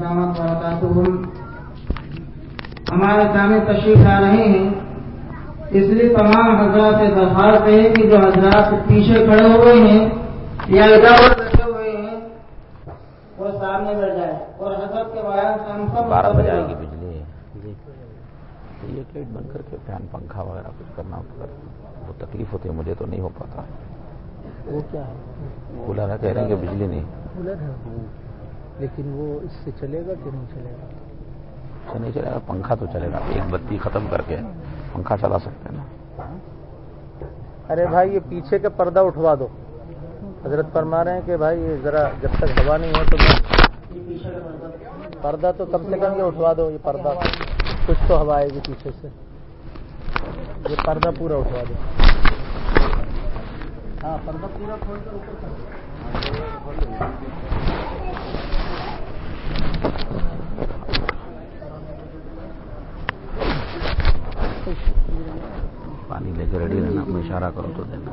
دعوت برکاتہم ہمارے سامنے تشریف لا رہے ہیں۔ اس لیے تمام حضرات سے درخواست ہے کہ جو حضرات پیچھے کھڑے ہوئے ہیں یا ادھر بیٹھے ہوئے ہیں وہ سامنے بیٹھ جائے اور حضرت کے بیان سے ہم سب بارہ بجے آئے گی بجلی یہ پلیٹ بند کر کے فین پنکھا وغیرہ کچھ کرنا وہ تکلیف ہوتی ہے مجھے تو نہیں ہو پاتا۔ وہ کیا ہے؟ کولر ہے کہہ رہے ہیں کہ بجلی نہیں۔ کولر ہے۔ لیکن وہ اس سے چلے گا کہ نہیں چلے گا؟ اچھا نہیں چلے گا پنکھا تو چلے گا ایک بتی ختم کر کے پنکھا چلا سکتے ہیں نا؟ ارے بھائی یہ پیچھے کا پردہ اٹھوا دو۔ حضرت فرما رہے ہیں کہ بھائی یہ ذرا جب تک ہوا نہیں ہے تو پردہ تو کم سے کم یہ اٹھوا دو یہ پردہ۔ کچھ تو ہوا آئے گی پیچھے سے۔ یہ پردہ پورا اٹھوا دو۔ ہاں پردہ پورا کھول کر اوپر پانی لے کے ریڈی رہنا میں اشارہ کرو تو دینا۔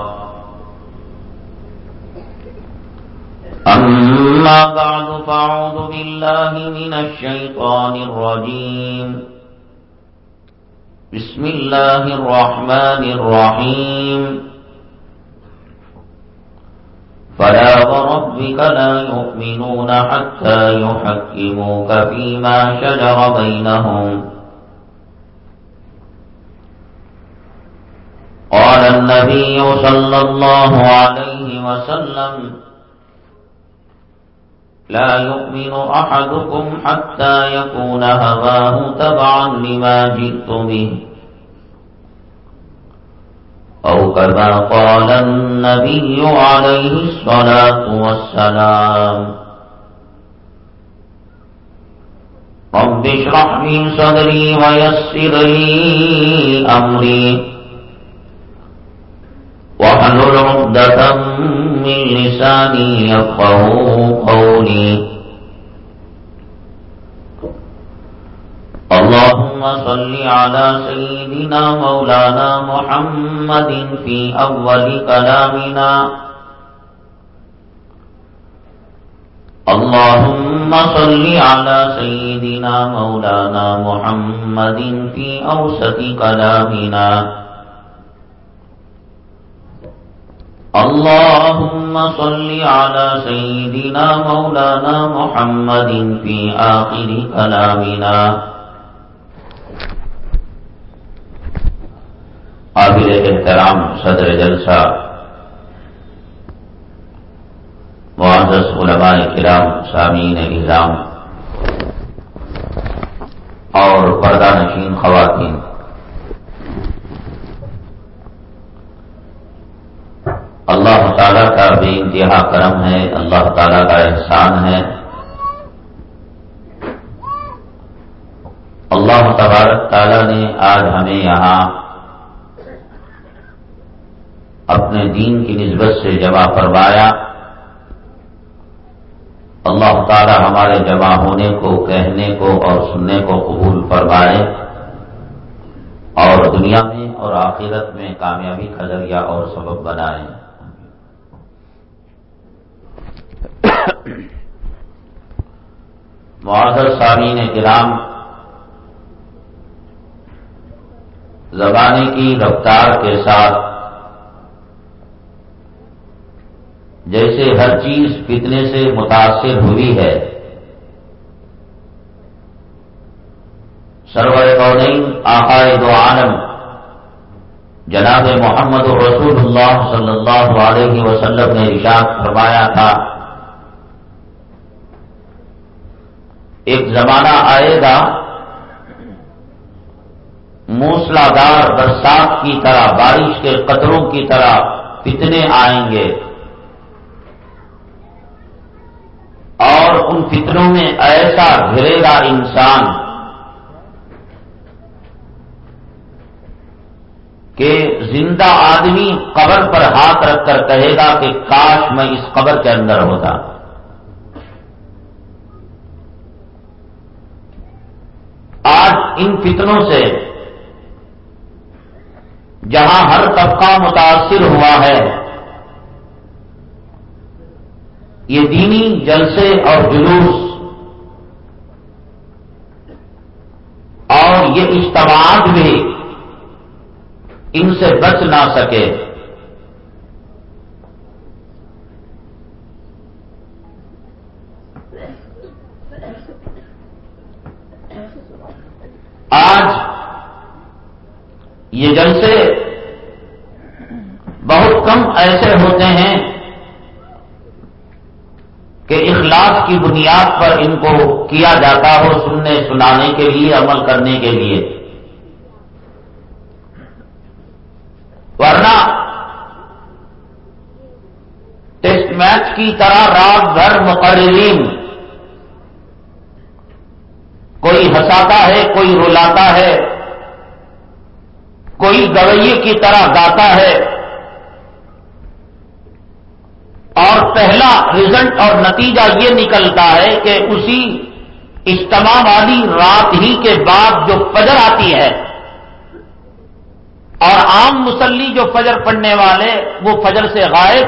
أما بعد فأعوذ بالله من الشيطان الرجيم. بسم الله الرحمن الرحيم. فلا وربك لا يؤمنون حتى يحكموك فيما شجر بينهم. قال النبي صلى الله عليه وسلم لا يؤمن أحدكم حتى يكون هواه تبعا لما جئت به. أو كما قال النبي عليه الصلاة والسلام. رب اشرح لي صدري ويسر لي أمري. وحلل عقدة من لساني يفقه قولي. اللهم صل على سيدنا مولانا محمد في أول كلامنا. اللهم صل على سيدنا مولانا محمد في أوسط كلامنا. اللهم صل على سيدنا مولانا محمد في آخر كلامنا. قابل احترام صدر جلسہ. معزز علماء کرام، سامعین نظام اور پردہ نشین خواتین. اللہ تعالیٰ کا بے انتہا کرم ہے، اللہ تعالیٰ کا احسان ہے۔ اللہ تبارک تعالیٰ نے آج ہمیں یہاں اپنے دین کی نسبت سے جمع فرمایا۔ اللہ تعالی ہمارے جمع ہونے کو، کہنے کو اور سننے کو قبول فرمائے۔ اور دنیا میں اور آخرت میں کامیابی کا ذریعہ اور سبب بنائے۔ معذر سامعین کرام زبانے کی رفتار کے ساتھ جیسے ہر چیز فتنے سے متاثر ہوئی ہے۔ سرور قونین آقائے دو عالم، جناب محمد رسول اللہ صلی اللہ علیہ وسلم نے ارشاد فرمایا تھا۔ ایک زمانہ آئے گا، موسلادار برسات کی طرح، بارش کے قطروں کی طرح فتنے آئیں گے۔ اور ان فتنوں میں ایسا گھرے گا انسان کہ زندہ آدمی قبر پر ہاتھ رکھ کر کہے گا کہ کاش میں اس قبر کے اندر ہوتا آج ان فتنوں سے جہاں ہر طبقہ متاثر ہوا ہے۔ یہ دینی جلسے اور جلوس۔ اور یہ اجتماعات بھی ان سے بچ نہ سکے آج یہ جلسے بہت کم ایسے ہوتے ہیں کہ اخلاص کی بنیاد پر ان کو کیا جاتا ہو سننے سنانے کے لیے، عمل کرنے کے لیے۔ ورنہ ٹیسٹ میچ کی طرح رات بھر مقررین، کوئی ہنساتا ہے، کوئی رلاتا ہے، کوئی گویے کی طرح گاتا ہے اور پہلا رزلٹ اور نتیجہ یہ نکلتا ہے کہ اسی اجتماع والی رات ہی کے بعد جو فجر آتی ہے اور عام مسلی جو فجر پڑھنے والے وہ فجر سے غائب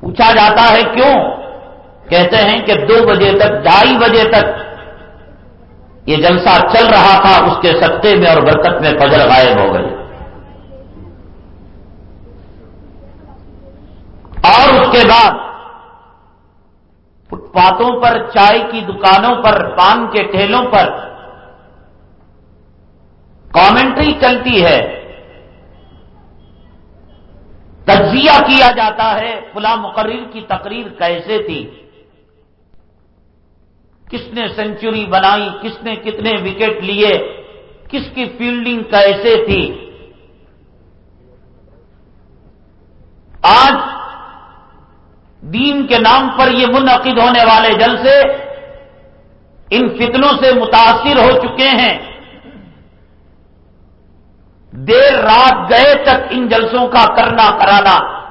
پوچھا جاتا ہے کیوں؟ کہتے ہیں کہ دو بجے تک، ڈھائی بجے تک یہ جلسہ چل رہا تھا، اس کے سطح میں اور برکت میں فجر غائب ہو گئی۔ اور اس کے بعد فٹ پاتھوں پر، چائے کی دکانوں پر پان کے ٹھیلوں پر کامنٹری چلتی ہے۔ تجزیہ کیا جاتا ہے فلا مقرر کی تقریر کیسے تھی؟ کس نے سینچری بنائی؟ کس نے کتنے وکٹ لیے؟ کس کی فیلڈنگ کیسے تھی؟ آج دین کے نام پر یہ منعقد ہونے والے جلسے ان فتنوں سے متاثر ہو چکے ہیں۔ دیر رات گئے تک ان جلسوں کا کرنا کرانا۔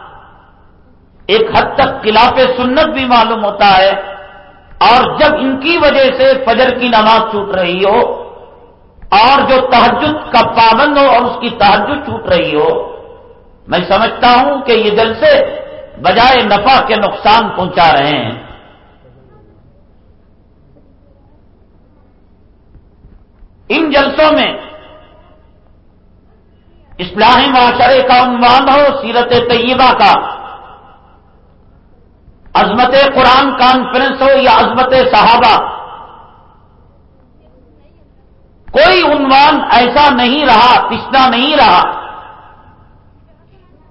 ایک حد تک خلاف سنت بھی معلوم ہوتا ہے۔ اور جب ان کی وجہ سے فجر کی نماز چھوٹ رہی ہو، اور جو تحجد کا پابند ہو اور اس کی تحجد چھوٹ رہی ہو، میں سمجھتا ہوں کہ یہ جلسے بجائے نفع کے نقصان پہنچا رہے ہیں۔ ان جلسوں میں اسلحی معاشرے کا عنوان ہو، سیرت طیبہ کا۔ عظمت قرآن کانفرنس ہو یا عظمت صحابہ۔ کوئی عنوان ایسا نہیں رہا پچھنا نہیں رہا۔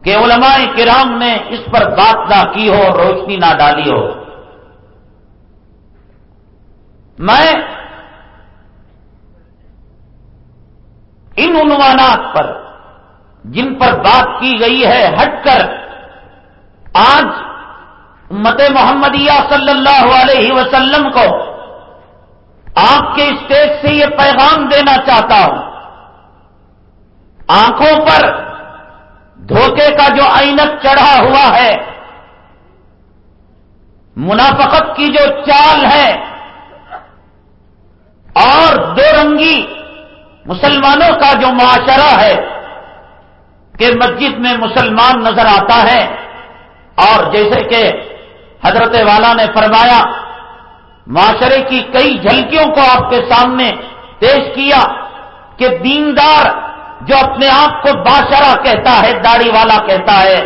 کہ علماء کرام نے اس پر بات نہ کی ہو روشنی نہ ڈالی ہو۔ میں ان عنوانات پر جن پر بات کی گئی ہے، ہٹ کر آج امت محمدیہ صلی اللہ علیہ وسلم کو آپ کے اسٹیج سے یہ پیغام دینا چاہتا ہوں۔ آنکھوں پر دھوکے کا جو اینک چڑھا ہوا ہے، منافقت کی جو چال ہے، اور دو رنگی مسلمانوں کا جو معاشرہ ہے، کہ مسجد میں مسلمان نظر آتا ہے۔ اور جیسے کہ حضرت والا نے فرمایا، معاشرے کی کئی جھلکیوں کو آپ کے سامنے پیش کیا کہ دیندار جو اپنے آپ کو باشرہ کہتا ہے، داڑھی والا کہتا ہے۔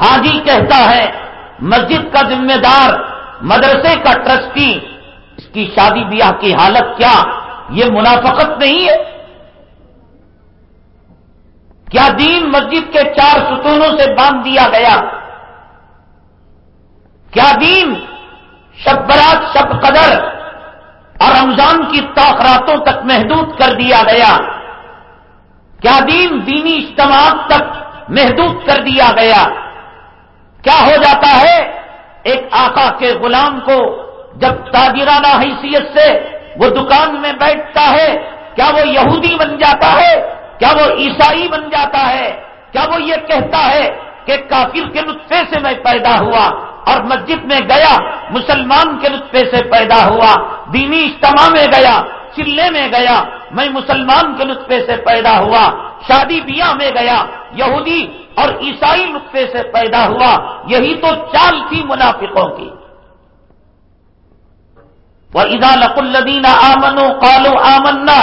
حاجی کہتا ہے، مسجد کا ذمہ دار، مدرسے کا ٹرسٹی، اس کی شادی بیاہ کی حالت کیا؟ یہ منافقت نہیں ہے۔ کیا دین مسجد کے چار ستونوں سے باندھ دیا گیا؟ کیا دین شب برات، شب قدر اور رمضان کی تاخراتوں تک محدود کر دیا گیا؟ کیا دین دینی اجتماع تک محدود کر دیا گیا۔ کیا ہو جاتا ہے؟ ایک آقا کے غلام کو جب تاجرانہ حیثیت سے وہ دکان میں بیٹھتا ہے، کیا وہ یہودی بن جاتا ہے؟ کیا وہ عیسائی بن جاتا ہے؟ کیا وہ یہ کہتا ہے کہ کافر کے نطفے سے میں پیدا ہوا اور مسجد میں گیا، مسلمان کے نطفے سے پیدا ہوا، دینی اجتماع میں گیا، چلے میں گیا میں مسلمان کے نطفے سے پیدا ہوا، شادی بیاہ میں گیا، یہودی اور عیسائی نطفے سے پیدا ہوا، یہی تو چال تھی منافقوں کی۔ وہ ادا لق الدین آمنو کالو آمنا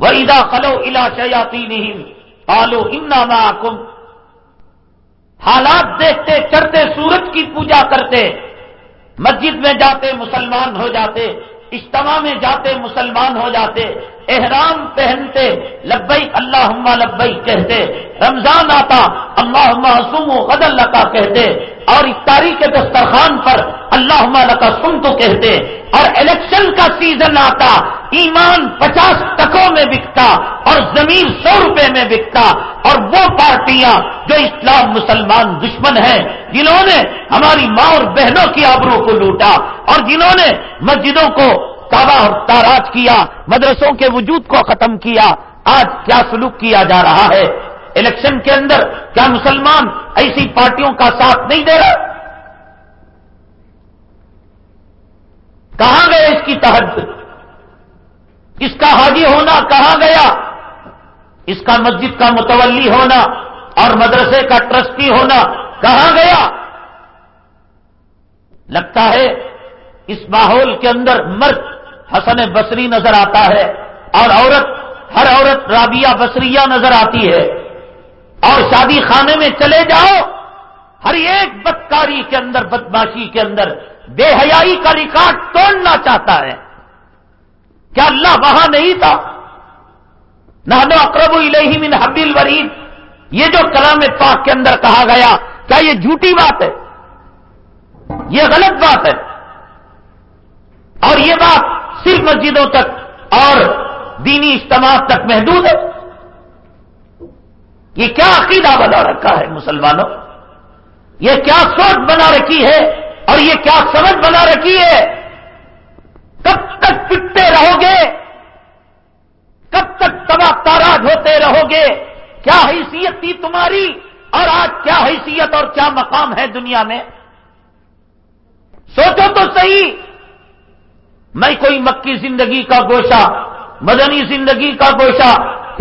وہ ادا خلو الا شیاتی نہیں کالو انا کم حالات دیکھتے، چڑھتے، سورج کی پوجا کرتے، مسجد میں جاتے، مسلمان ہو جاتے اجتماع میں جاتے، مسلمان ہو جاتے، احرام پہنتے لبئی اللہ لبئی کہتے، رمضان آتا اللہ حسوم و غد اللہ کا کہتے، اور افطاری کے دسترخوان پر اللہ کا سن تو کہتے، اور الیکشن کا سیزن آتا ایمان پچاس ٹکوں میں بکتا اور زمین سو روپے میں بکتا اور وہ پارٹیاں جو اسلام مسلمان دشمن ہیں، جنہوں نے ہماری ماں اور بہنوں کی آبروں کو لوٹا اور جنہوں نے مسجدوں کو تابا اور تاراج کیا، مدرسوں کے وجود کو ختم کیا۔ آج کیا سلوک کیا جا رہا ہے؟ الیکشن کے اندر کیا مسلمان ایسی پارٹیوں کا ساتھ نہیں دے رہا کہاں گئے اس کی تحد؟ اس کا حاجی ہونا کہاں گیا؟ اس کا مسجد کا متولی ہونا اور مدرسے کا ٹرسٹی ہونا کہاں گیا؟ لگتا ہے اس ماحول کے اندر مرد حسن بصری نظر آتا ہے اور عورت، ہر عورت رابعہ بصریہ نظر آتی ہے۔ اور شادی خانے میں چلے جاؤ، ہر ایک بدکاری کے اندر، بدماشی کے اندر، بے حیائی کا ریکارڈ توڑنا چاہتا ہے۔ کیا اللہ وہاں نہیں تھا۔ نہ اقرب الیہ من حب الورید۔ یہ جو کلام پاک کے اندر کہا گیا، کیا یہ جھوٹی بات ہے؟ یہ غلط بات ہے۔ اور یہ بات صرف مسجدوں تک اور دینی اجتماع تک محدود ہے۔ یہ کیا عقیدہ بنا رکھا ہے مسلمانوں؟ یہ کیا سوچ بنا رکھی ہے اور یہ کیا سمجھ بنا رکھی ہے؟ کب تک رہو گے کب تک تباہ تاراج ہوتے رہو گے کیا حیثیت تھی تمہاری؟ اور آج کیا حیثیت اور کیا مقام ہے دنیا میں؟ سوچو تو صحیح۔ میں کوئی مکی زندگی کا گوشہ، مدنی زندگی کا گوشہ،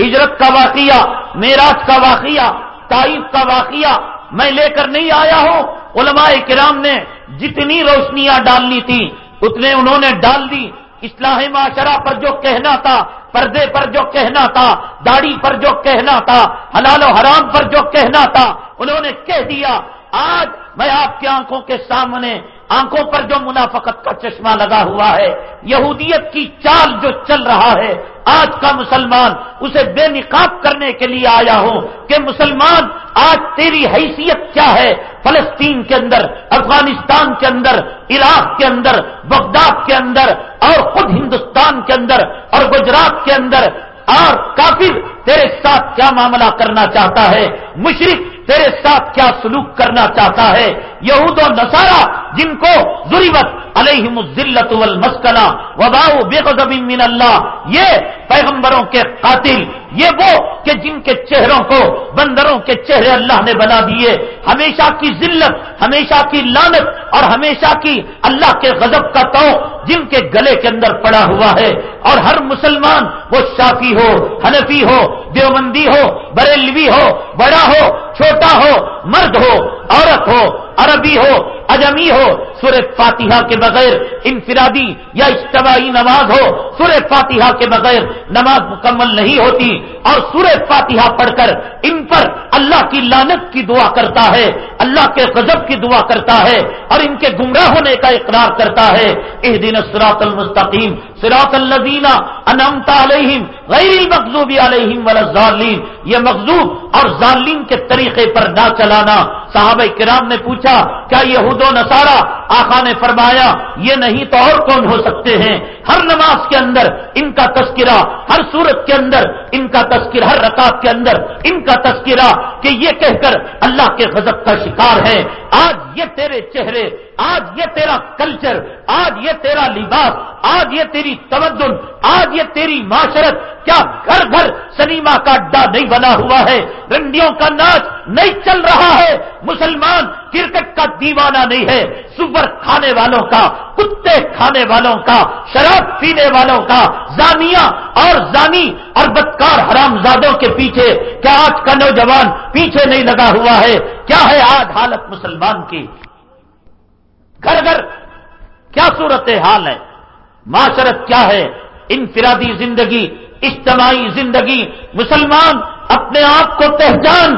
ہجرت کا واقعہ میراج کا واقعہ تائف کا واقعہ میں لے کر نہیں آیا ہوں۔ علماء کرام نے جتنی روشنیاں ڈالنی تھی اتنے انہوں نے ڈال دی۔ اصلاح معاشرہ پر جو کہنا تھا، پردے پر جو کہنا تھا، داڑھی پر جو کہنا تھا، حلال و حرام پر جو کہنا تھا، انہوں نے کہہ دیا، آج میں آپ کی آنکھوں کے سامنے آنکھوں پر جو منافقت کا چشمہ لگا ہوا ہے، یہودیت کی چال جو چل رہا ہے، آج کا مسلمان اسے بے نقاب کرنے کے لیے آیا ہوں کہ مسلمان، آج تیری حیثیت کیا ہے؟ فلسطین کے اندر، افغانستان کے اندر، عراق کے اندر، بغداد کے اندر، اور خود ہندوستان کے اندر، اور گجرات کے اندر۔ اور کافر تیرے ساتھ کیا معاملہ کرنا چاہتا ہے؟ مشرق تیرے ساتھ کیا سلوک کرنا چاہتا ہے؟ یہود و نصارہ جن کو ضرورت علیہم الزلت والمسکنہ وباؤ بے من اللہ، یہ پیغمبروں کے قاتل یہ وہ کہ جن کے چہروں کو بندروں کے چہرے اللہ نے بنا دیے۔ ہمیشہ کی ذلت، ہمیشہ کی لانت اور ہمیشہ کی اللہ کے غضب کا تو جن کے گلے کے اندر پڑا ہوا ہے۔ اور ہر مسلمان وہ شافی ہو، حنفی ہو، دیوبندی ہو، بریلوی ہو، بڑا ہو، چھوٹا ہو، مرد ہو عورت ہو، عربی ہو، اجمی ہو، سورہ فاتحہ کے بغیر انفرادی یا اجتماعی نماز ہو، سورہ فاتحہ کے بغیر نماز مکمل نہیں ہوتی اور سورہ فاتحہ پڑھ کر ان پر اللہ کی لانت کی دعا کرتا ہے، اللہ کے غضب کی دعا کرتا ہے اور ان کے گمراہ ہونے کا اقرار کرتا ہے۔ اس دن سراط المستقیم۔ سراط الدینہ انمتا علیہم، غیر مقصوب علیہم ظالین یہ مقصوب اور ظالین کے طریقے پر نہ چلانا۔ صحابہ کرام نے پوچھا، کیا یہود و نصارہ؟ آقا نے فرمایا، یہ نہیں تو اور کون ہو سکتے ہیں؟ ہر نماز کے اندر ان کا تذکرہ، ہر صورت کے اندر ان کا تذکرہ، ہر رکعت کے اندر ان کا تذکرہ کہ یہ کہہ کر اللہ کے غضب کا شکار ہے آج یہ تیرے چہرے آج یہ تیرا کلچر آج یہ تیرا لباس، آج یہ تیری تمدن، آج یہ تیری معاشرت، کیا گھر گھر سنیما کا اڈا نہیں بنا ہوا ہے؟ رنڈیوں کا ناچ نہیں چل رہا ہے؟ مسلمان کرکٹ کا دیوانہ نہیں ہے؟ سور کھانے والوں کا، کتے کھانے والوں کا، شراب پینے والوں کا زانیہ اور زانی اور بدکار حرام زادوں کے پیچھے کیا آج کا نوجوان پیچھے نہیں لگا ہوا ہے؟ کیا ہے آج حالت مسلمان کی؟ گھر گھر کیا صورت حال ہے؟ معاشرت کیا ہے؟ انفرادی زندگی، اجتماعی زندگی، مسلمان اپنے آپ کو پہچان،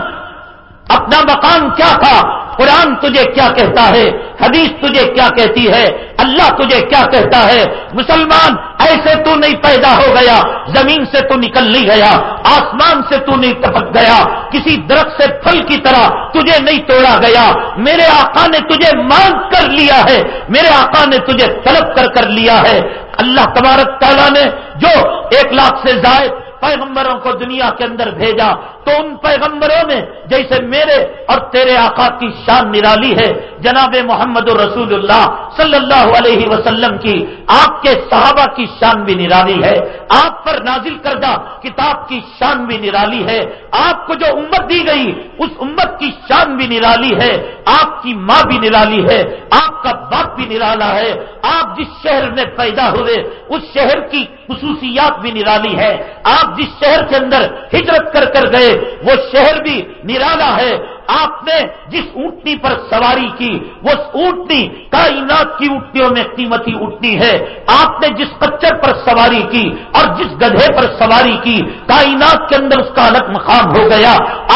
اپنا مقام کیا تھا؟ قرآن تجھے کیا کہتا ہے؟ حدیث تجھے کیا کہتی ہے؟ اللہ تجھے کیا کہتا ہے؟ مسلمان، ایسے تو نہیں پیدا ہو گیا، زمین سے تو نکل نہیں گیا، آسمان سے تو نہیں ٹپک گیا، کسی درخت سے پھل کی طرح تجھے نہیں توڑا گیا۔ میرے آقا نے تجھے مانگ کر لیا ہے، میرے آقا نے تجھے طلب کر کر لیا ہے۔ اللہ تبارک تعالیٰ نے جو ایک لاکھ سے زائد پیغمبروں کو دنیا کے اندر بھیجا تو ان پیغمبروں میں جیسے میرے اور تیرے آقا کی شان نرالی ہے، جناب محمد رسول اللہ صلی اللہ علیہ وسلم کی آپ کے صحابہ کی شان بھی نرالی ہے۔ آپ پر نازل کردہ کتاب کی شان بھی نرالی ہے۔ آپ کو جو امت دی گئی، اس امت کی شان بھی نرالی ہے۔ آپ کی ماں بھی نرالی ہے۔ آپ کا باپ بھی نرالا ہے۔ آپ جس شہر میں پیدا ہوئے، اس شہر کی خصوصیات بھی نرالی ہے۔ آپ جس شہر کے اندر ہجرت کر کر گئے وہ شہر بھی نرالا ہے۔ آپ نے جس اونٹنی پر سواری کی وہ اونٹنی، کائنات کی اونٹنیوں میں قیمتی اونٹنی ہے۔ آپ نے جس کچر پر سواری کی اور جس گدھے پر سواری کی، کائنات کے اندر اس کا الگ مقام ہو گیا۔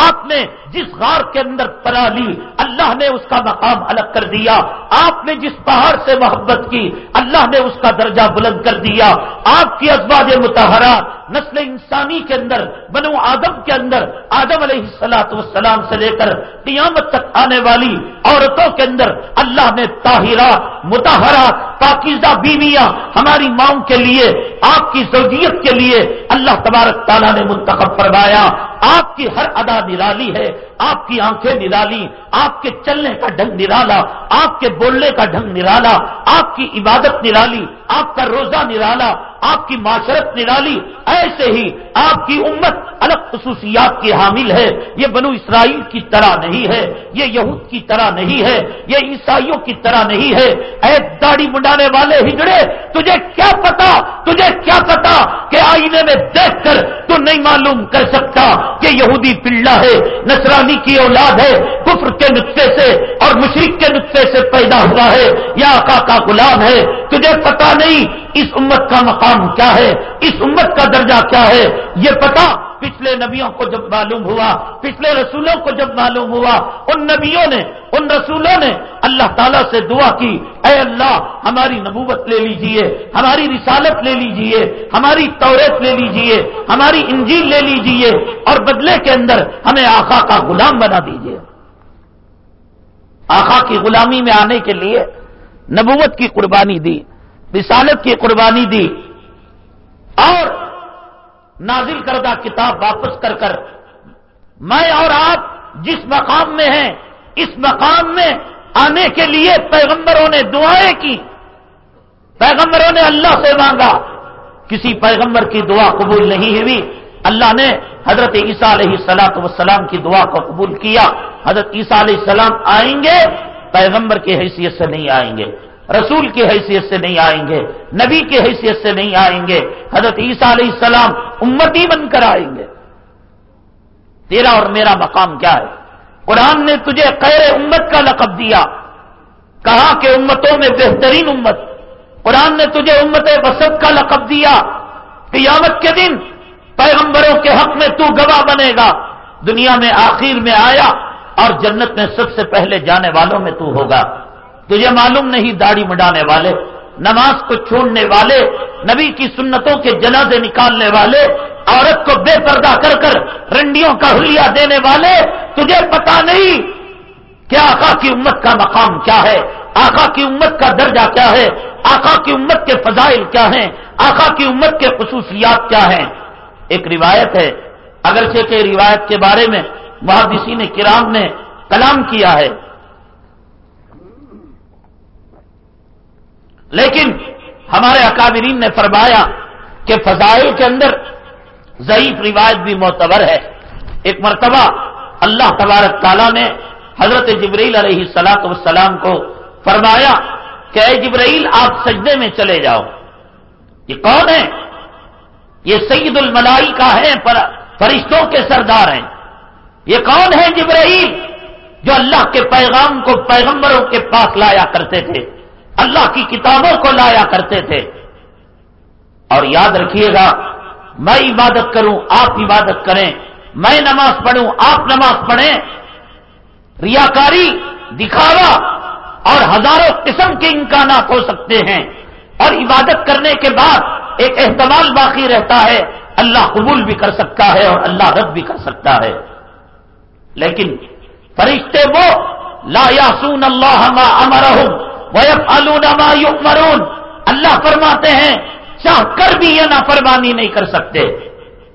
آپ نے جس غار کے اندر پلا لی، اللہ نے اس کا مقام الگ کر دیا۔ آپ نے جس پہاڑ سے محبت کی، اللہ نے اس کا درجہ بلند کر دیا۔ آپ کی ازواج متحرات نسل انسانی کے اندر، بنو آدم کے اندر، آدم علیہ السلاط والسلام سے لے کر قیامت تک آنے والی عورتوں کے اندر اللہ نے طاہرات متحرات پاکیزہ بیویاں ہماری ماؤں کے لیے، آپ کی زوجیت کے لیے اللہ تبارک تعالیٰ نے منتخب فرمایا۔ آپ کی ہر ادا نرالی ہے، آپ کی آنکھیں نرالی، آپ کے چلنے کا ڈھنگ نرالا، آپ کے بولنے کا ڈھنگ نرالا، آپ کی عبادت نرالی، آپ کا روزہ نرالا آپ کی معاشرت نرالی، ایسے ہی آپ کی امت الگ خصوصیات کی حامل ہے۔ یہ بنو اسرائیل کی طرح نہیں ہے، یہ یہود کی طرح نہیں ہے، یہ عیسائیوں کی طرح نہیں ہے۔ اے داڑھی منڈانے والے ہجڑے، تجھے کیا پتا، تجھے کیا پتا کہ آئینے میں دیکھ کر تو نہیں معلوم کر سکتا کہ یہودی پلڑا ہے، نصرانی کی اولاد ہے، کفر کے نسخے سے اور مشرق کے نسخے سے پیدا ہوا ہے۔ یا آقا کا غلام ہے، تجھے پتا نہیں اس امت کا مقام کیا ہے؟ اس امت کا درجہ کیا ہے؟ یہ پتا پچھلے نبیوں کو جب معلوم ہوا، پچھلے رسولوں کو جب معلوم ہوا، ان نبیوں نے، ان رسولوں نے اللہ تعالیٰ سے دعا کی، اے اللہ، ہماری نبوت لے لیجیے، ہماری رسالت لے لیجیے، ہماری توریت لے لیجیے، ہماری انجیل لے لیجیے، اور بدلے کے اندر ہمیں آخا کا غلام بنا دیجیے۔ آخا کی غلامی میں آنے کے لیے نبوت کی قربانی دی۔ رسالت کی قربانی دی اور نازل کردہ کتاب واپس کر کر میں اور آپ جس مقام میں ہیں، اس مقام میں آنے کے لیے پیغمبروں نے دعائیں کی۔ پیغمبروں نے اللہ سے مانگا۔ کسی پیغمبر کی دعا قبول نہیں ہوئی۔ اللہ نے حضرت عیسیٰ علیہ السلاط وسلام کی دعا کو قبول کیا۔ حضرت عیسیٰ علیہ السلام آئیں گے، پیغمبر کی حیثیت سے نہیں آئیں گے۔ رسول کی حیثیت سے نہیں آئیں گے، نبی کی حیثیت سے نہیں آئیں گے، حضرت عیسیٰ علیہ السلام امتی بن کر آئیں گے۔ تیرا اور میرا مقام کیا ہے؟ قرآن نے تجھے خیر امت کا لقب دیا، کہا کہ امتوں میں بہترین امت۔ قرآن نے تجھے امت وسط کا لقب دیا، قیامت کے دن پیغمبروں کے حق میں تو گواہ بنے گا۔ دنیا میں آخر میں آیا اور جنت میں سب سے پہلے جانے والوں میں تو ہوگا۔ تجھے معلوم نہیں داڑھی مڈانے والے، نماز کو چھوڑنے والے، نبی کی سنتوں کے جنازے نکالنے والے، عورت کو بے پردہ کر کر رنڈیوں کا حلیہ دینے والے، تجھے پتا نہیں کیا آقا کی امت کا مقام کیا ہے، آقا کی امت کا درجہ کیا ہے، آقا کی امت کے فضائل کیا ہیں، آقا کی امت کے خصوصیات کیا ہیں۔ ایک روایت ہے، اگرچہ کہ روایت کے بارے میں محدثین نے کرام نے کلام کیا ہے لیکن ہمارے اکابرین نے فرمایا کہ فضائل کے اندر ضعیف روایت بھی معتبر ہے۔ ایک مرتبہ اللہ تبارک تعالیٰ نے حضرت جبریل علیہ السلاط والسلام کو فرمایا کہ اے جبرائیل آپ سجدے میں چلے جاؤ۔ یہ کون ہے؟ یہ سید الملائی کا ہے فرشتوں کے سردار ہیں۔ یہ کون ہے جبرائیل جو اللہ کے پیغام کو پیغمبروں کے پاس لایا کرتے تھے؟ اللہ کی کتابوں کو لایا کرتے تھے۔ اور یاد رکھیے گا، میں عبادت کروں، آپ عبادت کریں۔ میں نماز پڑھوں، آپ نماز پڑھیں۔ ریاکاری، دکھاوا اور ہزاروں قسم کے امکانات ہو سکتے ہیں۔ اور عبادت کرنے کے بعد ایک احتمال باقی رہتا ہے، اللہ قبول بھی کر سکتا ہے اور اللہ رد بھی کر سکتا ہے۔ لیکن فرشتے وہ، لا یاسون اللہ ما امرہم۔ ویفعلون ما یؤمرون اللہ فرماتے ہیں چاہ کر بھی یہ نافرمانی نہیں کر سکتے۔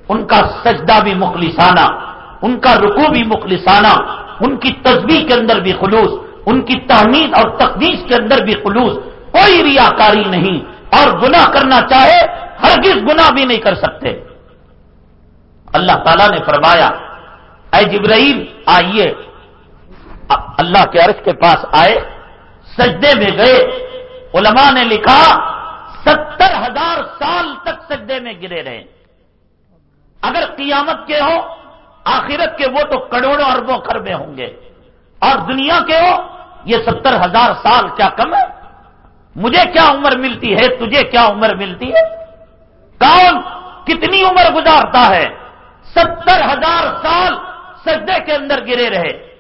ان کا سجدہ بھی مخلصانہ، ان کا رکو بھی مخلصانہ، ان کی تصویر کے اندر بھی خلوص، ان کی تحمید اور تقدیس کے اندر بھی خلوص۔ کوئی ریاکاری نہیں۔ اور گناہ کرنا چاہے، ہرگز گناہ بھی نہیں کر سکتے۔ اللہ تعالیٰ نے فرمایا، اے جبرائیل، آئیے۔ اللہ کے عرش کے پاس آئے۔ سجدے میں گئے۔ علماء نے لکھا، ستر ہزار سال تک سجدے میں گرے رہے۔ اگر قیامت کے ہو آخرت کے وہ تو کروڑوں اربوں خربے ہوں گے۔ اور دنیا کے ہو یہ ستر ہزار سال کیا کم ہے؟ مجھے کیا عمر ملتی ہے؟ تجھے کیا عمر ملتی ہے؟ کون کتنی عمر گزارتا ہے؟ ستر ہزار سال سجدے کے اندر گرے رہے۔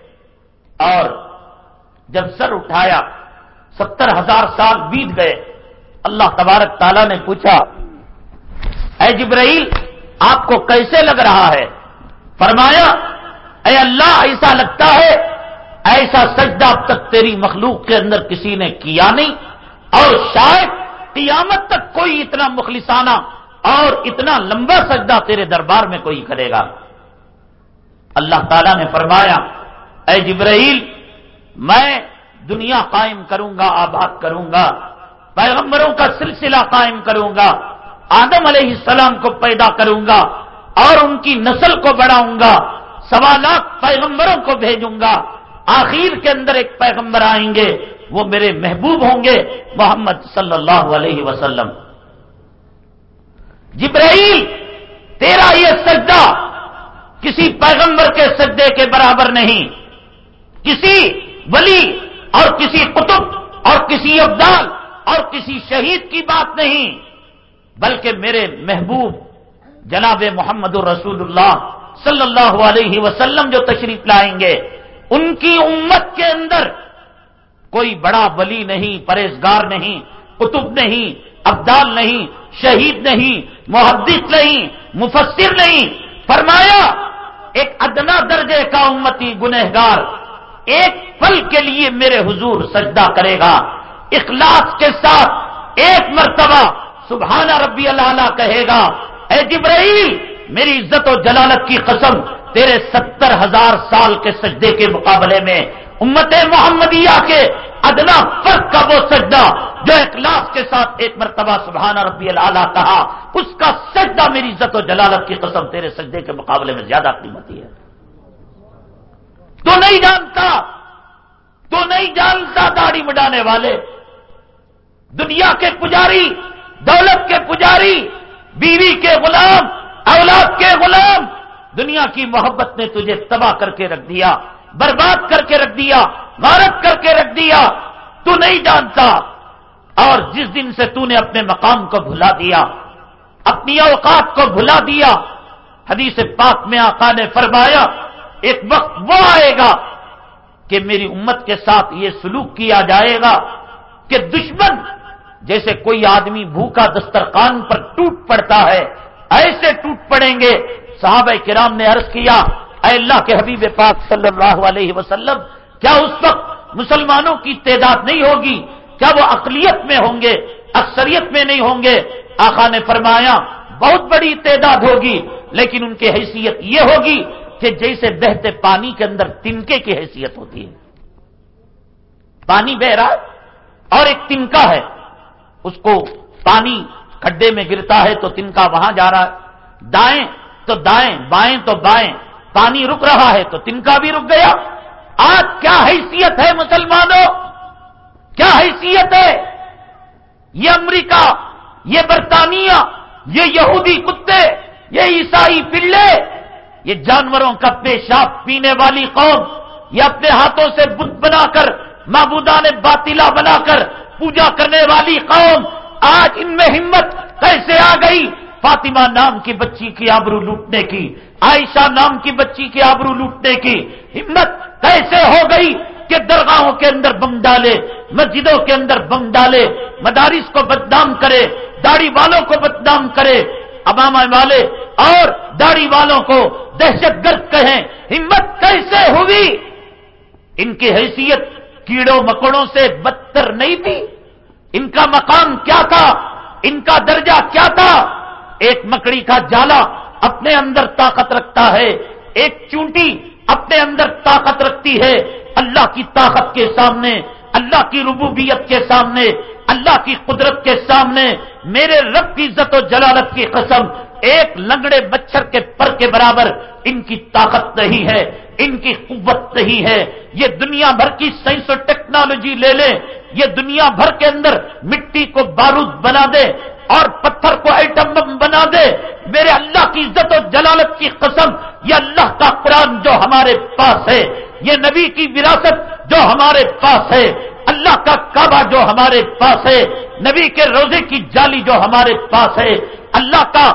اور جب سر اٹھایا ستر ہزار سال بیت گئے۔ اللہ تبارک تعالیٰ نے پوچھا، اے جبرائیل، آپ کو کیسے لگ رہا ہے؟ فرمایا، اے اللہ، ایسا لگتا ہے، ایسا سجدہ اب تک تیری مخلوق کے اندر کسی نے کیا نہیں، اور شاید قیامت تک کوئی اتنا مخلصانہ اور اتنا لمبا سجدہ تیرے دربار میں کوئی کرے گا۔ اللہ تعالیٰ نے فرمایا، اے جبرائیل، میں دنیا قائم کروں گا، آباد کروں گا۔ پیغمبروں کا سلسلہ قائم کروں گا۔ آدم علیہ السلام کو پیدا کروں گا اور ان کی نسل کو بڑھاؤں گا۔ سوالات پیغمبروں کو بھیجوں گا۔ آخر کے اندر ایک پیغمبر آئیں گے، وہ میرے محبوب ہوں گے، محمد صلی اللہ علیہ وسلم۔ جبرائیل، تیرا یہ سجدہ کسی پیغمبر کے سجدے کے برابر نہیں۔ کسی ولی اور کسی قطب اور کسی ابدال اور کسی شہید کی بات نہیں، بلکہ میرے محبوب جناب محمد الرسول اللہ صلی اللہ علیہ وسلم جو تشریف لائیں گے، ان کی امت کے اندر کوئی بڑا ولی نہیں، پرہیزگار نہیں، قطب نہیں، ابدال نہیں، شہید نہیں، محدث نہیں، مفسر نہیں۔ فرمایا، ایک ادنا درجے کا امتی گنہگار، ایک پل کے لیے میرے حضور سجدہ کرے گا۔ اخلاص کے ساتھ ایک مرتبہ سبحانہ ربی اللہ کہے گا، اے جبرائیل، میری عزت و جلالت کی قسم، تیرے ستر ہزار سال کے سجدے کے مقابلے میں، امت محمدیہ کے ادنا فرق کا وہ سجدہ جو اخلاص کے ساتھ ایک مرتبہ سبحانہ ربی اللہ کہا، اس کا سجدہ میری عزت و جلالت کی قسم تیرے سجدے کے مقابلے میں زیادہ قیمتی ہے۔ تو نہیں جانتا تو نہیں جانتا داڑھی مڈانے والے۔ دنیا کے پجاری، دولت کے پجاری، بیوی کے غلام، اولاد کے غلام، دنیا کی محبت نے تجھے تباہ کر کے رکھ دیا، برباد کر کے رکھ دیا، غارت کر کے رکھ دیا۔ تو نہیں جانتا۔ اور جس دن سے تو نے اپنے مقام کو بھلا دیا، اپنی اوقات کو بھلا دیا، حدیث پاک میں آقا نے فرمایا، ایک وقت وہ آئے گا کہ میری امت کے ساتھ یہ سلوک کیا جائے گا کہ دشمن جیسے کوئی آدمی بھوکا دسترخان پر ٹوٹ پڑتا ہے، ایسے ٹوٹ پڑیں گے۔ صحابہ کرام نے عرض کیا، اے اللہ کے حبیب پاک صلی اللہ علیہ وسلم، کیا اس وقت مسلمانوں کی تعداد نہیں ہوگی؟ کیا وہ اقلیت میں ہوں گے؟ اکثریت میں نہیں ہوں گے؟ آخا نے فرمایا، بہت بڑی تعداد ہوگی، لیکن ان کی حیثیت یہ ہوگی کہ جیسے بہتے پانی کے اندر تنکے کی حیثیت ہوتی ہے۔ پانی بہ رہا اور ایک تنکا ہے۔ اس کو پانی کھڈے میں گرتا ہے تو تنکا وہاں جا رہا ہے۔ دائیں تو دائیں، بائیں تو بائیں۔ پانی رک رہا ہے تو تنکا بھی رک گیا۔ آج کیا حیثیت ہے مسلمانوں؟ کیا حیثیت ہے؟ یہ امریکہ، یہ برطانیہ، یہ یہودی کتے، یہ عیسائی پلے یہ جانوروں کا پیشاب پینے والی قوم، یہ اپنے ہاتھوں سے بت بنا کر معبودان باطلا بنا کر پوجا کرنے والی قوم۔ آج ان میں ہمت کیسے آ گئی؟ فاطمہ نام کی بچی کی آبرو لوٹنے کی، عائشہ نام کی بچی کی آبرو لوٹنے کی۔ ہمت کیسے ہو گئی کہ درگاہوں کے اندر بم ڈالے، مسجدوں کے اندر بم ڈالے، مدارس کو بدنام کرے، داڑھی والوں کو بدنام کرے۔ امام والے اور داڑھی والوں کو دہشت گرد کہیں، ہمت کیسے ہوئی؟ ان کی حیثیت کیڑوں مکوڑوں سے بدتر نہیں تھی۔ ان کا مقام کیا تھا؟ ان کا درجہ کیا تھا؟ ایک مکڑی کا جالا اپنے اندر طاقت رکھتا ہے، ایک چونٹی اپنے اندر طاقت رکھتی ہے۔ اللہ کی طاقت کے سامنے، اللہ کی ربوبیت کے سامنے، اللہ کی قدرت کے سامنے، میرے رب کی عزت و جلالت کی قسم ایک لنگڑے مچھر کے پر کے برابر ان کی طاقت نہیں ہے، ان کی قوت نہیں ہے۔ یہ دنیا بھر کی سائنس و ٹیکنالوجی لے لے، یہ دنیا بھر کے اندر مٹی کو بارود بنا دے اور پتھر کو ایٹم بم بنا دے۔ میرے اللہ کی عزت و جلالت کی قسم، یہ اللہ کا قرآن جو ہمارے پاس ہے، یہ نبی کی وراثت جو ہمارے پاس ہے، اللہ کا کعبہ جو ہمارے پاس ہے، نبی کے روزے کی جالی جو ہمارے پاس ہے، اللہ کا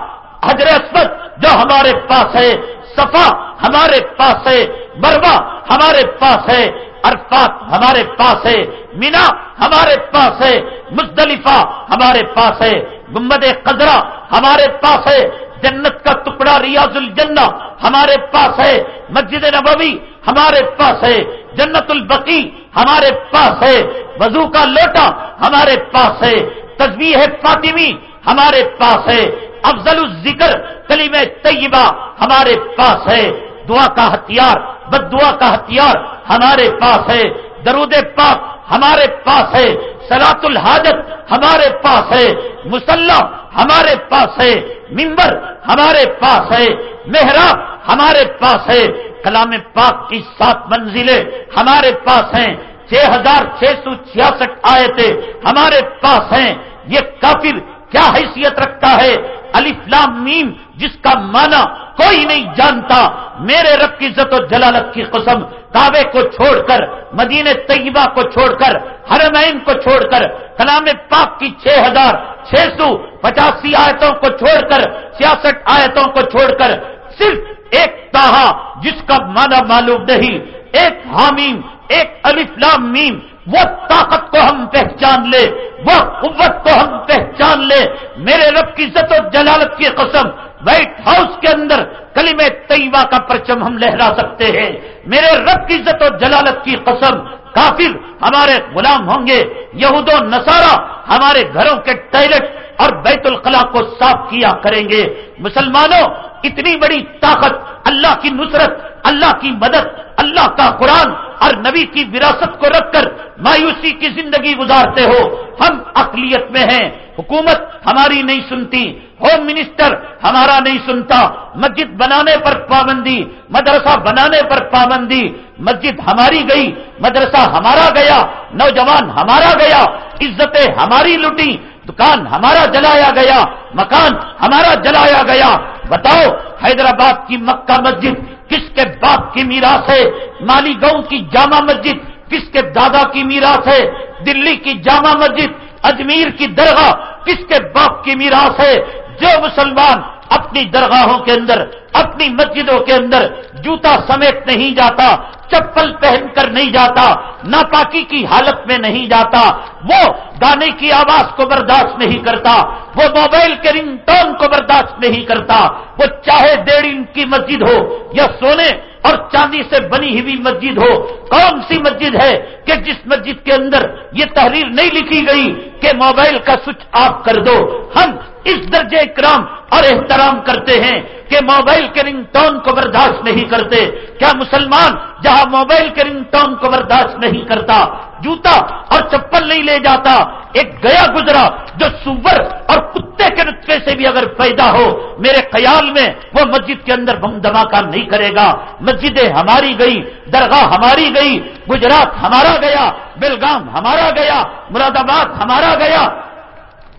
حضر اسمد جو ہمارے پاس ہے صفا ہمارے پاس ہے مروا ہمارے پاس ہے عرفات ہمارے پاس ہے مینا ہمارے پاس ہے مزدلفہ ہمارے پاس ہے گمبد قدرہ ہمارے پاس ہے جنت کا ٹکڑا ریاض الجنہ ہمارے پاس ہے مسجد نبوی ہمارے پاس ہے جنت البقی ہمارے پاس ہے وضو کا لوٹا ہمارے پاس ہے تصویر فاطمی ہمارے پاس ہے افضل الذکر کلیم طیبہ ہمارے پاس ہے دعا کا ہتھیار بد دعا کا ہتھیار ہمارے پاس ہے درود پاک ہمارے پاس ہے سلاط الحاجت ہمارے پاس ہے مسلح ہمارے پاس ہے ممبر ہمارے پاس ہے محراب ہمارے پاس ہے کلام پاک کی سات منزلیں ہمارے پاس ہیں چھ ہزار چھ سو چھیاسٹھ آئے تھے ہمارے پاس ہیں یہ کافر کیا حیثیت رکھتا ہے؟ الفلام میم، جس کا معنی کوئی نہیں جانتا۔ میرے رب کی عزت و جلالت کی قسم، کعبے کو چھوڑ کر مدین طیبہ کو چھوڑ کر، حرمین کو چھوڑ کر، کلام پاک کی چھ ہزار چھ سو پچاسی آیتوں کو چھوڑ کر چھیاسٹھ آیتوں کو چھوڑ کر، صرف ایک تاہا جس کا معنی معلوم نہیں۔ ایک حامیم، ایک الفلام میم وہ طاقت کو ہم پہچان لے، وہ قوت کو ہم پہچان لے۔ میرے رب کی عزت و جلالت کی قسم، وائٹ ہاؤس کے اندر کلیم طیبہ کا پرچم ہم لہرا سکتے ہیں۔ میرے رب کی عزت و جلالت کی قسم، کافر ہمارے غلام ہوں گے، یہود و نصارہ ہمارے گھروں کے ٹائلٹ اور بیت الخلا کو صاف کیا کریں گے۔ مسلمانوں، اتنی بڑی طاقت اللہ اللہ کی نصرت اللہ کی مدد، اللہ کا قرآن اور نبی کی وراثت کو رکھ کر مایوسی کی زندگی گزارتے ہو۔ ہم اقلیت میں ہیں۔ حکومت ہماری نہیں سنتی۔ ہوم منسٹر ہمارا نہیں سنتا۔ مسجد بنانے پر پابندی، مدرسہ بنانے پر پابندی۔ مسجد ہماری گئی، مدرسہ ہمارا گیا، نوجوان ہمارا گیا، عزتیں ہماری لٹی دکان ہمارا جلایا گیا، مکان ہمارا جلایا گیا۔ بتاؤ، حیدرآباد کی مکہ مسجد کس کے باپ کی میراث ہے؟ مالی گاؤں کی جامع مسجد کس کے دادا کی میراث ہے؟ دلی کی جامع مسجد، اجمیر کی درگاہ کس کے باپ کی میراث ہے؟ جو مسلمان اپنی درگاہوں کے اندر، اپنی مسجدوں کے اندر جوتا سمیت نہیں جاتا، چپل پہن کر نہیں جاتا، ناپاکی کی حالت میں نہیں جاتا، وہ گانے کی آواز کو برداشت نہیں کرتا، وہ موبائل کے رنگ ٹون کو برداشت نہیں کرتا، وہ چاہے ڈیڑھ انچ کی مسجد ہو یا سونے اور چاندی سے بنی ہوئی مسجد ہو، کون سی مسجد ہے کہ جس مسجد کے اندر یہ تحریر نہیں لکھی گئی کہ موبائل کا سوئچ آف کر دو۔ ہم اس درجے اکرام اور احترام کرتے ہیں کہ موبائل کے رنگ ٹون کو برداشت نہیں کرتے۔ کیا مسلمان جہاں موبائل کے رنگ ٹون کو برداشت نہیں کرتا، جوتا اور چپل نہیں لے جاتا، ایک گیا گزرا جو سور اور کتے کے نطفے سے بھی اگر پیدا ہو، میرے خیال میں وہ مسجد کے اندر بم دھماکہ نہیں کرے گا۔ مسجدیں ہماری گئی، درگاہ ہماری گئی، گجرات ہمارا گیا بیلگام ہمارا گیا، مراد آباد ہمارا گیا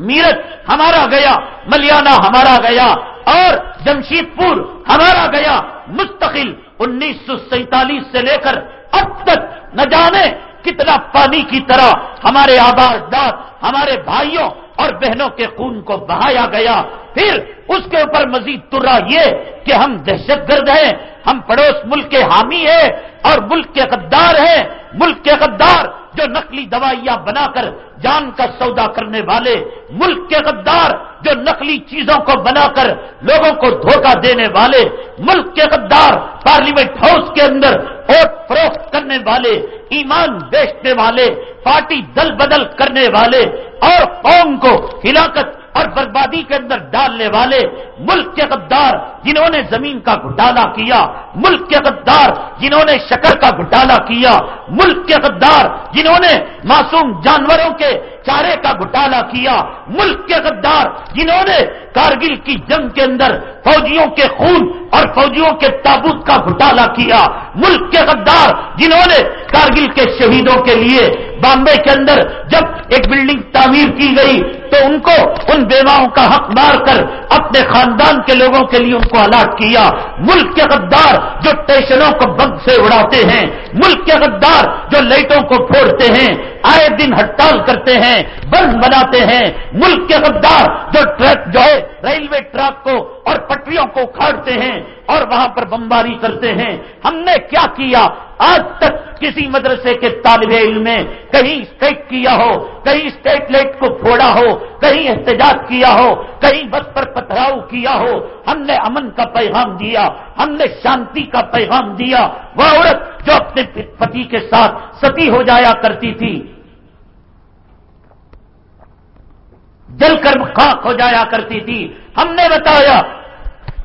میرٹ ہمارا گیا، ملیانہ ہمارا گیا، اور جمشید پور ہمارا گیا، مستقل انیس سو سینتالیس سے لے کر اب تک نہ جانے کتنا پانی کی طرح ہمارے آباد داد ہمارے بھائیوں اور بہنوں کے خون کو بہایا گیا۔ پھر اس کے اوپر مزید ترا یہ کہ ہم دہشت گرد ہیں، ہم پڑوس ملک کے حامی ہیں اور ملک کے غدار ہیں۔ ملک کے غدار جو نقلی دوائیاں بنا کر جان کا سودا کرنے والے، ملک کے غدار جو نقلی چیزوں کو بنا کر لوگوں کو دھوکہ دینے والے، ملک کے غدار پارلیمنٹ ہاؤس کے اندر ووٹ فروخت کرنے والے، ایمان بیچنے والے، پارٹی دل بدل کرنے والے اور قوم کو ہلاکت اور بربادی کے اندر ڈالنے والے ملک کے غدار جنہوں نے زمین کا گھٹالا کیا، ملک کے غدار جنہوں نے شکر کا گھٹالا کیا، ملک کے غدار جنہوں نے معصوم جانوروں کے چارے کا گھٹالا کیا، ملک کے غدار جنہوں نے کارگل کی جنگ کے اندر فوجیوں کے خون اور فوجیوں کے تابوت کا گھٹالا کیا، ملک کے غدار جنہوں نے کارگل کے شہیدوں کے لیے بامبے کے اندر جب ایک بلڈنگ تعمیر کی گئی تو ان کو ان بیواؤں کا حق مار کر اپنے خاندان کے لوگوں کے لیے ان کو الاٹ کیا۔ ملک کے غدار جو اسٹیشنوں کو بند سے اڑاتے ہیں، ملک کے غدار جو لائٹوں کو پھوڑتے ہیں، آئے دن ہڑتال کرتے ہیں، بند بناتے ہیں۔ ملک کے غدار جو ٹرک جو ہے، ریلوے ٹرک کو اور پٹریوں کو کھاڑتے ہیں۔ اور وہاں پر بمباری کرتے ہیں۔ ہم نے کیا کیا؟ آج تک کسی مدرسے کے طالب علم میں کہیں اسٹیک کیا ہو، کہیں اسٹیٹ لائٹ کو پھوڑا ہو، کہیں احتجاج کیا ہو، کہیں بس پر پتھراؤ کیا ہو۔ ہم نے امن کا پیغام دیا، ہم نے شانتی کا پیغام دیا۔ وہ عورت جو اپنے پتی کے ساتھ ستی ہو جایا کرتی تھی جل کر خاک ہو جایا کرتی تھی۔ ہم نے بتایا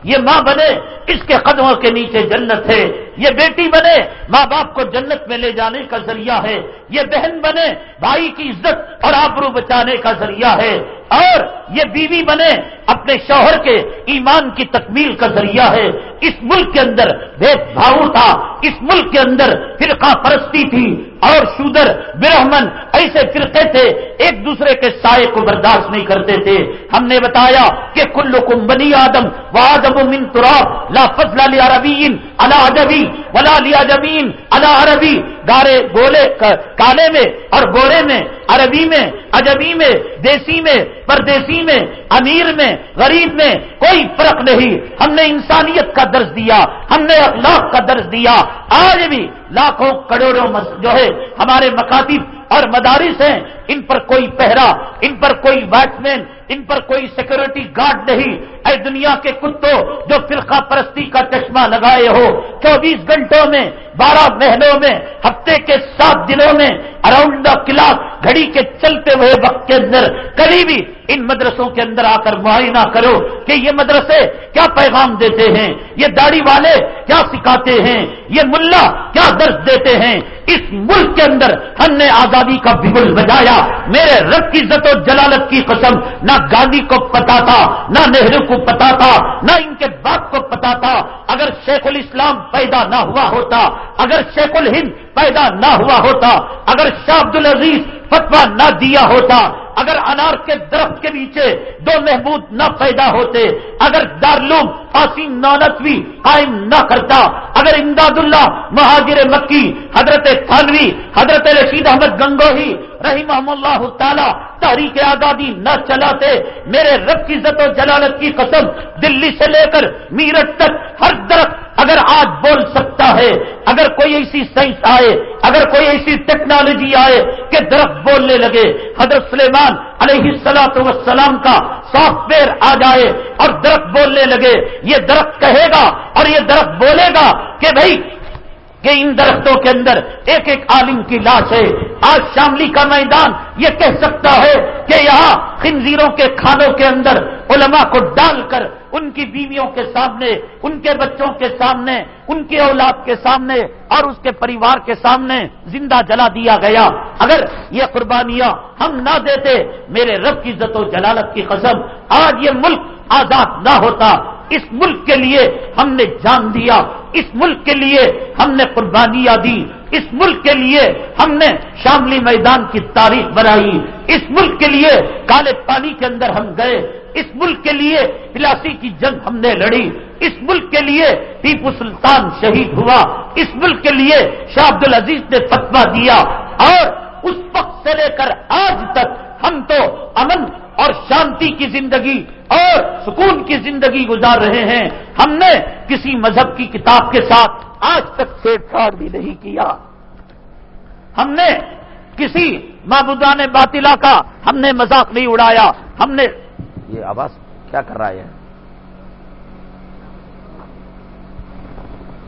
یہ ماں بنے اس کے قدموں کے نیچے جنت ہے یہ بیٹی بنے، ماں باپ کو جنت میں لے جانے کا ذریعہ ہے۔ یہ بہن بنے، بھائی کی عزت اور آبرو بچانے کا ذریعہ ہے۔ اور یہ بیوی بنے، اپنے شوہر کے ایمان کی تکمیل کا ذریعہ ہے۔ اس ملک کے اندر بھید بھاؤ تھا، اس ملک کے اندر فرقہ پرستی تھی۔ اور شودر، برہمن ایسے فرقے تھے، ایک دوسرے کے سائے کو برداشت نہیں کرتے تھے۔ ہم نے بتایا کہ کل بنی آدم و آدم من تراب، لا فضل علی عربین ادبی ولا لیا جمین اللہ عربی، گارے گولے کالے میں اور گورے میں، عربی میں اجبی میں، دیسی میں، پردیسی میں، امیر میں، غریب میں، کوئی فرق نہیں۔ ہم نے انسانیت کا درس دیا، ہم نے اخلاق کا درس دیا۔ آج بھی لاکھوں کروڑوں جو ہے ہمارے مکاتب اور مدارس ہیں، ان پر کوئی پہرا، ان پر کوئی واچ مین ان پر کوئی سیکورٹی گارڈ نہیں۔ اے دنیا کے کتوں جو فرقہ پرستی کا چشمہ لگائے ہو، چوبیس گھنٹوں میں، بارہ مہینوں میں، ہفتے کے سات دنوں میں اراؤنڈ دا کلاک گھڑی کے چلتے ہوئے وقت کے اندر کبھی بھی ان مدرسوں کے اندر آ کر معائنہ کرو کہ یہ مدرسے کیا پیغام دیتے ہیں، یہ داڑھی والے کیا سکھاتے ہیں، یہ ملا کیا درد دیتے ہیں۔ اس ملک کے اندر ہم نے آزادی کا بگل بجایا۔ میرے رب کی عزت و جلالت کی قسم، نہ گاندھی کو پتا تھا، نہ نہرو کو پتا تھا، نہ ان کے باپ کو پتا تھا، اگر شیخ الاسلام پیدا نہ ہوا ہوتا، اگر شیخ الہند پیدا نہ ہوا ہوتا، اگر شاہ عبد العزیز فتوا نہ دیا ہوتا، اگر انار کے درخت کے نیچے دو محبود نہ پیدا ہوتے، اگر دارلوم فاسی نونتوی قائم نہ کرتا، اگر امداد اللہ مہاجر مکی حضرت تھانوی، حضرت رشید احمد گنگوہی رحیم اللہ تعالی تحریک آزادی نہ چلاتے، میرے رب کی عزت و جلالت کی قسم دلی سے لے کر میرٹ تک ہر درخت اگر آج بول سکتا ہے، اگر کوئی ایسی سائنس آئے، اگر کوئی ایسی ٹیکنالوجی آئے کہ درخت بولنے لگے، حضرت سلیمان علیہ السلاط وسلام کا سافٹ ویئر آ جائے اور درخت بولنے لگے، یہ درخت کہے گا اور یہ درخت بولے گا کہ بھائی کہ ان درختوں کے اندر ایک ایک عالم کی لاش ہے۔ آج شاملی کا میدان یہ کہہ سکتا ہے کہ یہاں خنزیروں کے کھانوں کے اندر علماء کو ڈال کر ان کی بیویوں کے سامنے، ان کے بچوں کے سامنے، ان کے اولاد کے سامنے اور اس کے پریوار کے سامنے زندہ جلا دیا گیا۔ اگر یہ قربانیاں ہم نہ دیتے، میرے رب کی عزت و جلالت کی قسم، آج یہ ملک آزاد نہ ہوتا۔ اس ملک کے لیے ہم نے جان دیا، اس ملک کے لیے ہم نے قربانیاں دی، اس ملک کے لیے ہم نے شاملی میدان کی تاریخ بنائی، اس ملک کے لیے کالے پانی کے اندر ہم گئے، اس ملک کے لیے پلاسی کی جنگ ہم نے لڑی، اس ملک کے لیے ٹیپو سلطان شہید ہوا، اس ملک کے لیے شاہ عبد العزیز نے فتوا دیا اور اس وقت سے لے کر آج تک ہم تو امن اور شانتی کی زندگی اور سکون کی زندگی گزار رہے ہیں۔ ہم نے کسی مذہب کی کتاب کے ساتھ آج تک چھیڑ چھاڑ بھی نہیں کیا۔ ہم نے کسی معبودان باطلا کا ہم نے مذاق نہیں اڑایا۔ ہم نے یہ آواز کیا کر رہا ہے؟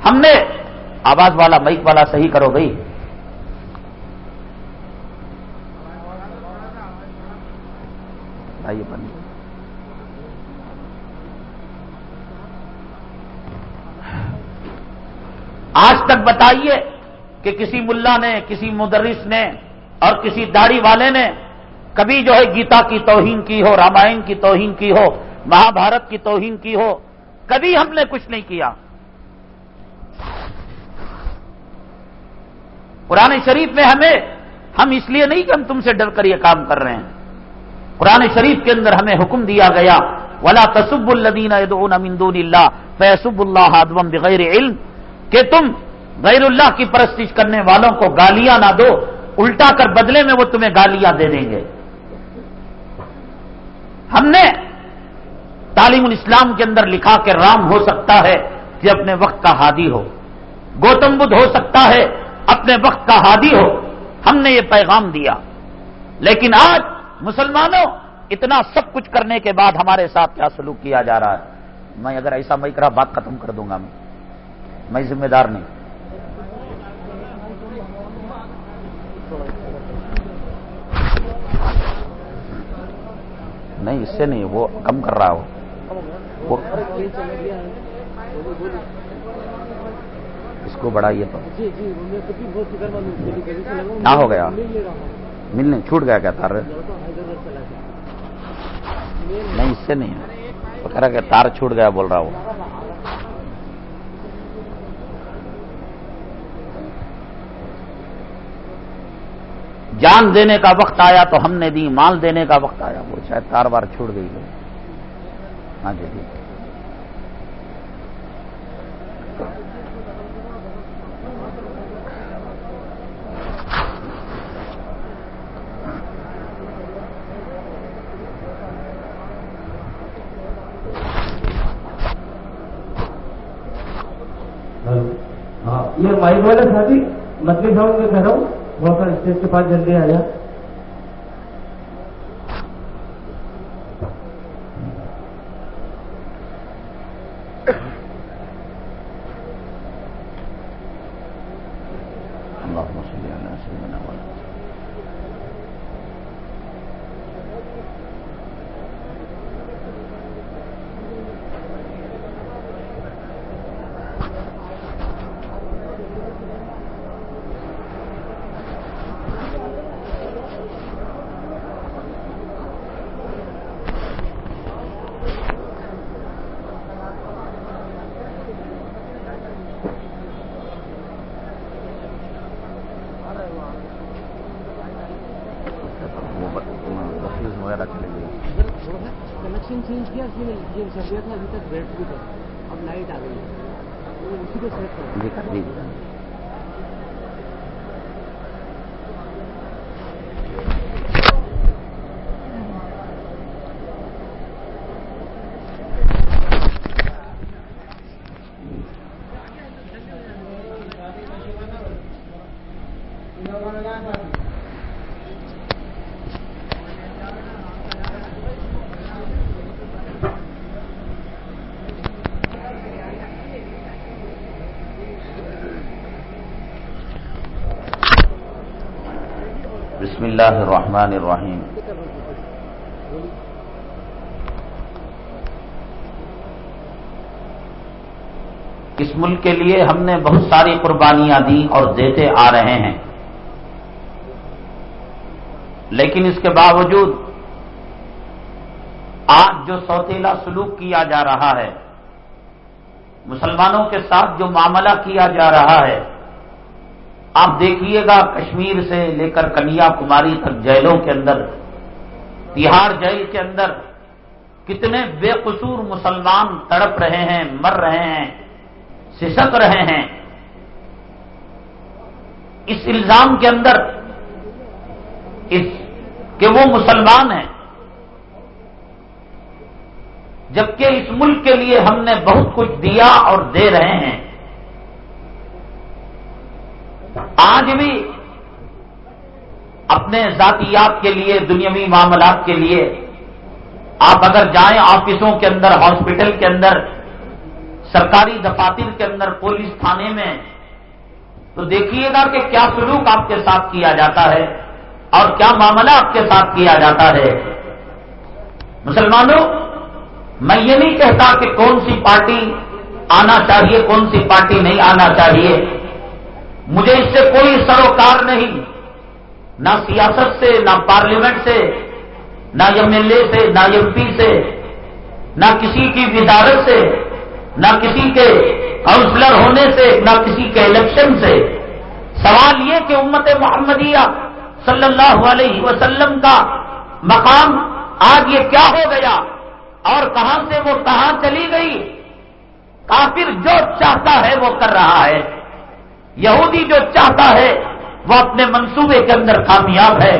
ہم نے آواز والا مائک والا صحیح کرو بھائی۔ بھائی بند آج تک بتائیے کہ کسی ملا نے، کسی مدرس نے اور کسی داڑھی والے نے کبھی جو ہے گیتا کی توہین کی ہو، رامائن کی توہین کی ہو مہا بھارت کی توہین کی ہو، کبھی ہم نے کچھ نہیں کیا۔ قرآن شریف میں ہمیں، ہم اس لیے نہیں کہ ہم تم سے ڈر کر یہ کام کر رہے ہیں۔ قرآن شریف کے اندر ہمیں حکم دیا گیا، ولا تصب الدین مندون اللہ فیصب اللہ بغیر علم۔ کہ تم غیر اللہ کی پرستش کرنے والوں کو گالیاں نہ دو، الٹا کر بدلے میں وہ تمہیں گالیاں دے دیں گے۔ ہم نے تعلیم الاسلام کے اندر لکھا کہ رام ہو سکتا ہے کہ اپنے وقت کا ہادی ہو۔ گوتم بدھ ہو سکتا ہے، اپنے وقت کا ہادی ہو۔ ہم نے یہ پیغام دیا۔ لیکن آج مسلمانوں اتنا سب کچھ کرنے کے بعد ہمارے ساتھ کیا سلوک کیا جا رہا ہے؟ میں اگر ایسا میں کرا بات ختم کر دوں گا میں۔ میں ذمہ دار نہیں۔ نہیں اس سے نہیں وہ کم کر رہا ہو۔ اس کو بڑھائیے تو۔ کیا ہو گیا؟ ملنے چھوٹ گیا کیا تار۔ نہیں، اس سے نہیں۔ وہ کہہ رہا کہ تار چھوٹ گیا، بول رہا وہ جان دینے کا وقت آیا تو ہم نے دی، مال دینے کا وقت آیا۔ وہ شاید تار بار چھوڑ گئی ہاں جی۔, جی۔ ہاں یہ مائک والے ساتھی۔ متلی صاحب میں کہہ رہا ہوں بہت سارے اسٹیج کے پاس جلدی آ جائے بسم اللہ الرحمن الرحیم۔ اس ملک کے لیے ہم نے بہت ساری قربانیاں دی اور دیتے آ رہے ہیں۔ لیکن اس کے باوجود آج جو سوتیلا سلوک کیا جا رہا ہے، مسلمانوں کے ساتھ جو معاملہ کیا جا رہا ہے آپ دیکھیے گا کشمیر سے لے کر کنیا کماری تک جیلوں کے اندر، تہاڑ جیل کے اندر کتنے بے قصور مسلمان تڑپ رہے ہیں، مر رہے ہیں، سسک رہے ہیں۔ اس الزام کے اندر، اس کہ وہ مسلمان ہیں۔ جبکہ اس ملک کے لیے ہم نے بہت کچھ دیا اور دے رہے ہیں۔ آج بھی اپنے ذاتیات کے لیے، دنیاوی معاملات کے لیے، آپ اگر جائیں آفسوں کے اندر، ہاسپٹل کے اندر، سرکاری دفاتر کے اندر، پولیس تھانے میں، تو دیکھیے گا کہ کیا سلوک آپ کے ساتھ کیا جاتا ہے اور کیا معاملہ آپ کے ساتھ کیا جاتا ہے۔ مسلمانوں، میں یہ نہیں کہتا کہ کون سی پارٹی آنا چاہیے، کون سی پارٹی نہیں آنا چاہیے۔ مجھے اس سے کوئی سروکار نہیں، نہ سیاست سے، نہ پارلیمنٹ سے، نہ ایم ایل اے سے، نہ ایم پی سے، نہ کسی کی وزارت سے، نہ کسی کے کاؤنسلر ہونے سے، نہ کسی کے الیکشن سے۔ سوال یہ کہ امت محمدیہ صلی اللہ علیہ وسلم کا مقام آج یہ کیا ہو گیا اور کہاں سے وہ کہاں چلی گئی؟ کافر جو چاہتا ہے وہ کر رہا ہے۔ یہودی جو چاہتا ہے وہ اپنے منصوبے کے اندر کامیاب ہے۔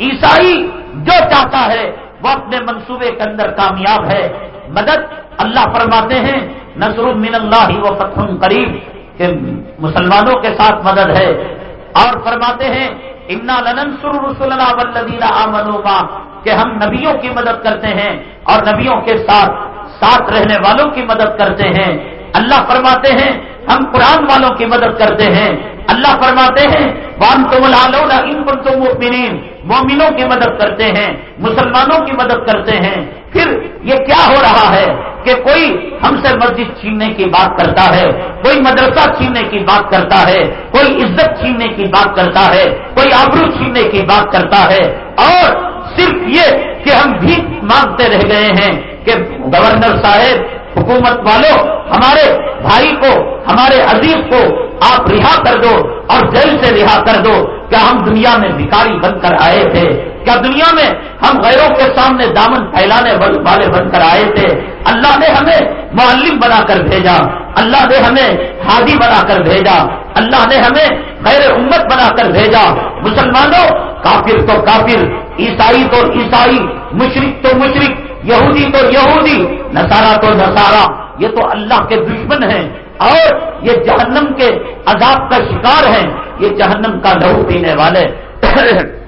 عیسائی جو چاہتا ہے وہ اپنے منصوبے کے اندر کامیاب ہے۔ مدد اللہ فرماتے ہیں، نصر من اللہ و فتح قریب، کہ مسلمانوں کے ساتھ مدد ہے۔ اور فرماتے ہیں، انا لننصر رسولنا والذین آمنوا کا کہ ہم نبیوں کی مدد کرتے ہیں اور نبیوں کے ساتھ ساتھ رہنے والوں کی مدد کرتے ہیں۔ اللہ فرماتے ہیں، ہم قرآن والوں کی مدد کرتے ہیں۔ اللہ فرماتے ہیں وان تم ان پر تم مومنوں کی مدد کرتے ہیں، مسلمانوں کی مدد کرتے ہیں۔ پھر یہ کیا ہو رہا ہے کہ کوئی ہم سے مسجد چھیننے کی بات کرتا ہے، کوئی مدرسہ چھیننے کی بات کرتا ہے، کوئی عزت چھیننے کی بات کرتا ہے، کوئی آبرو چھیننے کی بات کرتا ہے۔ اور صرف یہ کہ ہم بھی مانگتے رہ گئے ہیں کہ گورنر صاحب حکومت والوں ہمارے بھائی کو، ہمارے عزیز کو آپ رہا کر دو اور جیل سے رہا کر دو۔ کیا ہم دنیا میں بھکاری بن کر آئے تھے؟ کیا دنیا میں ہم غیروں کے سامنے دامن پھیلانے والے بن کر آئے تھے؟ اللہ نے ہمیں معلم بنا کر بھیجا۔ اللہ نے ہمیں ہادی بنا کر بھیجا۔ اللہ نے ہمیں غیر امت بنا کر بھیجا۔ مسلمانوں، کافر تو کافر، عیسائی تو عیسائی مشرق تو مشرق یہودی تو یہودی نسارا تو نسارا یہ تو اللہ کے دشمن ہیں۔ اور یہ جہنم کے عذاب کا شکار ہیں، یہ جہنم کا لہو پینے والے۔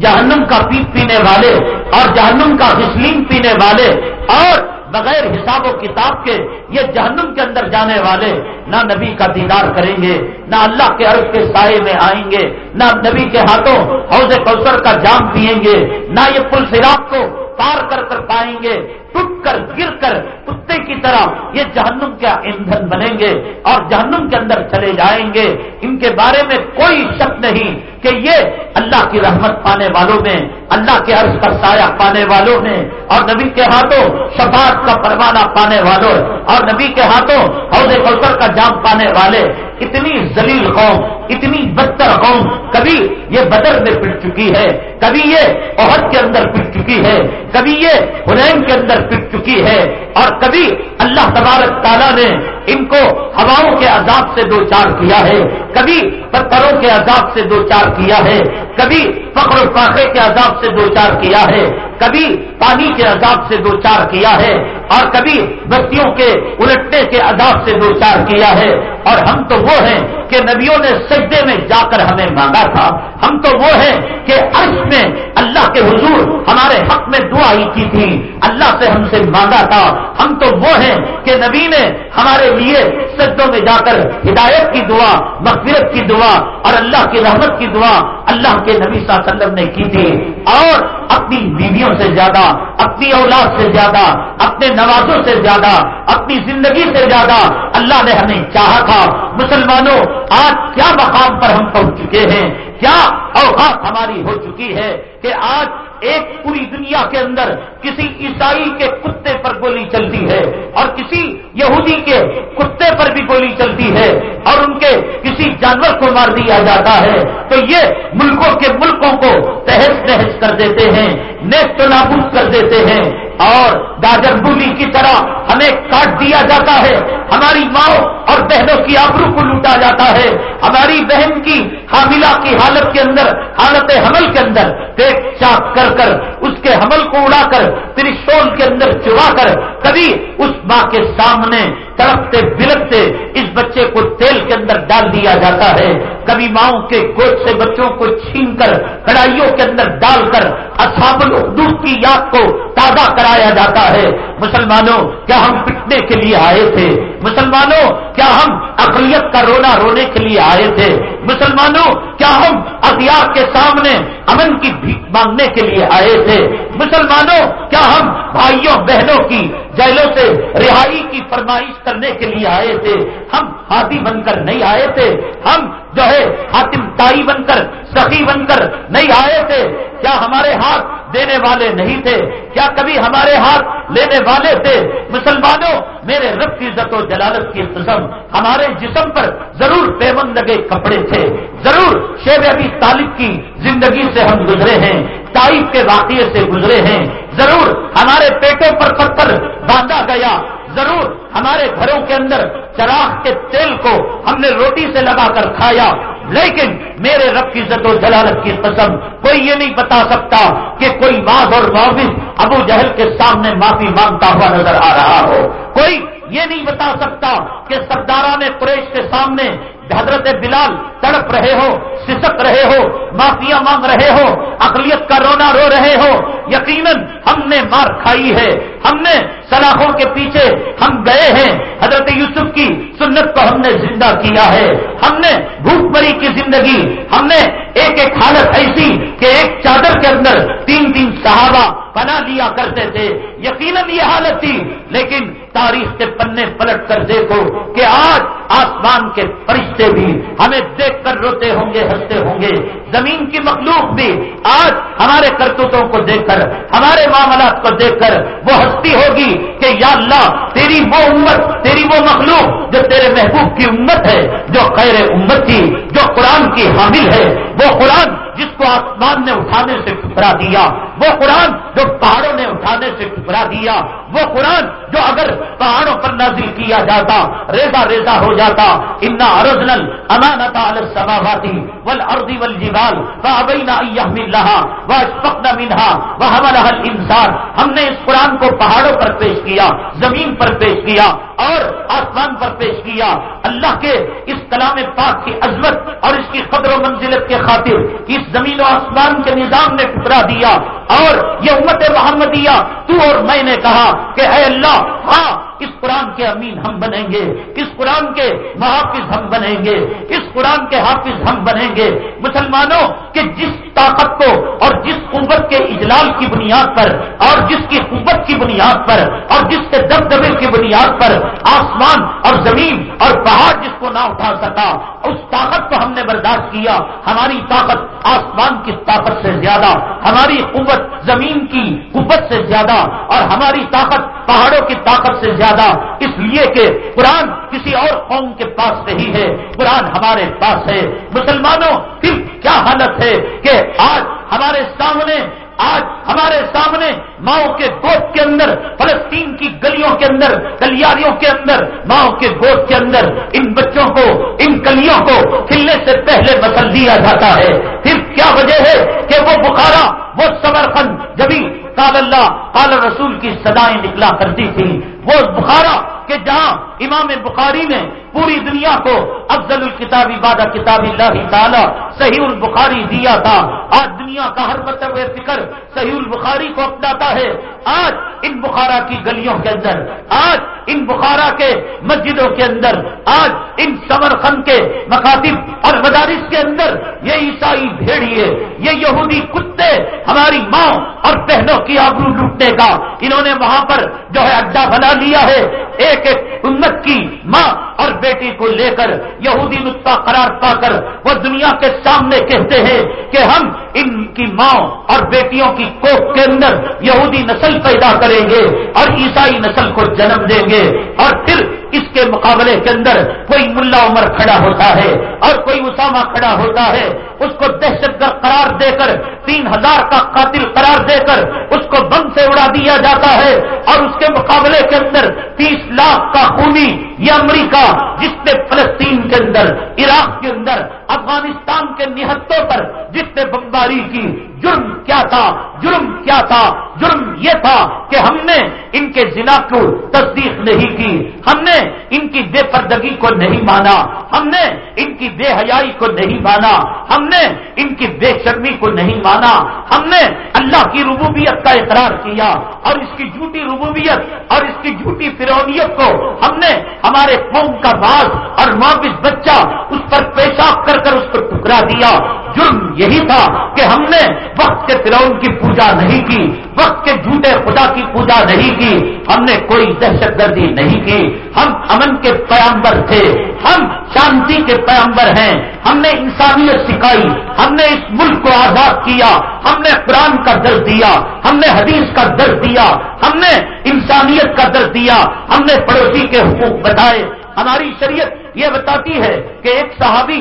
جہنم کا پیپ پینے والے اور جہنم کا غسلین پینے والے اور بغیر حساب و کتاب کے یہ جہنم کے اندر جانے والے۔ نہ نبی کا دیدار کریں گے، نہ اللہ کے عرض کے سائے میں آئیں گے، نہ نبی کے ہاتھوں حوض کوثر کا جام پیئیں گے، نہ یہ پل سراپ کو پار کر کر پائیں گے۔ ٹوٹ کر، گر کر کتے کی طرح یہ جہنم کا ایندھن بنیں گے اور جہنم کے اندر چلے جائیں گے؟ ان کے بارے میں کوئی شک نہیں۔ کہ یہ اللہ کی رحمت پانے والوں میں، اللہ کے عرض کا سایہ پانے والوں میں، اور نبی کے ہاتھوں شفاعت کا پروانہ پانے والوں، اور نبی کے ہاتھوں حوض کوثر کا جام پانے والے۔ اتنی ذلیل قوم، اتنی بدتر قوم کبھی یہ بدر میں پٹ چکی ہے، کبھی یہ عہد کے اندر پٹ چکی ہے، کبھی یہ حنین کے اندر پٹ چکی ہے، اور کبھی اللہ تبارک تعالیٰ نے ان کو ہواؤں کے عذاب سے دو چار کیا ہے، کبھی پتھروں کے عذاب سے دو چار کیا ہے؟ کبھی فخر الفاقے کے عذاب سے دو چار کیا ہے، کبھی پانی کے عذاب سے دو چار کیا ہے، اور کبھی بستیوں کے الٹنے کے عذاب سے دو چار کیا ہے۔ اور ہم تو وہ ہیں کہ نبیوں نے سجدے میں جا کر ہمیں مانگا تھا۔ ہم تو وہ ہیں کہ عرش میں اللہ کے حضور ہمارے حق میں دعا ہی کی تھی۔ اللہ سے ہم سے مانگا تھا۔ ہم تو وہ ہیں کہ نبی نے ہمارے لیے سجدوں میں جا کر ہدایت کی دعا، مغفرت کی دعا اور اللہ کی رحمت کی دعا، اللہ کے نبی صلی اللہ علیہ وسلم نے کی تھی اور اپنی بیویوں سے زیادہ، اپنی اولاد سے زیادہ، اپنے نوازوں سے زیادہ، اپنی زندگی سے زیادہ اللہ نے ہمیں چاہا تھا۔ مسلمانوں، آج کیا مقام پر ہم پہنچ چکے ہیں؟ کیا اوقات ہماری ہو چکی ہے کہ آج ایک پوری دنیا کے اندر کسی عیسائی کے کتے پر گولی چلتی ہے اور کسی یہودی کے کتے پر بھی گولی چلتی ہے اور ان کے کسی جانور کو مار دیا جاتا ہے تو یہ ملکوں کے ملکوں کو تہس نہس کر دیتے ہیں نیست و نابود کر دیتے ہیں۔ اور گاجر بولی کی طرح ہمیں کاٹ دیا جاتا ہے، ہماری ماں اور بہنوں کی آبرو کو لوٹا جاتا ہے۔ ہماری بہن کی حاملہ کی حالت کے اندر، حالت حمل کے اندر پیٹ چاک کر کر، اس کے حمل کو اڑا کر ترشول کے اندر چڑھا کر، کبھی اس ماں کے سامنے تڑپتے بلکتے اس بچے کو تیل کے اندر ڈال دیا جاتا ہے۔ کبھی ماؤں کے گوشت سے بچوں کو چھین کر، کڑھائیوں کے اندر ڈال کر اصحاب الحدود کی یاد کو تازہ کرایا جاتا ہے۔ مسلمانوں، کیا ہم پٹنے کے لیے آئے تھے؟ مسلمانوں، کیا ہم اقلیت کا رونا رونے کے لیے آئے تھے؟ مسلمانوں، کیا ہم اخیار کے سامنے امن کی بھیک مانگنے کے لیے آئے تھے؟ مسلمانوں، کیا ہم بھائیوں بہنوں کی جیلوں سے رہائی کی فرمائش کرنے کے لیے آئے تھے۔ ہم ہاتھی بن کر نہیں آئے تھے۔ ہم جو ہے حاتم تائی بن کر، سخی بن کر نہیں آئے تھے۔ کیا ہمارے ہاتھ دینے والے نہیں تھے؟ کیا کبھی ہمارے ہاتھ لینے والے تھے؟ مسلمانوں، میرے رب کی عزت و جلالت کی قسم، ہمارے جسم پر ضرور پیمند لگے کپڑے تھے۔ ضرور شیب ابھی طالب کی زندگی سے ہم گزرے ہیں۔ تائف کے واقعے سے گزرے ہیں۔ ضرور ہمارے پیٹوں پر پتھر باندھا گیا۔ ضرور ہمارے گھروں کے اندر چراغ کے تیل کو ہم نے روٹی سے لگا کر کھایا، لیکن میرے رب کی عزت و جلالت کی قسم، کوئی یہ نہیں بتا سکتا کہ کوئی باز اور معاوض ابو جہل کے سامنے معافی مانگتا ہوا نظر آ رہا ہو۔ کوئی یہ نہیں بتا سکتا کہ سرداران قریش کے سامنے حضرت بلال تڑپ رہے ہو، سسک رہے ہو معافیا مانگ رہے ہو، اقلیت کا رونا رو رہے ہو، یقیناً ہم نے مار کھائی ہے، ہم نے سلاخوں کے پیچھے ہم گئے ہیں۔ حضرت یوسف کی سنت کو ہم نے زندہ کیا ہے۔ ہم نے بھوک مری کی زندگی، ہم نے ایک ایک حالت ایسی کہ ایک چادر کے اندر تین تین صحابہ بنا لیا کرتے تھے۔ یقیناً یہ حالت تھی، لیکن تاریخ کے پنے پلٹ کر دیکھو کہ آج آسمان کے فرشتے بھی ہمیں دیکھ کر روتے ہوں گے، ہنستے ہوں گے۔ زمین کی مخلوق بھی آج ہمارے کرتوتوں کو دیکھ کر، ہمارے معاملات کو دیکھ کر وہ ہستی ہوگی کہ یا اللہ، تیری وہ امت، تیری وہ مخلوق جو تیرے محبوب کی امت ہے، جو خیر امت تھی جو قرآن کی حامل ہے۔ وہ قرآن جس کو آسمان نے اٹھانے سے ٹکرا دیا، وہ قرآن جو پہاڑوں نے اٹھانے سے ٹکرا دیا، وہ قرآن جو اگر پہاڑوں پر نازل کیا جاتا ریزا ریزا ہو جاتا، انا ارزنل امانتا السماواتی ول اردی ول جیوال وہ ابینا ملحا وہ اشفقنا منہا وہ حمل انسان ہم نے اس قرآن کو پہاڑوں پر پیش کیا، زمین پر پیش کیا اور آسمان پر پیش کیا اللہ کے اس کلام پاک کی عظمت اور اس کی قدر و منزلت کے خاطر اس زمین و آسمان کے نظام نے ٹکرا دیا اور یہ امت محمدیہ تو اور میں نے کہا کہ اے اللہ ہاں اس قرآن کے امین ہم بنیں گے؟ اس قرآن کے محافظ ہم بنیں گے؟ اس قرآن کے حافظ ہم بنیں گے؟ مسلمانوں کے جس طاقت کو اور جس قوت کے اجلال کی بنیاد پر اور جس کی قوت کی بنیاد پر اور جس کے دبدبے کی بنیاد پر آسمان اور زمین اور پہاڑ جس کو نہ اٹھا سکا، اس طاقت کو ہم نے برداشت کیا۔ ہماری طاقت آسمان کی طاقت سے زیادہ، ہماری قوت زمین کی قوت سے زیادہ اور ہماری طاقت پہاڑوں کی طاقت سے زیادہ، اس لیے کہ قرآن کسی اور قوم کے پاس نہیں ہے، قرآن ہمارے پاس ہے۔ مسلمانوں، پھر کیا حالت ہے کہ آج ہمارے سامنے، آج ہمارے سامنے ماؤں کے گوت کے اندر، فلسطین کی گلیوں کے اندر، کلیاریوں کے اندر، ماؤں کے گوت کے اندر ان بچوں کو، ان کلیوں کو کھلنے سے پہلے مسل دیا جاتا ہے۔ پھر کیا وجہ ہے کہ وہ بخارا، وہ سمرخن جبھی قال اللہ کال رسول کی سدائیں نکلا کرتی تھی۔ وہ بخارا کہ جہاں امام بخاری نے پوری دنیا کو افضل الکتاب بادہ کتاب اللہ تعالی صحیح البخاری دیا تھا۔ آج دنیا کا ہر مطلب فکر صحیح البخاری کو اپناتا ہے۔ آج ان بخارا کی گلیوں کے اندر، آج ان بخارا کے مسجدوں کے اندر، آج ان سمر خن کے مکاتب اور مدارس کے اندر یہ عیسائی بھیڑیے یہ یہودی کتے ہماری ماں اور بہنوں کی آبرو لوٹنے کا۔ انہوں نے وہاں پر جو ہے اڈا بنا لیا ہے ایک ایک امت کی ماں اور بیٹی کو لے کر یہودی نسخہ قرار پا کر وہ دنیا کے سامنے کہتے ہیں کہ ہم ان کی ماں اور بیٹیوں کی کوک کے اندر یہودی نسل پیدا کریں گے اور عیسائی نسل کو جنم دیں گے اور پھر اس کے مقابلے کے اندر کوئی ملا عمر کھڑا ہوتا ہے اور کوئی اسامہ کھڑا ہوتا ہے، اس کو دہشت گرد قرار دے کر، تین ہزار کا قاتل قرار دے کر اس کو بم سے اڑا دیا جاتا ہے اور اس کے مقابلے کے اندر تیس لاکھ کا خونی یہ امریکہ جس نے فلسطین کے اندر، عراق کے اندر، افغانستان کے نہتوں پر جس نے بمباری کی، جرم کیا تھا، جرم کیا تھا، جرم یہ تھا کہ ہم نے ان کے ضلع کو تصدیق نہیں کی، ہم نے ان کی بے پردگی کو نہیں مانا، ہم نے ان کی بے حیائی کو نہیں مانا، ہم نے ان کی بے شرمی کو نہیں مانا، ہم نے اللہ کی ربوبیت کا اقرار کیا اور اس کی جھوٹی ربوبیت اور اس کی جھوٹی فرونیت کو ہم نے ہمارے قوم کا باز اور واپس بچہ اس پر پیشاب کر کر اس پر ٹکرا دیا جرم یہی تھا کہ ہم نے وقت کے فرعون کی پوجا نہیں کی، وقت کے جھوٹے خدا کی پوجا نہیں کی، ہم نے کوئی دہشت گردی نہیں کی۔ ہم امن کے پیامبر تھے، ہم شانتی کے پیامبر ہیں، ہم نے انسانیت سکھائی، ہم نے اس ملک کو آزاد کیا، ہم نے قرآن کا درد دیا، ہم نے حدیث کا درد دیا، ہم نے انسانیت کا درد دیا، ہم نے پڑوسی کے حقوق بتائے۔ ہماری شریعت یہ بتاتی ہے کہ ایک صحابی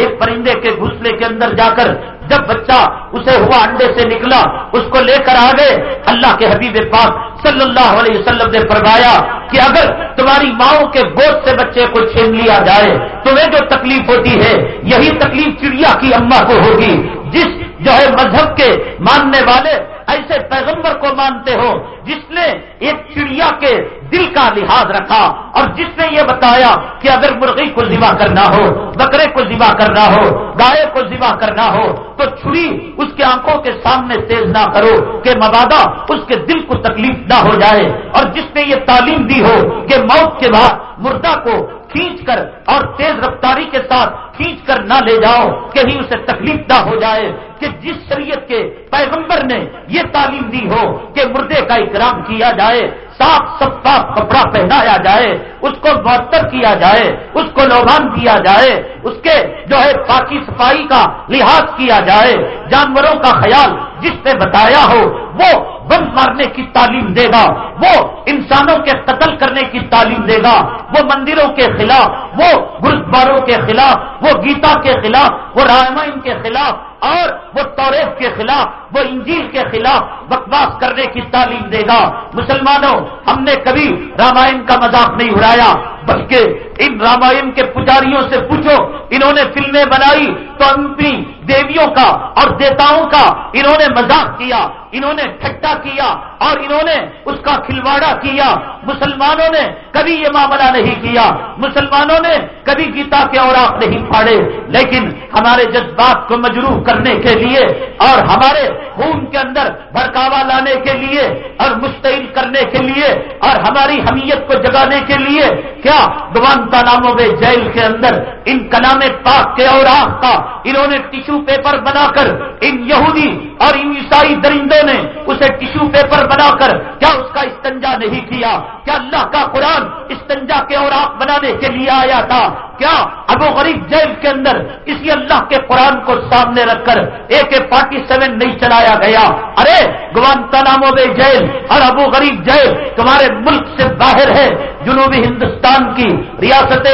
ایک پرندے کے گھسلے کے اندر جا کر جب بچہ اسے ہوا انڈے سے نکلا، اس کو لے کر آ گئے اللہ کے حبیب پاک صلی اللہ علیہ وسلم نے فرمایا کہ اگر تمہاری ماؤں کے گود سے بچے کو چھین لیا جائے، تمہیں جو تکلیف ہوتی ہے، یہی تکلیف چڑیا کی اما کو ہوگی، جس جو ہے مذہب کے ماننے والے ایسے پیغمبر کو مانتے ہو جس نے ایک چڑیا کے دل کا لحاظ رکھا اور جس نے یہ بتایا کہ اگر مرغی کو ذبح کرنا ہو، بکرے کو ذبح کرنا ہو، گائے کو ذبح کرنا ہو، تو چھری اس کے آنکھوں کے سامنے تیز نہ کرو کہ مبادہ اس کے دل کو تکلیف نہ ہو جائے۔ اور جس نے یہ تعلیم دی ہو کہ موت کے بعد مردہ کو کھینچ کر اور تیز رفتاری کے ساتھ کھینچ کر نہ لے جاؤ کہیں اسے تکلیف نہ ہو جائے کہ جس شریعت کے پیغمبر نے یہ تعلیم دی ہو کہ مردے کا اکرام کیا جائے، صاف صاف کپڑا پہنایا جائے، اس کو معطر کیا جائے، اس کو لوبان دیا جائے، اس کے جو ہے پاکی صفائی کا لحاظ کیا جائے۔ جانوروں کا خیال جس نے بتایا ہو وہ بم مارنے کی تعلیم دے گا، وہ انسانوں کے قتل کرنے کی تعلیم دے گا، وہ مندروں کے خلاف، وہ گرودواروں کے خلاف، وہ گیتا کے خلاف، وہ رامائن کے خلاف، اور وہ توریف کے خلاف، وہ انجیل کے خلاف بکواس کرنے کی تعلیم دے گا۔ مسلمانوں، ہم نے کبھی رامائن کا مذاق نہیں اڑایا۔ بلکہ ان رامائن کے پجاریوں سے پوچھو، انہوں نے فلمیں بنائی تو اپنی دیویوں کا اور دیتاؤں کا انہوں نے مذاق کیا، انہوں نے ٹھٹا کیا اور انہوں نے اس کا کھلواڑا کیا۔ مسلمانوں نے کبھی یہ معاملہ نہیں کیا، مسلمانوں نے کبھی گیتا کے اوراق نہیں پھاڑے۔ لیکن ہمارے جذبات کو مجروح کرنے کے لیے اور ہمارے خون کے اندر بھڑکاوا لانے کے لیے اور مستعل کرنے کے لیے اور ہماری حمیت کو جگانے کے لیے کیا گوانتا ناموں میں جیل کے اندر، ان کلام پاک کے اور آخ کا، انہوں نے ٹشو پیپر بنا کر، ان یہودی اور ان عیسائی درندوں نے اسے ٹشو پیپر بنا کر، کیا اس کا استنجا نہیں کیا؟ کیا اللہ کا قرآن استنجا کے اور آخ بنانے کے لیے آیا تھا؟ کیا ابو غریب جیل کے اندر اسی اللہ کے قرآن کو سامنے رکھ کر اے کے فورٹی سیون نہیں چلایا گیا؟ ارے گوان تناموں جیل اور ابو غریب جیل تمہارے ملک سے باہر ہے، جنوبی ہندوستان کی، ریاست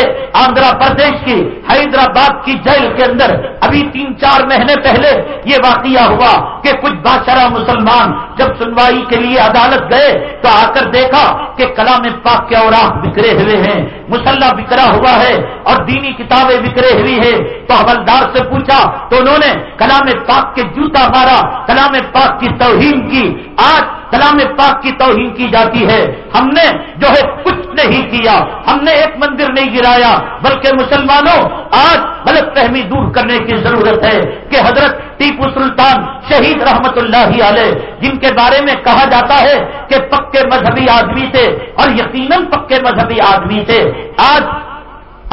آندھرا پردیش کی، حیدرآباد کی جیل کے اندر۔ ابھی تین چار مہینے پہلے یہ واقعہ ہوا کہ کچھ بادشاہ مسلمان جب سنوائی کے لیے عدالت گئے تو آ کر دیکھا کہ کلام پاک کے اور بکھرے ہوئے ہیں۔ مسلح بکھرا ہوا ہے اور دینی کتابیں بکرے ہوئی ہے تو حملدار سے پوچھا، تو انہوں نے کلام پاک کے جوتا مارا، کلام پاک کی توہین کی۔ آج کلام پاک کی توہین کی جاتی ہے۔ ہم نے جو ہے کچھ نہیں کیا، ہم نے ایک مندر نہیں گرایا، بلکہ مسلمانوں، آج غلط فہمی دور کرنے کی ضرورت ہے کہ حضرت ٹیپو سلطان شہید رحمت اللہ علیہ، جن کے بارے میں کہا جاتا ہے کہ پکے مذہبی آدمی تھے اور یقیناً پکے مذہبی آدمی تھے۔ آج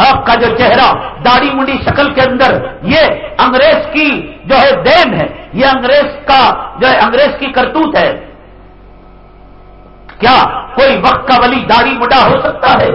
آپ کا جو چہرہ داڑھی منڈی شکل کے اندر، یہ انگریز کی جو ہے دین ہے، یہ انگریز کا جو ہے انگریز کی کرتوت ہے۔ کیا کوئی وقت کا ولی داڑھی مڈا ہو سکتا ہے؟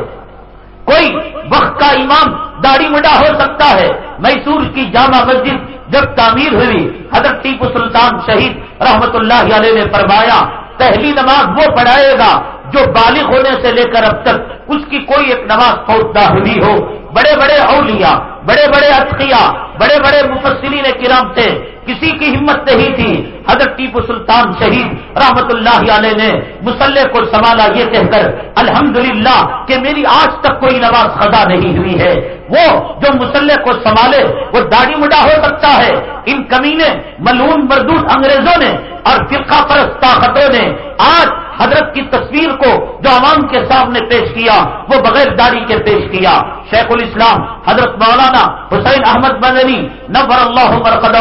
کوئی وقت کا امام داڑھی مڈا ہو سکتا ہے؟ میسور کی جامع مسجد جب تعمیر ہوئی، حضرت ٹیپو سلطان شہید رحمت اللہ علیہ نے فرمایا، پہلی نماز وہ پڑھائے گا جو بالغ ہونے سے لے کر اب تک اس کی کوئی ایک نماز فوج ہوئی ہو۔ بڑے بڑے اولیاء، بڑے بڑے اتقیا بڑے بڑے مفسرین کرام تھے کسی کی ہمت نہیں تھی۔ حضرت ٹیپو سلطان شہید رحمت اللہ علیہ نے مسلح کو سنبھالا، یہ کہہ کر، الحمدللہ کہ میری آج تک کوئی نماز خدا نہیں ہوئی ہے۔ وہ جو مسلح کو سنبھالے، وہ داڑھی مڈا ہو سکتا ہے۔ ان کمینے ملون مردود انگریزوں نے اور فرقہ پرست طاقتوں نے آج حضرت کی تصویر کو جو عوام کے سامنے پیش کیا، وہ بغیر داڑھی کے پیش کیا۔ شیخ الاسلام حضرت مولانا حسین احمد مدنی نور اللہ مرقدہ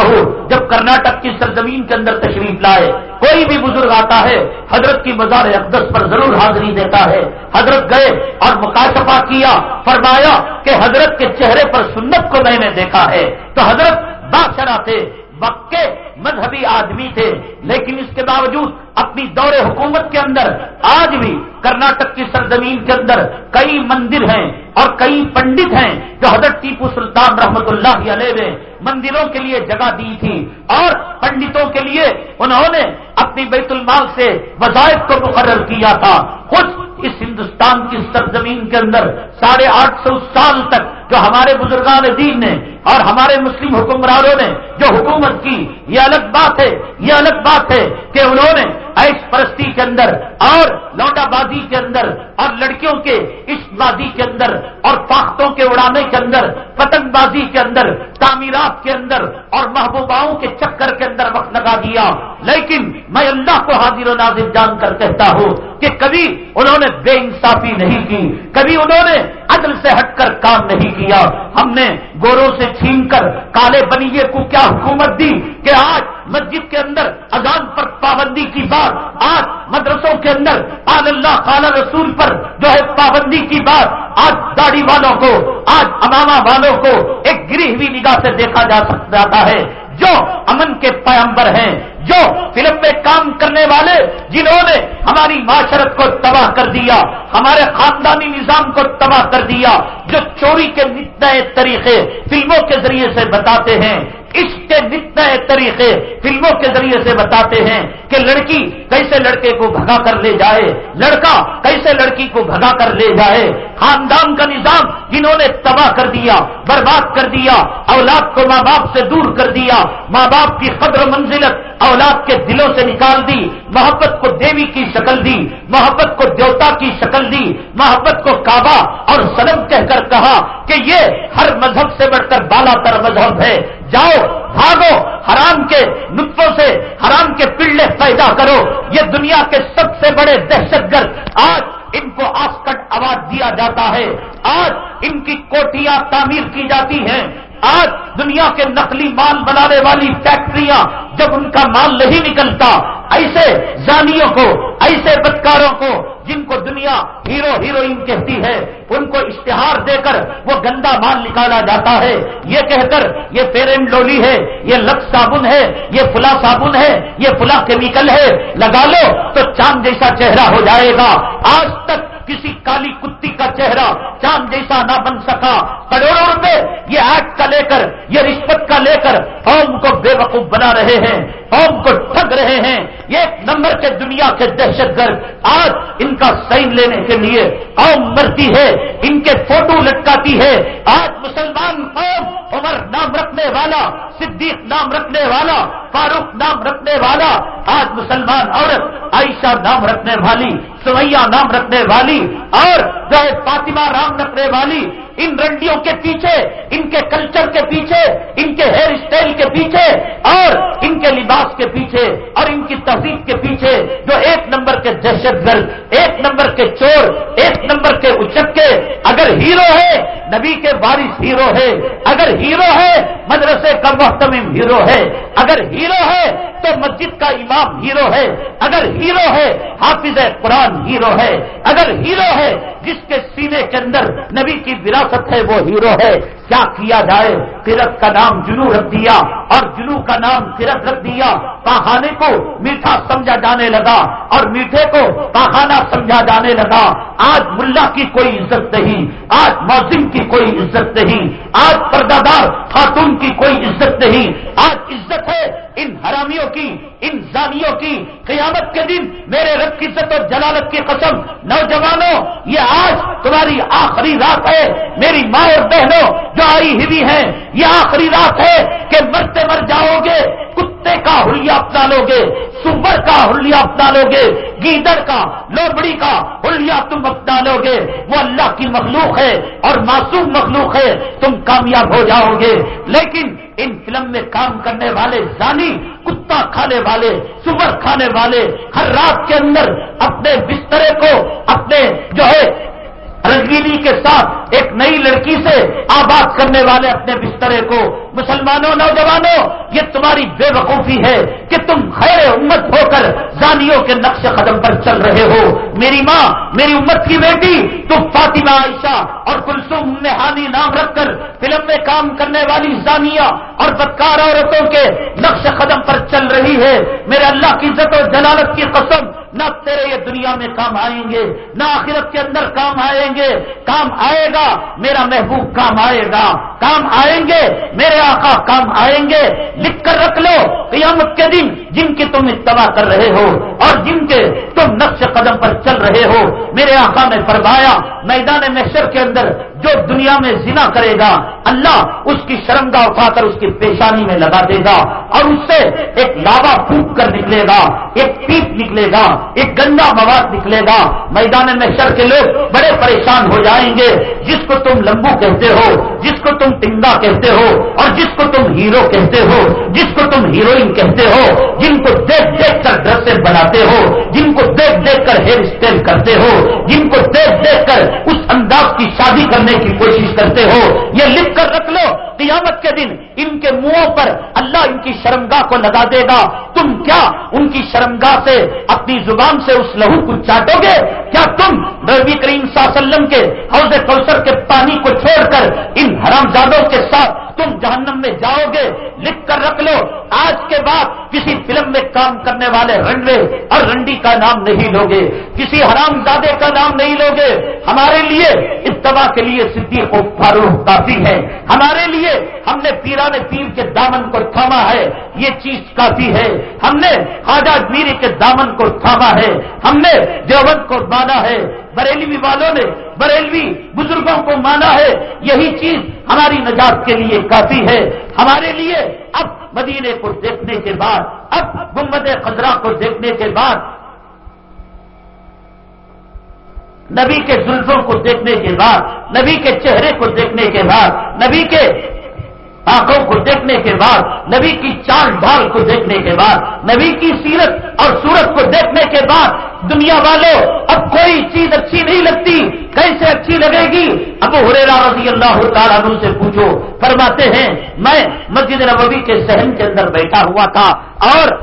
جب کرناٹک کی سرزمین کے اندر تشریف لائے۔ کوئی بھی بزرگ آتا ہے، حضرت کی مزار اقدس پر ضرور حاضری دیتا ہے۔ حضرت گئے اور مکاشفہ کیا، فرمایا کہ حضرت کے چہرے پر سنت کو میں نے دیکھا ہے۔ تو حضرت بادشاہ تھے، مکے مذہبی آدمی تھے، لیکن اس کے باوجود اپنی دور حکومت کے اندر، آج بھی کرناٹک کی سرزمین کے اندر کئی مندر ہیں اور کئی پنڈت ہیں جو حضرت ٹیپو سلطان رحمت اللہ علیہ نے مندروں کے لیے جگہ دی تھی اور پنڈتوں کے لیے انہوں نے اپنی بیت المال سے وظائف کو مقرر کیا تھا۔ خود اس ہندوستان کی سرزمین کے اندر ساڑھے آٹھ سو سال تک جو ہمارے بزرگان دین نے اور ہمارے مسلم حکمرانوں نے جو حکومت کی، یہ الگ بات ہے، یہ الگ بات ہے کہ انہوں نے ایش پرستی کے اندر اور لوٹا بازی کے اندر اور لڑکیوں کے عشق بازی کے اندر اور پاختوں کے اڑانے کے اندر، پتنگ بازی کے اندر، تعمیرات کے اندر اور محبوباؤں کے چکر کے اندر وقت لگا دیا۔ لیکن میں اللہ کو حاضر و نازر جان کر کہتا ہوں کہ کبھی انہوں نے بے انصافی نہیں کی، کبھی انہوں نے عدل سے ہٹ کر کام نہیں کیا۔ ہم نے گوروں سے چھین کر کالے بنیے کو کیا حکومت دی کہ آج مسجد کے اندر اذان پر پابندی کی بات، آج مدرسوں کے اندر آل اللہ خال رسول پر جو ہے پابندی کی بات، آج داڑھی والوں کو، آج امامہ والوں کو ایک گری ہوئی نگاہ سے دیکھا جا سکتا ہے۔ جو امن کے پیمبر ہیں جو فلم میں کام کرنے والے جنہوں نے ہماری معاشرت کو تباہ کر دیا، ہمارے خاندانی نظام کو تباہ کر دیا، جو چوری کے نئے طریقے فلموں کے ذریعے سے بتاتے ہیں، اس کے نت نئے طریقے فلموں کے ذریعے سے بتاتے ہیں کہ لڑکی کیسے لڑکے کو بھگا کر لے جائے، لڑکا کیسے لڑکی کو بھگا کر لے جائے۔ خاندان کا نظام جنہوں نے تباہ کر دیا، برباد کر دیا، اولاد کو ماں باپ سے دور کر دیا، ماں باپ کی قدر منزلت اولاد کے دلوں سے نکال دی، محبت کو دیوی کی شکل دی، محبت کو دیوتا کی شکل دی، محبت کو کعبہ اور سلم کہہ کر کہا کہ یہ ہر مذہب سے بڑھ کر بالا تر مذہب ہے۔ جاؤ، بھاگو، حرام کے نطفوں سے، حرام کے پلے پیدا کرو۔ یہ دنیا کے سب سے بڑے دہشت گرد آج ان کو آسکٹ آواز دیا جاتا ہے۔ آج ان کی کوٹیاں تعمیر کی جاتی ہیں۔ آج دنیا کے نقلی مال بنانے والی فیکٹریاں جب ان کا مال نہیں نکلتا، ایسے زانیوں کو، ایسے بدکاروں کو جن کو دنیا ہیرو ہیروئن کہتی ہے، ان کو اشتہار دے کر وہ گندا مال نکالا جاتا ہے۔ یہ کہہ کر یہ پیرن لولی ہے، یہ لکس صابن ہے، یہ فلا صابن ہے، یہ فلا کیمیکل ہے، لگا لو تو چاند جیسا چہرہ ہو جائے گا۔ آج تک کسی کالی کتی کا چہرہ چاند جیسا نہ بن سکا۔ کروڑوں روپے یہ ایکٹ کا لے کر، یہ رشوت کا لے کر قوم کو بے وقوف بنا رہے ہیں، قوم کو ٹھگ رہے ہیں۔ یہ ایک نمبر کے دنیا کے دہشت گرد۔ آج ان کا سائن لینے کے لیے قوم مرتی ہے، ان کے فوٹو لٹکاتی ہے۔ آج مسلمان قوم عمر نام رکھنے والا، صدیق نام رکھنے والا، فاروق نام رکھنے والا، آج مسلمان عورت عائشہ نام رکھنے والی سویا نام رکھنے والی اور جو ہے فاطمہ رام رکھنے والی ان رنڈیوں کے پیچھے، ان کے کلچر کے پیچھے، ان کے ہیئر اسٹائل کے پیچھے اور ان کے لباس کے پیچھے اور ان کی تہذیب کے پیچھے جو ایک نمبر کے دہشت گرد، ایک نمبر کے چور، ایک نمبر کے اچکے، اگر ہیرو ہے، نبی کے بارش ہیرو ہے، اگر ہیرو ہے، مدرسے کا محتمم ہیرو ہے، اگر ہیرو ہے، تو مسجد کا امام ہیرو ہے، اگر ہیرو ہے، حافظ قرآن ہیرو ہے، اگر ہیرو ہے، جس کے سینے کے اندر نبی کی وراثت ہے وہ ہیرو ہے، کیا کیا جائے؟ قرت کا نام جنو رکھ دیا اور جنو کا نام قرت رکھ دیا۔ پہانے کو میٹھا سمجھا جانے لگا اور میٹھے کو پہانا سمجھا جانے لگا۔ آج ملا کی کوئی عزت نہیں، آج موزم کی کوئی عزت نہیں، آج پردادار خاتون کی کوئی عزت نہیں۔ آج عزت ہے ان حرامیوں کی، ان زانیوں کی۔ قیامت کے دن میرے رب کی عزت اور جلالت کی قسم۔ نوجوانوں، یہ آج تمہاری آخری رات ہے۔ میری ماں اور بہنوں جو آئی ہوئی ہیں، یہ آخری رات ہے کہ مرتے مر جاؤ گے، کتے کا ہولیا اپنا لو گے، سور کا ہولیا اپنا لو گے، گیدڑ کا لوبڑی کا ہولیا تم اپنا لو گے۔ وہ اللہ کی مخلوق ہے اور معصوم مخلوق ہے، تم کامیاب ہو جاؤ گے۔ لیکن ان فلم میں کام کرنے والے زانی، کتا کھانے والے، سور کھانے والے، ہر رات کے اندر اپنے بسترے کو، اپنے جو ہے رنگینی کے ساتھ ایک نئی لڑکی سے آباد کرنے والے اپنے بسترے کو مسلمانوں، نوجوانوں، یہ تمہاری بے وقوفی ہے کہ تم خیر امت ہو کر زانیوں کے نقش قدم پر چل رہے ہو۔ میری ماں، میری امت کی بیٹی، تم فاطمہ، عائشہ اور کلسوم نہانی نام رکھ کر فلم میں کام کرنے والی زانیہ اور بدکار عورتوں کے نقش قدم پر چل رہی ہے۔ میرے اللہ کی عزت اور جلالت کی قسم، نہ تیرے یہ دنیا میں کام آئیں گے، نہ آخرت کے اندر کام آئیں گے۔ کام آئے گا، میرا محبوب کام آئے گا۔ کام آئیں گے، میرے آقا کام آئیں گے، لکھ کر رکھ لو، قیامت کے دن جن کی تم اتباع کر رہے ہو اور جن کے تم نقش قدم پر چل رہے ہو۔ میرے آقا نے فرمایا، میدان محشر کے اندر جو دنیا میں زنا کرے گا، اللہ اس کی شرمگا اٹھا کر اس کی پیشانی میں لگا دے گا اور اس سے ایک لاوا پھونک کر نکلے گا، ایک پیپ نکلے گا، ایک گندا مواد نکلے گا۔ میدان محشر کے لوگ بڑے پریشان ہو جائیں گے، جس کو تم لمبو کہتے ہو، جس کو تم ٹنگا کہتے ہو اور جس کو تم ہیرو کہتے ہو، جس کو تم ہیروئن کہتے ہو، جن کو دیکھ دیکھ کر ڈریس بناتے ہو، جن کو دیکھ دیکھ کر ہیئر اسٹائل کرتے ہو، جن کو دیکھ دیکھ کر اس انداز کی شادی کرنے کی کوشش کرتے ہو، یہ لکھ کر رکھ لو، قیامت کے دن ان کے منہوں پر اللہ ان کی شرمگاہ کو لگا دے گا۔ تم کیا ان کی شرمگاہ سے اپنی زبان سے اس لہو کو چاٹو گے؟ کیا تم نبی کریم صلی اللہ علیہ وسلم کے حوض کوثر کے پانی کو چھوڑ کر ان حرام زادوں کے ساتھ تم جہنم میں جاؤ گے لکھ کر رکھ لو۔ آج کے بعد کسی فلم میں کام کرنے والے رنڈے اور رنڈی کا نام نہیں لوگے۔ کسی حرام زادے کا نام نہیں لوگے۔ ہمارے لیے اتباع کے لیے صدیق و فاروق کافی ہے ہمارے لیے ہم نے پیران پیر کے دامن کو تھاما ہے۔ یہ چیز کافی ہے۔ ہم نے خواجہ میری کے دامن کو تھاما ہے۔ ہم نے دیوبند کو مانا ہے۔ بریلوی والوں نے بریلوی بزرگوں کو مانا ہے۔ یہی چیز ہماری نجات کے لیے کافی ہے۔ ہمارے لیے اب مدینے کو دیکھنے کے بعد، اب گمبد خزرا کو دیکھنے کے بعد، نبی کے زلفوں کو دیکھنے کے بعد، نبی کے چہرے کو دیکھنے کے بعد، نبی کے آنکھوں کو دیکھنے کے بعد، نبی کی چاند ڈھال کو دیکھنے کے بعد، نبی کی سیرت اور سورت کو دیکھنے کے بعد، دنیا والوں، اب کوئی چیز اچھی نہیں لگتی، کیسے اچھی لگے گی؟ اب ہریرا رضی اللہ تعالیٰ عنہ سے پوچھو، فرماتے ہیں، میں مسجد نبوی کے سہن کے اندر بیٹھا ہوا تھا اور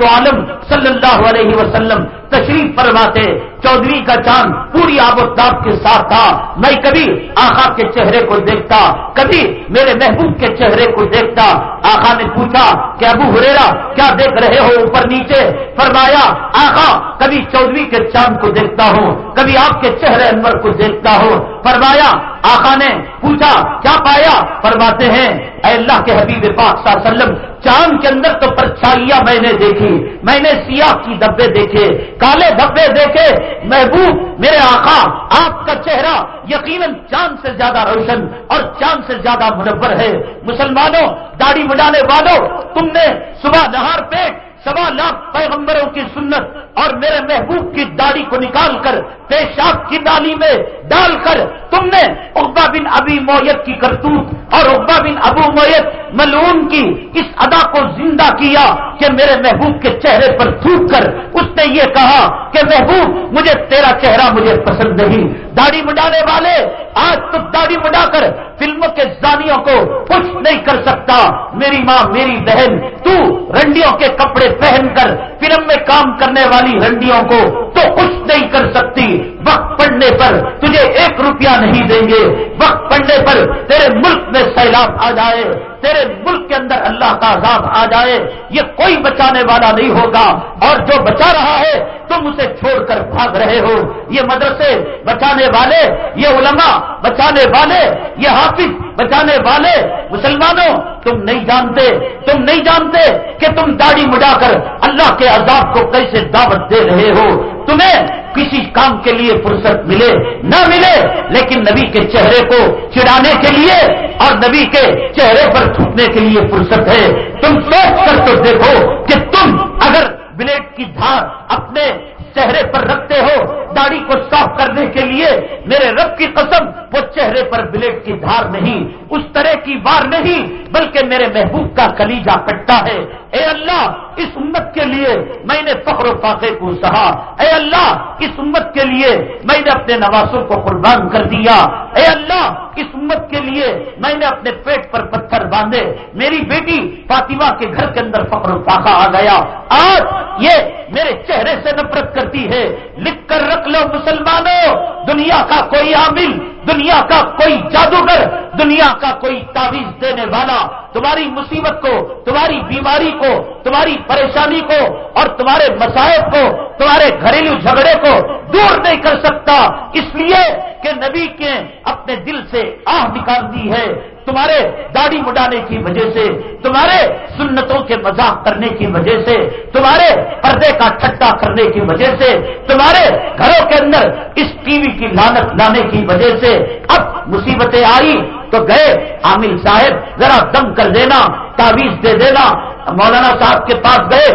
دو عالم صلی اللہ علیہ وسلم تشریف فرماتے، چودھری کا چاند پوری آب و تاب کے ساتھ تھا۔ میں کبھی آخا کے چہرے کو دیکھتا، کبھی میرے محبوب کے چہرے کو دیکھتا۔ آخا نے پوچھا کہ ابو ہریرا کیا دیکھ رہے ہو اوپر نیچے؟ فرمایا آخا کبھی چودھری کے چاند کو دیکھتا ہوں، کبھی آپ کے چہرے انور کو دیکھتا ہوں۔ فرمایا آخا نے پوچھا، کیا پایا؟ فرماتے ہیں، اے اللہ کے حبیب پاک صلی اللہ علیہ وسلم، چاند کے اندر تو پرچھائیاں میں نے دیکھی، میں نے سیاہ کی دبے دیکھے، کالے دبے دیکھے، محبوب میرے آقا، آپ کا چہرہ یقیناً چاند سے زیادہ روشن اور چاند سے زیادہ منور ہے۔ مسلمانوں، داڑھی مڈانے والوں، تم نے صبح نہار پیٹ سوا لاکھ پیغمبروں کی سنت اور میرے محبوب کی داڑھی کو نکال کر پیشاب کی ڈالی میں ڈال کر تم نے اقبا بن ابی مویت کی کرتوت اور اقبا بن ابو مویت ملون کی اس ادا کو زندہ کیا کہ میرے محبوب کے چہرے پر تھوک کر اس نے یہ کہا کہ محبوب، مجھے تیرا چہرہ مجھے پسند نہیں۔ داڑھی مڈانے والے، آج تو داڑھی مڈا کر فلموں کے زانیوں کو کچھ نہیں کر سکتا۔ میری ماں، میری بہن، تو رنڈیوں کے کپڑے پہن کر فلم میں کام کرنے والی رنڈیوں کو تو کچھ نہیں کر سکتی۔ وقت پڑنے پر تجھے ایک روپیہ نہیں دیں گے۔ وقت پڑنے پر تیرے ملک میں سیلاب آ جائے۔ تیرے ملک کے اندر اللہ کا عذاب آ جائے، یہ کوئی بچانے والا نہیں ہوگا۔ اور جو بچا رہا ہے، تم اسے چھوڑ کر بھاگ رہے ہو۔ یہ مدرسے بچانے والے، یہ علماء بچانے والے، یہ حافظ بچانے والے۔ مسلمانوں، تم نہیں جانتے، تم نہیں جانتے کہ تم داڑھی مڈا کر اللہ کے عذاب کو کیسے دعوت دے رہے ہو۔ تمہیں کسی کام کے لیے فرصت ملے، نہ ملے، لیکن نبی کے چہرے کو چڑانے کے لیے اور نبی کے چہرے پر چھوٹنے کے لیے فرصت ہے۔ تم سوچ کر تو دیکھو کہ تم اگر بلیڈ کی دھار اپنے چہرے پر رکھتے ہو، داڑھی کو صاف کرنے کے لیے میرے رب کی قسم وہ چہرے پر بلیڈ کی دھار نہیں، اس طرح کی بار نہیں، بلکہ میرے محبوب کا کلیجا کٹتا ہے۔ اے اللہ، اس امت کے لیے میں نے فخر و فاقے کو سہا۔ اے اللہ، اس امت کے لیے میں نے اپنے نوازوں کو قربان کر دیا۔ اے اللہ، اس امت کے لیے میں نے اپنے پیٹ پر پتھر باندھے۔ میری بیٹی فاطمہ کے گھر کے اندر فخر و فاقہ آ گیا۔ آج یہ میرے چہرے سے نفرت کرتی ہے۔ لکھ کر رکھ لو مسلمانوں، دنیا کا کوئی عامل دنیا کا کوئی جادوگر، دنیا کا کوئی تعویذ دینے والا، تمہاری مصیبت کو، تمہاری بیماری کو، تمہاری پریشانی کو اور تمہارے مسائل کو، تمہارے گھریلو جھگڑے کو دور نہیں کر سکتا۔ اس لیے کہ نبی کے اپنے دل سے آہ نکال دی ہے۔ تمہارے داڑھی مڈانے کی وجہ سے، تمہارے سنتوں کے مذاق کرنے کی وجہ سے، تمہارے پردے کا ٹھٹا کرنے کی وجہ سے، تمہارے گھروں کے اندر اس ٹی وی کی لانت لانے کی وجہ سے اب مصیبتیں آئی تو گئے عامل صاحب، ذرا دم کر دینا، تعویذ دے دینا، مولانا صاحب کے پاس گئے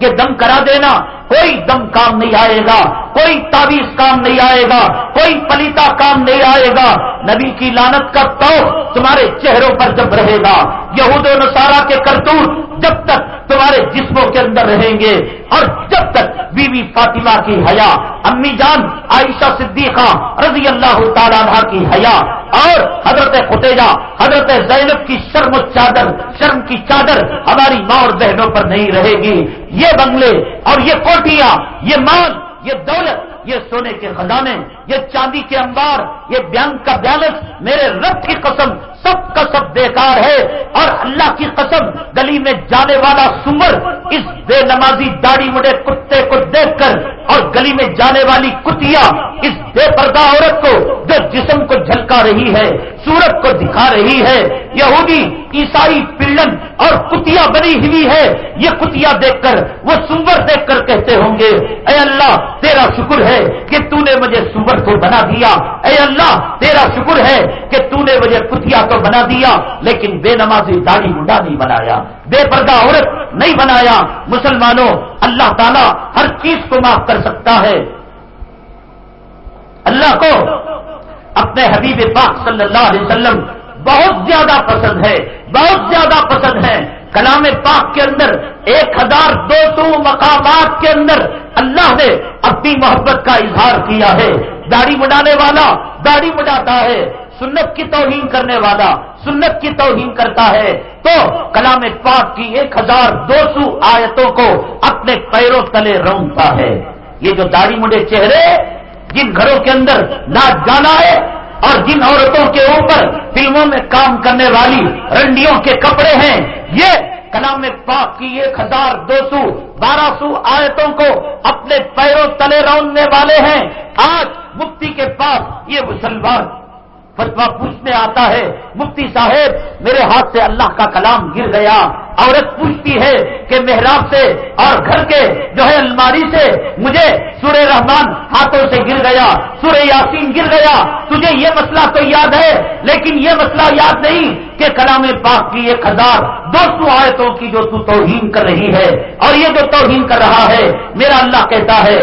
کہ دم کرا دینا کوئی دم کام نہیں آئے گا، کوئی تعویذ کام نہیں آئے گا، کوئی پلیتا کام نہیں آئے گا۔ نبی کی لانت کا تو تمہارے چہروں پر جب رہے گا۔ یہود و نصارہ کے کرتوت جب تک تمہارے جسموں کے اندر رہیں گے۔ اور جب تک بی بی فاطمہ کی حیا، امی جان عائشہ صدیقہ رضی اللہ تعالیٰ کی حیا، اور حضرت فتیجہ حضرت زینب کی شرم و چادر، شرم کی چادر ہماری ماں اور بہنوں پر نہیں رہے گی۔ یہ بنگلے اور یہ کوٹیاں یہ مال یہ دولت یہ سونے کے خزانے، یہ چاندی کے انبار، یہ بینک کا بیلنس میرے رب کی قسم سب کا سب بیکار ہے اور اللہ کی قسم گلی میں جانے والا سمر اس بے نمازی داڑھی مڈے کتے کو دیکھ کر اور گلی میں جانے والی کتیا اس بے پردہ عورت کو جو جسم کو جھلکا رہی ہے سورت کو دکھا رہی ہے۔ یہودی، عیسائی، پلن اور کتیا بنی ہوئی ہے یہ کتیا دیکھ کر، وہ سمر دیکھ کر کہتے ہوں گے، اے اللہ تیرا شکر ہے۔ کہ تو نے مجھے سور کو بنا دیا اے اللہ تیرا شکر ہے کہ تو نے مجھے کتیا کو بنا دیا لیکن بے نمازی داڑھی مڈا نہیں بنایا بے پردہ عورت نہیں بنایا مسلمانوں اللہ تعالیٰ ہر چیز کو معاف کر سکتا ہے اللہ کو اپنے حبیب پاک صلی اللہ علیہ وسلم بہت زیادہ پسند ہے، بہت زیادہ پسند ہے۔ کلام پاک کے اندر ایک ہزار دو سو مقامات کے اندر اللہ نے اپنی محبت کا اظہار کیا ہے۔ داڑھی بڑھانے والا داڑھی بڑھاتا ہے، سنت کی توہین کرنے والا سنت کی توہین کرتا ہے۔ تو کلام پاک کی ایک ہزار دو سو آیتوں کو اپنے پیروں تلے رونگتا ہے۔ یہ جو داڑھی مڈے چہرے، جن گھروں کے اندر ناچ گانا ہے اور جن عورتوں کے اوپر فلموں میں کام کرنے والی رنڈیوں کے کپڑے ہیں، یہ کلام پاک کی ایک ہزار دو سو بارہ سو آیتوں کو اپنے پیروں تلے روننے والے ہیں۔ آج مفتی کے پاس یہ مسلمان فتوا پوچھنے آتا ہے، مفتی صاحب، میرے ہاتھ سے اللہ کا کلام گر گیا۔ عورت پوچھتی ہے کہ محراب سے اور گھر کے جو ہے الماری سے مجھے سورہ رحمان ہاتھوں سے گر گیا، سورہ یاسین گر گیا۔ تجھے یہ مسئلہ تو یاد ہے، لیکن یہ مسئلہ یاد نہیں کہ کلام پاک کی ایک ہزار دو سو آیتوں کی جو تو توہین کر رہی ہے۔ اور یہ جو توہین کر رہا ہے، میرا اللہ کہتا ہے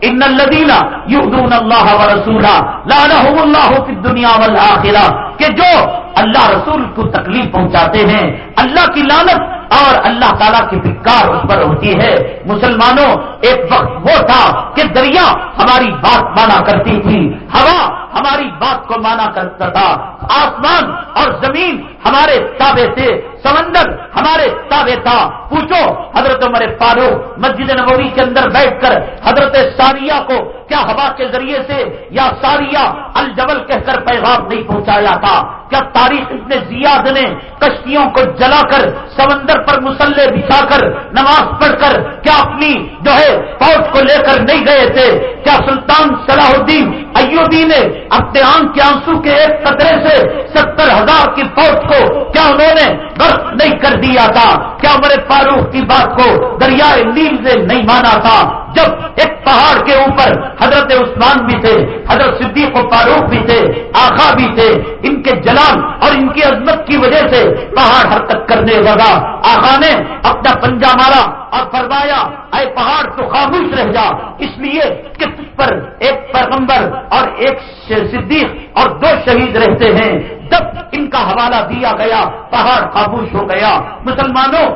ان الدینہ یؤذون اللہ و رسولہ لال اللہ فی والآخرہ کہ جو اللہ رسول کو تکلیف پہنچاتے ہیں۔ اللہ کی لعنت اور اللہ تعالیٰ کی فکار اس پر ہوتی ہے۔ مسلمانوں، ایک وقت وہ تھا کہ دریا ہماری بات مانا کرتی تھی، ہوا ہماری بات کو مانا کرتا۔ تھا آسمان اور زمین ہمارے تابے تھے۔ سمندر ہمارے تابے تھا۔ پوچھو حضرت عمر فاروق مسجد نبوی کے اندر بیٹھ کر حضرت ساریہ کو کیا ہوا کے ذریعے سے یا ساریہ الجبل کہہ کر پیغام نہیں پہنچایا تھا؟ کیا تاریخ اتنے زیاد نے کشتیوں کو جلا کر سمندر پر مسلح بچھا کر نماز پڑھ کر کیا اپنی جو ہے فوج کو لے کر نہیں گئے تھے؟ کیا سلطان صلاح الدین ایوبی نے اپنے آنکھ کے آنسو کے ایک قطرے سے ستر ہزار کی فوج کو کیا انہوں نے برف نہیں کر دیا تھا؟ کیا عمر فاروق کی بات کو دریائے نیل سے نہیں مانا تھا؟ جب ایک پہاڑ کے اوپر حضرت عثمان بھی تھے، حضرت صدیق و فاروق بھی تھے آخا بھی تھے، ان کے جلال اور ان کی عظمت کی وجہ سے پہاڑ حرکت کرنے لگا۔ آخا نے اپنا پنجا مارا اور فرمایا، اے پہاڑ تو خاموش رہ جا۔ اس لیے کہ تجھ پر ایک پیغمبر اور ایک صدیق اور دو شہید رہتے ہیں۔ جب ان کا حوالہ دیا گیا، پہاڑ خاموش ہو گیا۔ مسلمانوں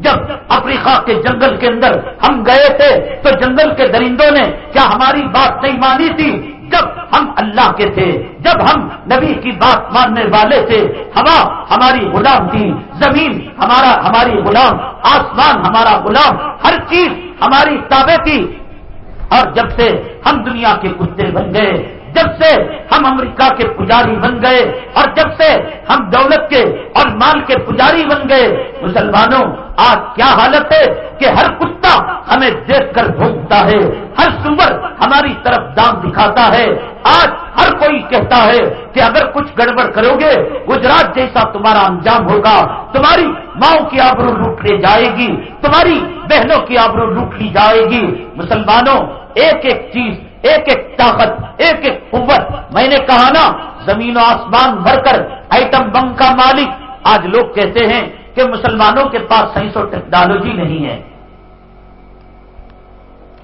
جب افریقہ کے جنگل کے اندر ہم گئے تھے، تو جنگل کے درندوں نے کیا ہماری بات نہیں مانی تھی؟ جب ہم اللہ کے تھے، جب ہم نبی کی بات ماننے والے تھے، ہوا ہماری غلام تھی، زمین ہمارا، ہماری غلام، آسمان ہمارا غلام، ہر چیز ہماری تابع تھی۔ اور جب سے ہم دنیا کے کتے بن گئے جب سے ہم امریکہ کے پجاری بن گئے اور جب سے ہم دولت کے اور مال کے پجاری بن گئے، مسلمانوں، آج کیا حالت ہے کہ ہر کتا ہمیں دیکھ کر بھونکتا ہے، ہر سور ہماری طرف دام دکھاتا ہے۔ آج ہر کوئی کہتا ہے کہ اگر کچھ گڑبڑ کرو گے، گجرات جیسا تمہارا انجام ہوگا، تمہاری ماؤں کی آبرو لوٹ لی جائے گی، تمہاری بہنوں کی آبرو لوٹ لی جائے گی۔ مسلمانوں، ایک ایک چیز ایک ایک طاقت، ایک ایک قوت۔ میں نے کہا نا، زمین و آسمان بھر کر آئٹم بم کا مالک۔ آج لوگ کہتے ہیں کہ مسلمانوں کے پاس سائنس اور ٹیکنالوجی نہیں ہے۔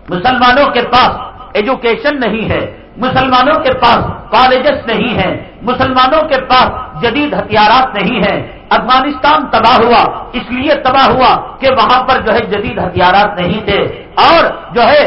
مسلمانوں کے پاس ایجوکیشن نہیں ہے۔ مسلمانوں کے پاس کالجز نہیں ہیں۔ مسلمانوں کے پاس جدید ہتھیارات نہیں ہیں۔ افغانستان تباہ ہوا، اس لیے تباہ ہوا کہ وہاں پر جو ہے جدید ہتھیارات نہیں تھے۔ اور جو ہے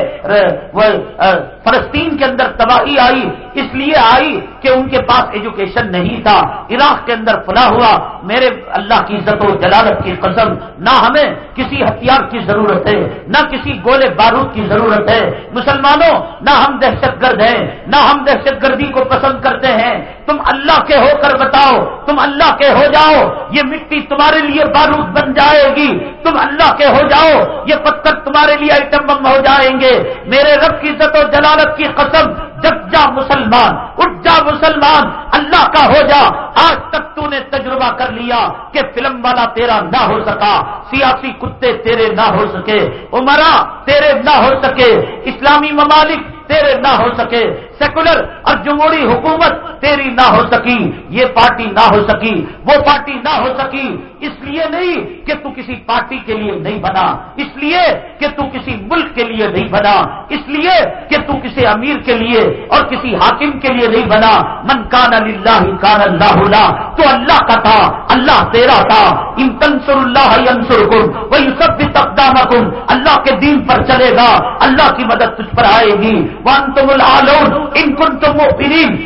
فلسطین کے اندر تباہی آئی، اس لیے آئی کہ ان کے پاس ایجوکیشن نہیں تھا۔ عراق کے اندر فلاح ہوا۔ میرے اللہ کی عزت و جلالت کی قسم، نہ ہمیں کسی ہتھیار کی ضرورت ہے، نہ کسی گولے بارود کی ضرورت ہے۔ مسلمانوں، نہ ہم دہشت گرد ہیں، نہ ہم دہشت گردی کو پسند کرتے ہیں۔ تم اللہ کے ہو کر بتاؤ، تم اللہ کے ہو جاؤ، یہ مٹی تمہارے لیے بارود بن جائے گی۔ تم اللہ کے ہو جاؤ، یہ پتھر تمہارے لیے چمبم ہو جائیں گے۔ میرے رب کی عزت و جلالت کی قسم جب جا مسلمان، اٹھ جا مسلمان، اللہ کا ہو جا، آج تک تو نے تجربہ کر لیا کہ فلم والا تیرا نہ ہو سکا، سیاسی کتے تیرے نہ ہو سکے عمرا تیرے نہ ہو سکے، اسلامی ممالک تیرے نہ ہو سکے، سیکولر اور جمہوری حکومت تیری نہ ہو سکی، یہ پارٹی نہ ہو سکی، وہ پارٹی نہ ہو سکی، اس لیے نہیں کہ تو کسی پارٹی کے لیے نہیں بنا، اس لیے کہ تو کسی ملک کے لیے نہیں بنا، اس لیے کہ تو کسی امیر کے لیے اور کسی حاکم کے لیے نہیں بنا۔ من کان اللہ کان اللہ تو اللہ کا تھا، اللہ تیرا تھا۔ ان تنسر اللہ انسر کم وہی سب بھی تقدام اللہ کے دین پر چلے گا، اللہ کی مدد تجھ پر آئے گی۔ ون تم ان کن تم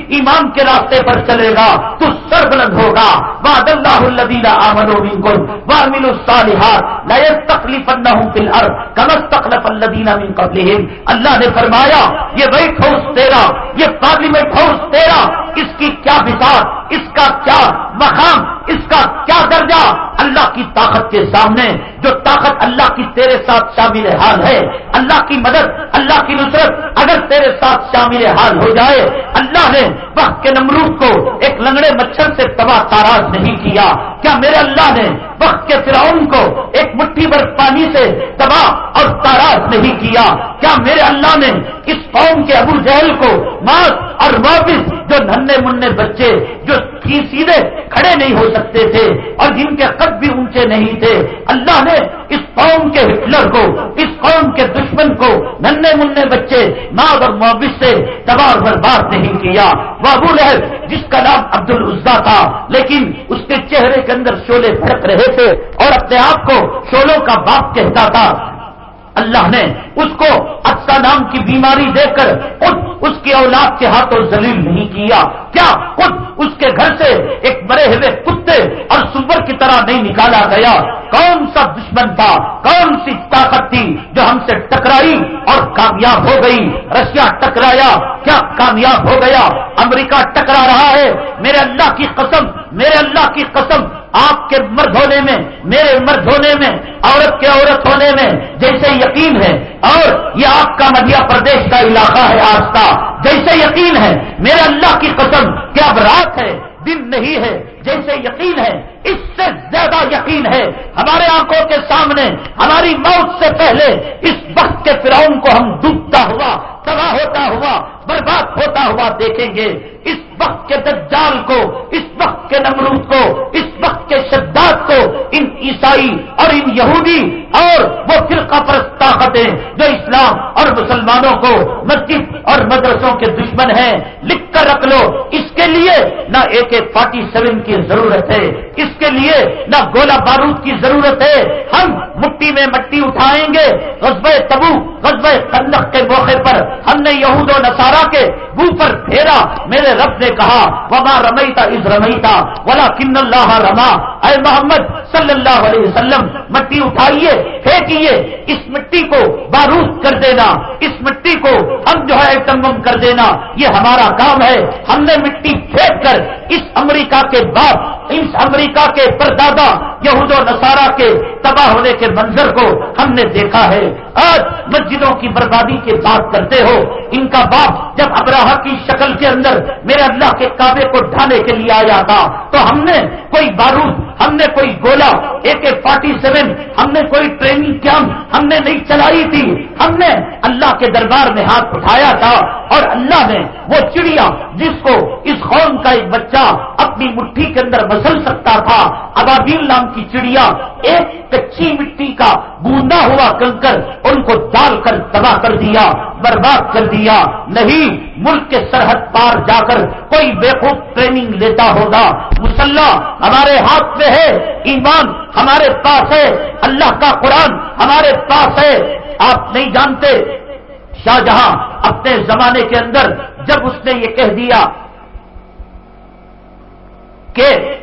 ایمان کے راستے پر چلے گا۔ تو سر بلند ہوگا۔ وعد اللہ الدین آمن منکم وعمل الصالحات لا يستخلفنهم في الارض كما استخلف الذين من قبلهم اللہ نے فرمایا، یہ وائٹ ہاؤس تیرا یہ پارلیمنٹ فوج تیرا۔ اس کی کیا بساط اس کا کیا مقام، اس کا کیا درجہ؟ اللہ کی طاقت کے سامنے، جو طاقت اللہ کی تیرے ساتھ شامل حال ہے، اللہ کی مدد، اللہ کی نصرت، اگر تیرے ساتھ شامل حال ہو جائے، اللہ نے وقت کے نمرود کو ایک لنگڑے مچھر سے تباہ تاراج نہیں کیا۔ کیا میرے اللہ نے وقت کے فرعون کو ایک مٹھی بھر پانی سے تباہ اور تاراج نہیں کیا؟ کیا میرے اللہ نے اس قوم کے ابو جہل کو ماس اور واپس ننے منہ بچے جو سیدھے کھڑے نہیں ہو سکتے تھے اور جن کے قد بھی اونچے نہیں تھے، اللہ نے اس قوم کے ہٹلر کو، اس قوم کے دشمن کو ننے منہ بچے ماں اور معبس سے تباہ برباد نہیں کیا۔ وہ ابو جس کا نام عبد العزا تھا، لیکن اس کے چہرے کے اندر شولے بھڑک رہے تھے اور اپنے آپ کو شولوں کا باپ کہتا تھا۔ اللہ نے اس کو اچھا نام کی بیماری دے کر اس کی اولاد کے ہاتھوں ذلیل نہیں کیا۔ کیا خود اس کے گھر سے ایک مرے ہوئے کتے اور سور کی طرح نہیں نکالا گیا؟ کون سا دشمن تھا؟ کون سی طاقت تھی جو ہم سے ٹکرائی اور کامیاب ہو گئی؟ رشیا ٹکرایا، کیا کامیاب ہو گیا؟ امریکہ ٹکرا رہا ہے۔ میرے اللہ کی قسم، میرے اللہ کی قسم، آپ کے مرد ہونے میں، میرے مرد ہونے میں، عورت کے عورت ہونے میں جیسے یقین ہے۔ اور یہ آپ کا مدھیہ پردیش کا علاقہ ہے آج کا جیسے یقین ہے، میرے اللہ کی قسم کیا اب رات ہے، دن نہیں ہے، جیسے یقین ہے، اس سے زیادہ یقین ہے۔ ہمارے آنکھوں کے سامنے، ہماری موت سے پہلے، اس وقت کے فراؤن کو ہم ڈوبتا ہوا، تباہ ہوتا ہوا برباد ہوتا ہوا دیکھیں گے۔ اس وقت کے دجال کو، اس وقت کے نمرود کو، اس وقت کے شداد کو ان عیسائی اور ان یہودی اور وہ فرقہ پرست طاقتیں جو اسلام اور مسلمانوں کو مسجد اور مدرسوں کے دشمن ہیں، لکھ کر رکھ لو۔ اس کے لیے نہ ایک ایک فورٹی سیون کی ضرورت ہے۔ اس کے لیے نہ گولا بارود کی ضرورت ہے۔ ہم مٹی میں مٹی اٹھائیں گے۔ غزب تبو غزب تندق کے موقع پر ہم نے یہود و نصارہ کے بو پر پھیرا۔ میرے رب نے کہا، وما رمیتا از رمیتا ولا کن اللہ رما اے محمد صلی اللہ علیہ وسلم، مٹی اٹھائیے، پھینکیے، اس مٹی کو بارود کر دینا، اس مٹی کو ہم جو ہے تنگم کر دینا۔ یہ ہمارا کام ہے۔ ہم نے مٹی پھینک کر اس امریکہ کے باپ اس امریکہ کے پردادا یہود و نصارہ کے تباہ ہونے کے منظر کو ہم نے دیکھا ہے۔ آج مسجدوں کی بربادی کی بات کرتے ہو۔ ان کا باپ جب ابراہ کی شکل کے اندر میرے اللہ کے کعبے کو ڈھانے کے لیے آیا تھا، تو ہم نے کوئی بارود، ہم نے کوئی گولا ایک ایک فورٹی سیون ہم نے کوئی ٹریننگ کیمپ، ہم نے نہیں چلائی تھی۔ ہم نے اللہ کے دربار میں ہاتھ اٹھایا تھا اور اللہ نے وہ چڑیا جس کو اس قوم کا ایک بچہ اپنی مٹھی کے اندر مسل سکتا تھا، ابابیل نام کی چڑیا ایک کچی مٹی کا بوندا ہوا کنکر ان کو ڈال کر تباہ کر دیا، برباد کر دیا۔ نہیں ملک کے سرحد پار جا کر کوئی بےخوب ٹریننگ لیتا ہوگا۔ مسلح ہمارے ہاتھ میں ہے، ایمان ہمارے پاس ہے، اللہ کا قرآن ہمارے پاس ہے۔ آپ نہیں جانتے، شاہ جہاں اپنے زمانے کے اندر جب اس نے یہ کہہ دیا کہ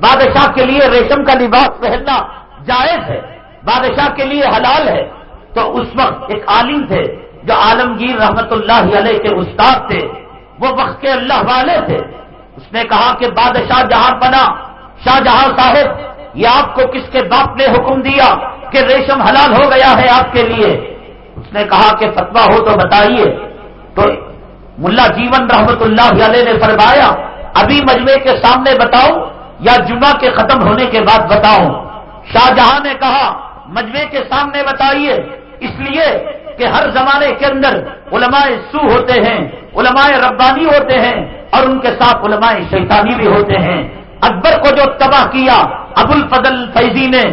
بادشاہ کے لیے ریشم کا لباس پہننا جائز ہے، بادشاہ کے لیے حلال ہے، تو اس وقت ایک عالم تھے۔ جو عالمگیر رحمت اللہ علیہ کے استاد تھے، وہ وقت کے اللہ والے تھے۔ اس نے کہا کہ بادشاہ جہاں بنا، شاہ جہاں صاحب، یہ آپ کو کس کے باپ نے حکم دیا کہ ریشم حلال ہو گیا ہے آپ کے لیے؟ اس نے کہا کہ فتوا ہو تو بتائیے۔ تو ملا جیون رحمت اللہ علیہ نے فرمایا، ابھی مجمے کے سامنے بتاؤ یا جمعہ کے ختم ہونے کے بعد بتاؤ۔ شاہ جہاں نے کہا مجمے کے سامنے بتائیے۔ اس لیے کہ ہر زمانے کے اندر علماء سو ہوتے ہیں، علماء ربانی ہوتے ہیں اور ان کے ساتھ علماء شیطانی بھی ہوتے ہیں۔ اکبر کو جو تباہ کیا ابو الفضل فیضی نے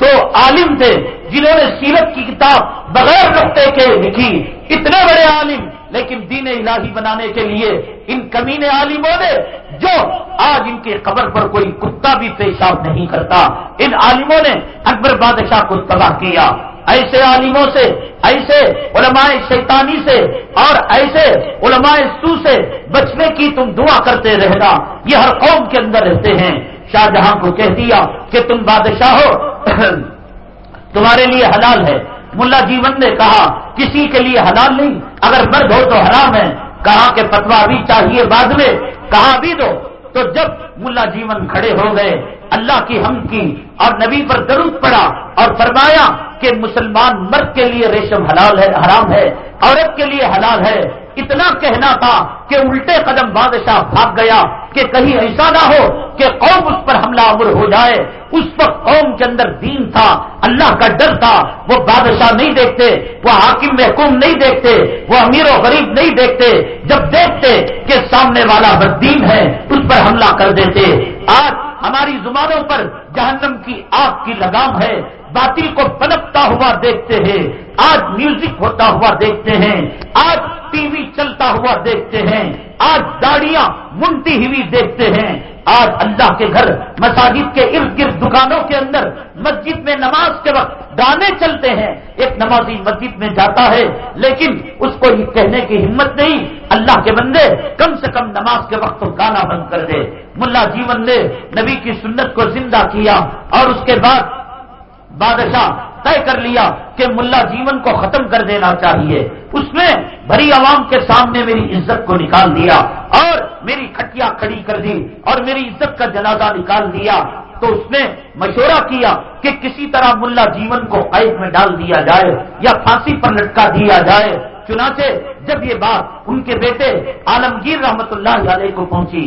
دو عالم تھے جنہوں نے سیرت کی کتاب بغیر نقطے کے لکھی۔ اتنے بڑے عالم، لیکن دین الہی بنانے کے لیے ان کمینے عالموں نے جو آج ان کی قبر پر کوئی کتا بھی پیشاب نہیں کرتا، ان عالموں نے اکبر بادشاہ کو تباہ کیا۔ ایسے عالموں سے، ایسے علماء شیطانی سے اور ایسے علماء سو سے بچنے کی تم دعا کرتے رہنا۔ یہ ہر قوم کے اندر رہتے ہیں۔ شاہجہاں کو کہہ دیا کہ تم بادشاہ ہو، تمہارے لیے حلال ہے۔ ملا جیون نے کہا، کسی کے لیے حلال نہیں۔ اگر مرد ہو تو حرام ہے۔ کہا کہ فتوا بھی چاہیے بعد میں، کہا بھی دو۔ تو جب ملا جیون کھڑے ہو گئے، اللہ کی ہم کی، اور نبی پر درود پڑا اور فرمایا کہ مسلمان مرد کے لیے ریشم حلال ہے، حرام ہے، عورت کے لیے حلال ہے اتنا کہنا تھا کہ الٹے قدم بادشاہ بھاگ گیا کہ کہیں ایسا نہ ہو کہ قوم اس پر حملہ آور ہو جائے۔ اس وقت قوم کے اندر دین تھا، اللہ کا ڈر تھا۔ وہ بادشاہ نہیں دیکھتے، وہ حاکم محکوم نہیں دیکھتے، وہ امیر و غریب نہیں دیکھتے۔ جب دیکھتے کہ سامنے والا بدین ہے، اس پر حملہ کر دیتے۔ آج ہماری زبانوں پر جہنم کی آگ کی لگام ہے۔ باطل کو پنپتا ہوا دیکھتے ہیں، آج میوزک ہوتا ہوا دیکھتے ہیں، آج ٹی وی چلتا ہوا دیکھتے ہیں، آج داڑیاں منتی ہوئی دیکھتے ہیں۔ آج اللہ کے گھر، مساجد کے ارد گرد دکانوں کے اندر مسجد میں نماز کے وقت گانے چلتے ہیں۔ ایک نمازی مسجد میں جاتا ہے، لیکن اس کو یہ کہنے کی ہمت نہیں، اللہ کے بندے کم سے کم نماز کے وقت تو گانا بند کر دے۔ ملا جیون نے نبی کی سنت کو زندہ کیا اور اس کے بعد بادشاہ طے کر لیا کہ ملا جیون کو ختم کر دینا چاہیے۔ اس نے بھری عوام کے سامنے میری عزت کو نکال دیا اور میری کھٹیا کھڑی کر دی اور میری عزت کا جنازہ نکال دیا۔ تو اس نے مشورہ کیا کہ کسی طرح ملا جیون کو قید میں ڈال دیا جائے یا پھانسی پر لٹکا دیا جائے۔ چنانچہ جب یہ بات ان کے بیٹے عالمگیر رحمت اللہ علیہ کو پہنچی،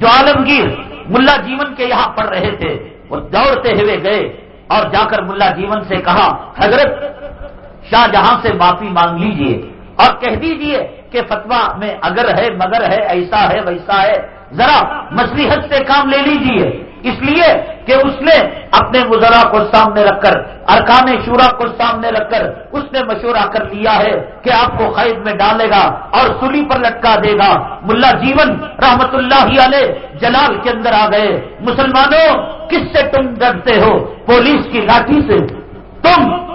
جو عالمگیر ملا جیون کے یہاں پڑھ رہے تھے وہ دوڑتے ہوئے گئے اور جا کر ملا جیون سے کہا، حضرت، شاہ جہاں سے معافی مانگ لیجیے اور کہہ دیجیے کہ فتوا میں اگر ہے، مگر ہے، ایسا ہے، ویسا ہے، ذرا مسلحت سے کام لے لیجیے۔ اس لیے کہ اس نے اپنے مذرا کو سامنے رکھ کر، ارکان شورا کو سامنے رکھ کر، اس نے مشورہ کر لیا ہے کہ آپ کو قید میں ڈالے گا اور سلی پر لٹکا دے گا۔ ملا جیون رحمت اللہ علیہ جلال کے اندر آ گئے۔ مسلمانوں، کس سے تم ڈرتے ہو؟ پولیس کی لاٹھی سے۔ تم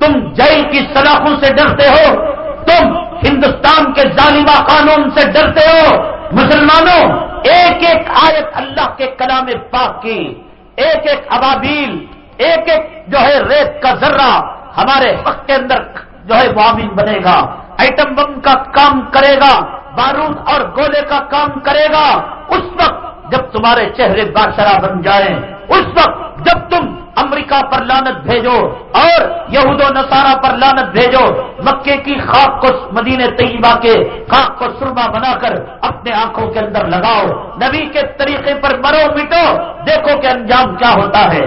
تم جیل کی سلاخوں سے ڈرتے ہو۔ تم ہندوستان کے ظالمہ قانون سے ڈرتے ہو۔ مسلمانوں، ایک ایک آیت اللہ کے کلام پاک کی، ایک ایک ابابیل، ایک ایک جو ہے ریت کا ذرہ ہمارے حق کے اندر جو ہے معامل بنے گا۔ آئٹم بم کا کام کرے گا، بارود اور گولے کا کام کرے گا۔ اس وقت جب تمہارے چہرے بادشاہ بن جائیں، اس وقت جب تم امریکہ پر لانت بھیجو اور یہود و نصارہ پر لانت بھیجو، مکے کی خاک کو مدینہ طیبہ کے خاک کو سرما بنا کر اپنے آنکھوں کے اندر لگاؤ۔ نبی کے طریقے پر مرو مٹو، دیکھو کہ انجام کیا ہوتا ہے۔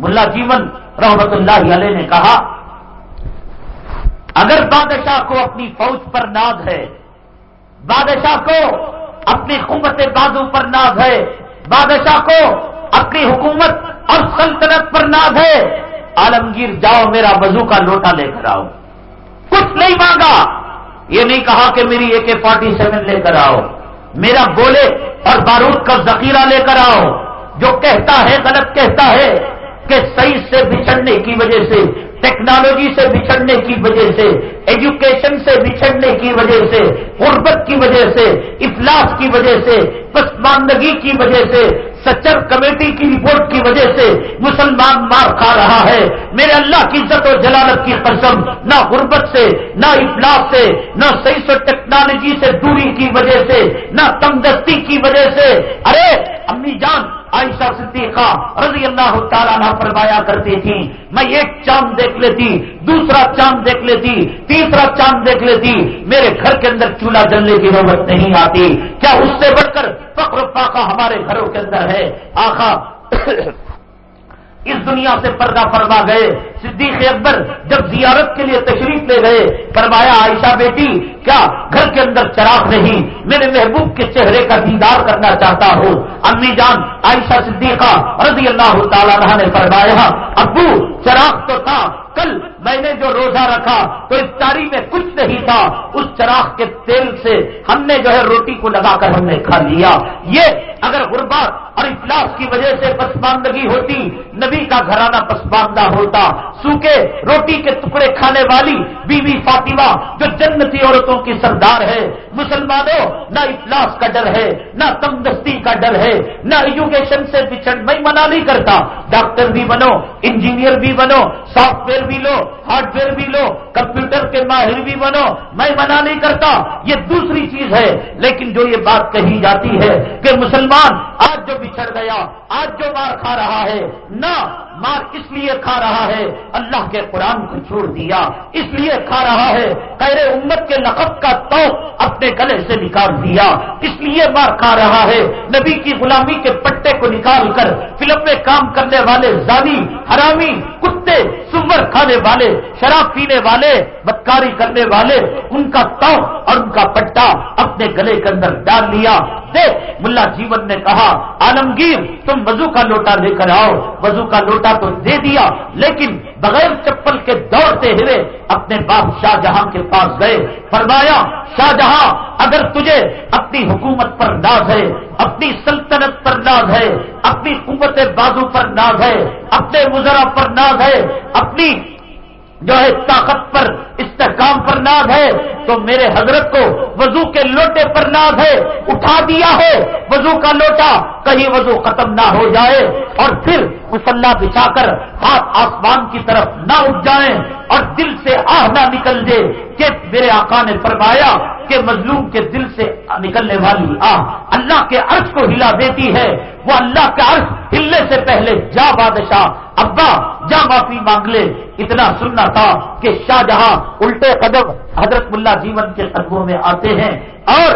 ملا جیون رحمت اللہ علیہ نے کہا، اگر بادشاہ کو اپنی فوج پر ناز ہے، بادشاہ کو اپنی قوت بازو پر ناز ہے۔ بادشاہ کو اپنی حکومت اور سلطنت پر ناز ہے۔ عالمگیر جاؤ، میرا وضو کا لوٹا لے کر آؤ۔ کچھ نہیں مانگا۔ یہ نہیں کہا کہ میری اے کے فورٹی سیون لے کر آؤ۔ میرا گولے اور بارود کا ذخیرہ لے کر آؤ۔ جو کہتا ہے، غلط کہتا ہے کہ صحیح سے بچھڑنے کی وجہ سے ٹیکنالوجی سے بچھڑنے کی وجہ سے، ایجوکیشن سے بچھڑنے کی وجہ سے، غربت کی وجہ سے، افلاس کی وجہ سے پسماندگی کی وجہ سے، سچر کمیٹی کی رپورٹ کی وجہ سے مسلمان مار کھا رہا ہے۔ میرے اللہ کی عزت و جلالت کی قسم، نہ غربت سے، نہ افلاس سے، نہ صحیح و ٹیکنالوجی سے دوری کی وجہ سے، نہ تنگستی کی وجہ سے۔ ارے، امی جان عائشہ صدیقہ رضی اللہ تعالیٰ نہ فرمایا کرتی تھی، میں ایک چاند دیکھ لیتی، دوسرا چاند دیکھ لیتی، تیسرا چاند دیکھ لیتی، میرے گھر کے اندر چولہا جلنے کی نوبت نہیں آتی۔ کیا اس سے بڑھ کر فخر پاکا ہمارے گھروں کے اندر ہے؟ آخا اس دنیا سے پردہ فرما گئے۔ صدیق اکبر جب زیارت کے لیے تشریف لے گئے، فرمایا، عائشہ بیٹی، کیا گھر کے اندر چراغ نہیں؟ میرے محبوب کے چہرے کا دیدار کرنا چاہتا ہوں۔ امی جان عائشہ صدیقہ رضی اللہ تعالیٰ نے فرمایا، ابو، چراغ تو تھا، کل میں نے جو روزہ رکھا تو اس تاری میں کچھ نہیں تھا۔ اس چراغ کے تیل سے ہم نے جو ہے روٹی کو لگا کر ہم نے کھا لیا۔ یہ اگر غربت اور افلاس کی وجہ سے پسماندگی ہوتی، نبی کا گھرانہ پسماندہ ہوتا۔ سوکھے روٹی کے ٹکڑے کھانے والی بیوی فاطمہ، جو جنتی عورتوں کی سردار ہے۔ مسلمانوں، نہ افلاس کا ڈر ہے، نہ تندرستی کا ڈر ہے۔ نہ ایجوکیشن سے بچھڑ میں منع نہیں کرتا۔ ڈاکٹر بھی بنو، انجینئر بھی بنو، سافٹ ویئر بھی لو۔ ہارڈ ویئر بھی لو، کمپیوٹر کے ماہر بھی بنو۔ میں منع نہیں کرتا، یہ دوسری چیز ہے۔ لیکن جو یہ بات کہی جاتی ہے کہ مسلمان آج جو بچھڑ گیا آج جو مار کھا رہا ہے، نہ مار اس لیے کھا رہا ہے، اللہ کے قرآن کو چھوڑ دیا۔ اس لیے کھا رہا ہے، خیر امت کے لقب کا تو اپنے گلے سے نکال دیا۔ اس لیے مار کھا رہا ہے۔ نبی کی غلامی کے پٹے کو نکال کر فلم میں کام کرنے والے زانی حرامی، کتے، سور کھانے والے، شراب پینے والے، بدکاری کرنے والے، ان کا تو اور ان کا پٹا اپنے گلے کے اندر ڈال لیا دیکھ، ملا جیون نے کہا، عالمگیر، تم وضو کا لوٹا لے کر آؤ، وضو کا لوٹا تو دے دیا، لیکن بغیر چپل کے دوڑتے ہوئے اپنے باپ شاہ جہاں کے پاس گئے۔ فرمایا شاہ جہاں اگر تجھے اپنی حکومت پر ناز ہے، اپنی سلطنت پر ناز ہے، اپنی قوت بازو پر ناز ہے، اپنے مظرا پر ناز ہے، اپنی جو ہے طاقت پر استحکام پر ناز ہے، تو میرے حضرت کو وضو کے لوٹے پر ناز ہے، اٹھا دیا ہے، وضو کا لوٹا، کہیں وضو ختم نہ ہو جائے اور پھر مسلح بچھا کر ہاتھ آسمان کی طرف نہ اٹھ جائیں اور دل سے آہ نہ نکل دے کہ میرے آقا نے فرمایا کے مظلوم کے دل سے نکلنے والی آہ اللہ کے عرش کو ہلا دیتی ہے۔ وہ اللہ کا عرش ہلنے سے پہلے جا بادشاہ، ابا، جا معافی مانگ لے۔ اتنا سننا تھا کہ شاہ جہاں الٹے قدم حضرت ملا جیون کے قدموں میں آتے ہیں اور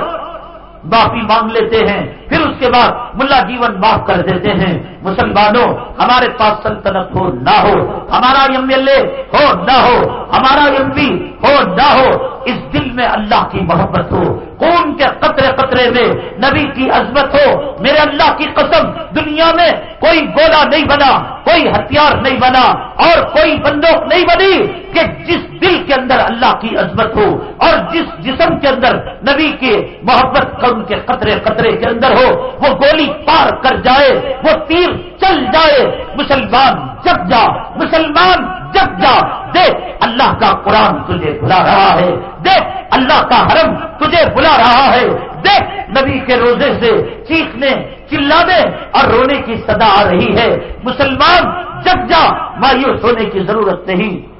معافی مانگ لیتے ہیں، پھر اس کے بعد ملا جیون معاف کر دیتے ہیں۔ مسلمانوں، ہمارے پاس سلطنت ہو نہ ہو، ہمارا ایم ایل اے ہو نہ ہو، ہمارا ایم پی ہو نہ ہو، اس دل میں اللہ کی محبت ہو۔ خون کے قطرے قطرے میں نبی کی عظمت ہو، میرے اللہ کی قسم، دنیا میں کوئی گولا نہیں بنا، کوئی ہتھیار نہیں بنا اور کوئی بندوق نہیں بنی کہ جس دل کے اندر اللہ کی عظمت ہو اور جس جسم کے اندر نبی کے محبت کا ان کے قطرے قطرے کے اندر ہو، وہ گولی پار کر جائے، وہ تیر چل جائے، مسلمان جب جا، مسلمان جب جا، دیکھ، اللہ کا قرآن تجھے بلا رہا ہے۔ دیکھ، اللہ کا حرم تجھے بلا رہا ہے۔ دیکھ، نبی کے روزے سے چیخنے، چلانے اور رونے کی صدا آ رہی ہے۔ مسلمان، جب جا، مایوس ہونے کی ضرورت نہیں۔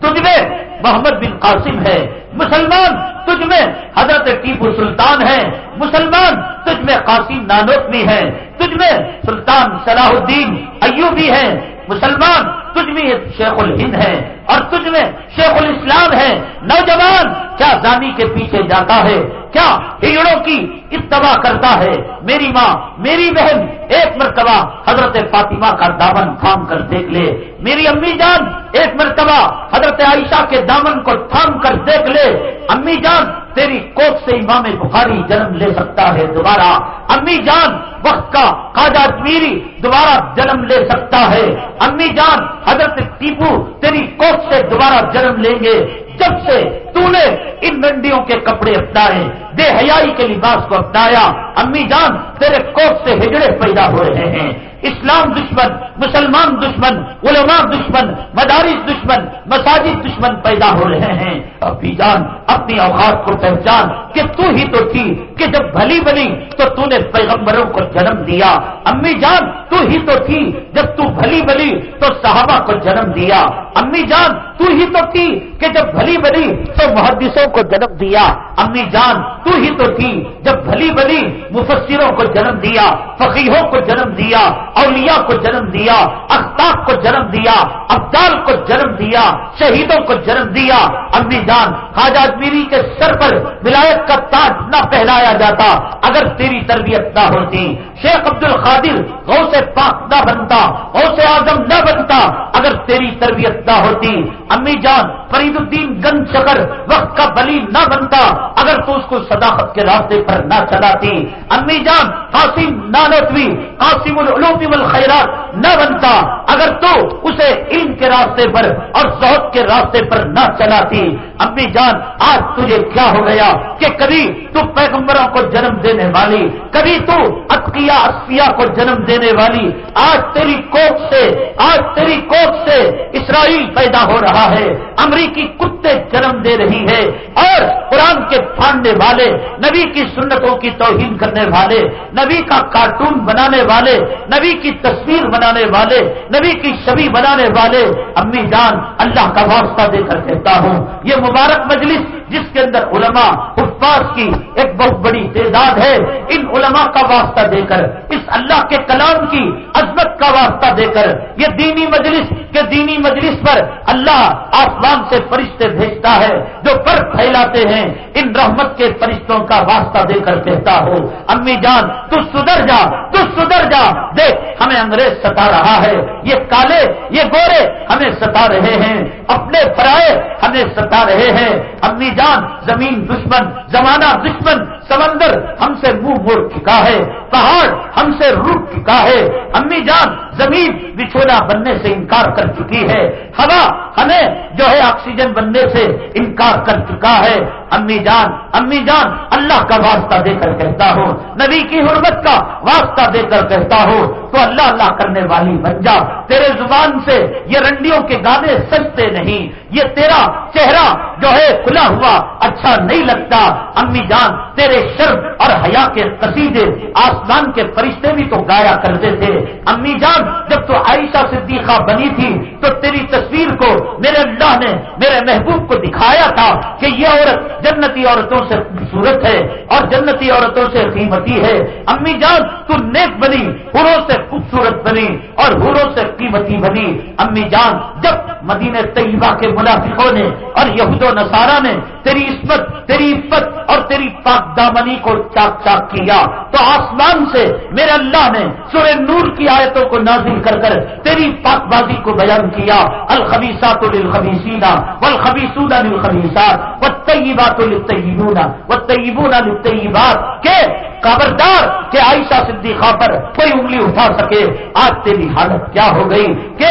تجھ میں محمد بن قاسم ہے۔ مسلمان، تجھ میں حضرت ٹیپو سلطان ہے۔ مسلمان، تجھ میں قاسم نانوتمی ہے۔ تجھ میں سلطان صلاح الدین ایوبی ہے۔ مسلمان، تجھ میں شیخ الہند ہے اور تجھ میں شیخ الاسلام ہے۔ نوجوان، کیا زانی کے پیچھے جاتا ہے؟ کیا ہیڑوں کی اتباع کرتا ہے؟ میری ماں، میری بہن، ایک مرتبہ حضرت فاطمہ کا دامن تھام کر دیکھ لے۔ میری امی جان، ایک مرتبہ حضرت عائشہ کے دامن کو تھام کر دیکھ لے۔ امی جان تیری کوٹ سے امام بخاری جنم لے سکتا ہے، دوبارہ امی جان وقت کا خواجہ میری دوبارہ جنم لے سکتا ہے۔ امی جان حضرت ٹیپو تیری کوٹ سے دوبارہ جنم لیں گے۔ جب سے تو نے ان منڈیوں کے کپڑے اپنائے، بے حیائی کے لباس کو اپنایا۔ امی جان تیرے کوٹ سے ہجڑے پیدا ہو رہے ہیں۔ اسلام دشمن، مسلمان دشمن، علماء دشمن، مدارس دشمن، مساجد دشمن پیدا ہو رہے ہیں۔ ابھی جان، اپنی اوقات کو پہچان، کہ تو ہی تو تھی، کہ جب بھلی بنی تو تو نے پیغمبروں کو جنم دیا۔ امی جان، تو ہی تو تھی، جب تو بھلی بلی تو صحابہ کو جنم دیا۔ امی جان، تو ہی تو تھی، کہ جب بھلی بلی تو محدثوں کو جنم دیا۔ امی جان، تو ہی تو تھی، جب بھلی بلی مفسروں کو جنم دیا فقیحوں کو جنم دیا۔ اولیاء کو جنم دیا اختاب کو جنم دیا ابدال کو جنم دیا، شہیدوں کو جنم دیا امی جان خواجہ میری کے سر پر ولایت کا تاج نہ پہنایا جاتا، اگر تیری تربیت نہ ہوتی۔ شیخ عبد القادر غو سے پاک نہ بنتا غو سے آزم نہ بنتا۔ اگر تیری تربیت نہ ہوتی، امی جان فرید الدین گنج شکر وقت کا بلی نہ بنتا۔ اگر تو اس کو صداقت کے راستے پر نہ چلاتی، امی جان قاسم نانوتوی، قاسم العلوم والخیرات نہ بنتا۔ اگر تو اسے علم کے راستے پر اور زہد کے راستے پر نہ چلاتی، امی جان آج تجھے کیا ہو گیا کہ کبھی تو پیغمبروں کو جنم دینے والی، کبھی تو اطکیا اسفیا کو جنم دینے والی، آج تیری کوک سے، آج تیری کوک سے اسرائیل پیدا ہو رہا ہے، امریکی کتے جنم دے رہی ہے، اور قرآن کے پھاڑنے والے، نبی کی سنتوں کی توہین کرنے والے، نبی کا کارٹون بنانے والے، نبی کی تصویر بنانے والے، نبی کی شبی بنانے والے، امی جان، اللہ کا واسطہ دے کر کہتا ہوں، یہ مبارک مجلس جس کے اندر علماء حفاظ کی ایک بہت بڑی تعداد ہے، ان علماء کا واسطہ دے کر، اس اللہ کے کلام کی عظمت کا واسطہ دے کر، یہ دینی مجلس کے دینی مجلس پر اللہ آسمان سے فرشتے بھیجتا ہے، جو پر پھیلاتے ہیں، ان رحمت کے فرشتوں کا واسطہ دے کر کہتا ہو، امی جان، تو سدھر جا، تو سدھر جا، دیکھ، ہمیں انگریز ستا رہا ہے، یہ کالے، یہ گورے ہمیں ستا رہے ہیں، اپنے پرائے ہمیں ستا رہے ہیں، امی جان، زمین دشمن، زمانہ دشمن، سمندر ہم سے منہ موڑ چکا ہے، پہاڑ ہم سے رک چکا ہے، امی جان زمین بچھونا بننے سے انکار کر چکی ہے۔ ہوا ہمیں جو ہے آکسیجن بننے سے انکار کر چکا ہے۔ امی جان امی جان، اللہ کا واسطہ دے کر کہتا ہوں۔ نبی کی حرمت کا واسطہ دے کر کہتا ہوں۔ تو اللہ اللہ کرنے والی بن جا۔ تیرے زبان سے یہ رنڈیوں کے گانے سجتے نہیں۔ یہ تیرا چہرہ جو ہے کھلا ہوا اچھا نہیں لگتا۔ امی جان، تیرے شرم اور حیا کے قصیدے آسمان کے فرشتے بھی تو گایا کرتے تھے امی جان جب تو عائشہ صدیقہ بنی تھی تو تیری تصویر کو میرے اللہ نے میرے محبوب کو دکھایا تھا کہ یہ عورت جنتی عورتوں سے خوبصورت ہے اور جنتی عورتوں سے قیمتی ہے۔ امی جان، تو نیک بنی، ہوروں سے خوبصورت بنی اور ہوروں سے قیمتی بنی۔ امی جان، جب مدینہ طیبہ کے منافقوں نے اور یہود و نصارہ نے تیری عصمت، تیری عفت اور تیری پاک دامنی کو چاک چاک کیا تو آسمان سے میرے اللہ نے سورہ نور کی آیتوں کو نہ نازل کر کر تیری پاک بازی کو بیان کیا۔ الخبیسات للخبیسین والخبیسون للخبیسات والطیبات للطیبون والطیبون للطیبات کہ خبردار کہ عائشہ صدیقہ پر کوئی انگلی اٹھا سکے۔ آج تیری حالت کیا ہو گئی کہ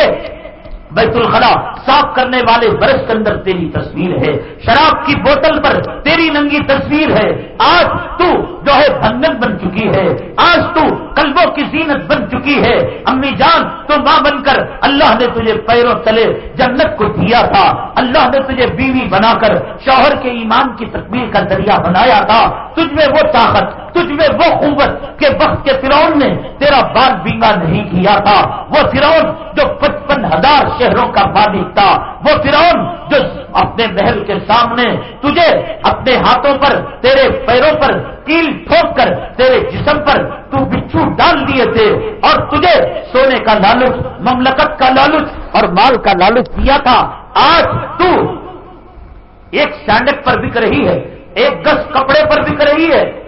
بیت الخلا صاف کرنے والے برش کے اندر تیری تصویر ہے۔ شراب کی بوتل پر تیری ننگی تصویر ہے۔ آج تو جو ہے بندن بن چکی ہے۔ آج تو قلبوں کی زینت بن چکی ہے۔ امی جان، تو ماں بن کر اللہ نے تجھے پیروں تلے جنت کو دیا تھا۔ اللہ نے تجھے بیوی بنا کر شوہر کے ایمان کی تکمیل کا ذریعہ بنایا تھا۔ تجھ میں وہ طاقت تجھ میں وہ قوت کہ وقت کے فرون نے تیرا بال بینگا نہیں کیا تھا۔ وہ فرون جو پچپن ہزار شہروں کا مالک تھا۔ وہ فرون جو اپنے محل کے سامنے تجھے اپنے ہاتھوں پر، تیرے پیروں پر کیل ٹھوک کر تیرے جسم پر تو بچھو ڈال دیے تھے اور تجھے سونے کا لالچ، مملکت کا لالچ اور مال کا لالچ دیا تھا۔ آج تو ایک سینڈک پر بک رہی ہے، ایک گز کپڑے پر بک رہی ہے۔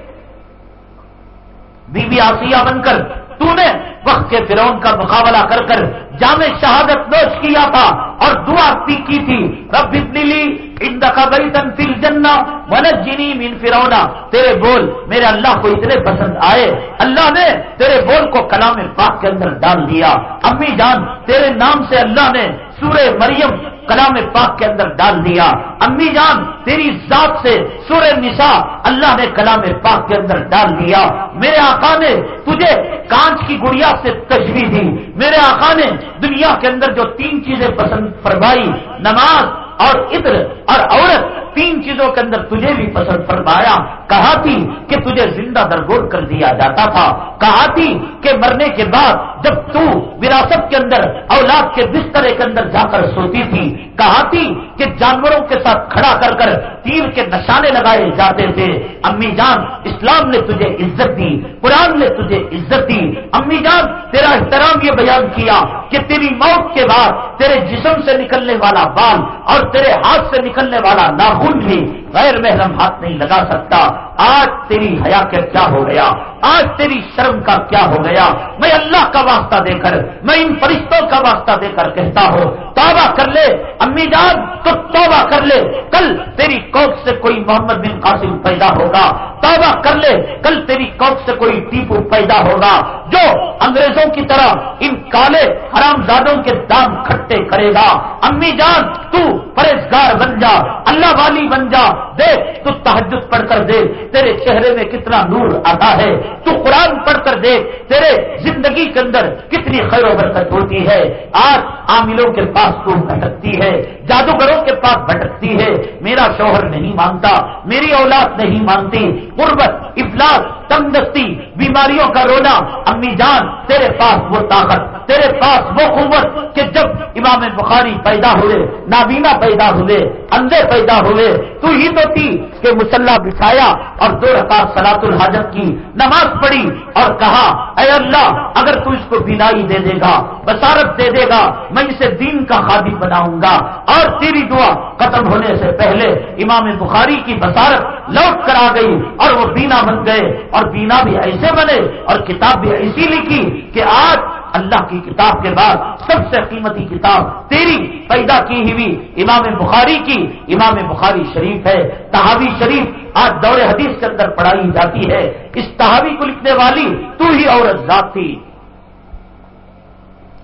بی بی آسیہ بن کر تو نے وقت کے فرون کا مقابلہ کر کر جامع شہادت نوش کیا تھا اور دعا بھی کی تھی۔ رب لی ان بری تنفیل جنا منت جنی مین فرونا تیرے بول میرے اللہ کو اتنے پسند آئے۔ اللہ نے تیرے بول کو کلام پاک کے اندر ڈال دیا۔ امی جان، تیرے نام سے اللہ نے سورہ مریم کلام پاک کے اندر ڈال دیا، امی جان، تیری ذات سے سورہ نساء، اللہ نے کلام پاک کے اندر ڈال دیا۔ میرے آقا نے تجھے کانچ کی گڑیا سے تجویز دی۔ میرے آقا نے دنیا کے اندر جو تین چیزیں پسند فرمائی، نماز اور عطر اور عورت، تین چیزوں کے اندر تجھے بھی پسند فرمایا۔ کہا تھی کہ تجھے زندہ درگور کر دیا جاتا تھا۔ کہا تھی کہ مرنے کے بعد جب تو وراثت کے اندر، اولاد کے بسترے کے اندر جا کر سوتی تھی، کہا تھی کہ جانوروں کے ساتھ کھڑا کر کر تیر کے نشانے لگائے جاتے تھے۔ امی جان، اسلام نے تجھے عزت دی، قرآن نے تجھے عزت دی۔ امی جان، تیرا احترام یہ بیان کیا کہ تیری موت کے بعد تیرے جسم سے نکلنے والا بال اور تیرے ہاتھ سے نکلنے والا ناخن بھی غیر محرم ہاتھ نہیں لگا سکتا آج تیری حیا کے کیا ہو گیا؟ آج تیری شرم کا کیا ہو گیا؟ میں اللہ کا واسطہ دے کر، میں ان فرشتوں کا واسطہ دے کر کہتا ہوں، توبہ کر لے، امی جان تو توبہ کر لے۔ کل تیری کوک سے کوئی محمد بن قاسم پیدا ہوگا۔ توبہ کر لے، کل تیری کوک سے کوئی ٹیپو پیدا ہوگا۔ جو انگریزوں کی طرح ان کالے حرام زادوں کے دام کھٹے کرے گا۔ امی جان، تو پرہزگار بن جا، اللہ والی بن جا۔ دیکھ، تو تحجد پڑھ کر دے تیرے چہرے میں کتنا نور آتا ہے تو قرآن پڑھ کر دیکھ، تیرے زندگی کے اندر کتنی خیر و برکت ہوتی ہے۔ آج عاملوں کے پاس تو بھٹکتی ہے۔ جادوگروں کے پاس بھٹکتی ہے۔ میرا شوہر نہیں مانتا، میری اولاد نہیں مانتی۔ قربت، افلاس تنگ دستی بیماریوں کا رونا۔ امی جان، تیرے پاس وہ طاقت، تیرے پاس وہ قوت کہ جب امام بخاری پیدا ہوئے، نابینا پیدا ہوئے، اندھے پیدا ہوئے، تو ہی تو تھی کہ مسلح بچھایا اور دو رکعت سلاط الحاجت کی نماز پڑھی اور کہا، اے اللہ، اگر تو اس کو بینائی دے دے گا بسارت دے دے گا، میں اسے دین کا خادی بناؤں گا۔ اور تیری دعا ختم ہونے سے پہلے امام بخاری کی بسارت لوٹ کر آ گئی اور وہ بینا بن گئے اور بینا بھی ایسے بنے اور کتاب بھی ایسی لکھی کہ آج اللہ کی کتاب کے بعد سب سے قیمتی کتاب تیری پیدا کی ہوئی۔ امام بخاری کی امام بخاری شریف ہے۔ تحابی شریف آج دور حدیث کے اندر پڑھائی جاتی ہے۔ اس تحابی کو لکھنے والی تو ہی عورت ذات تھی۔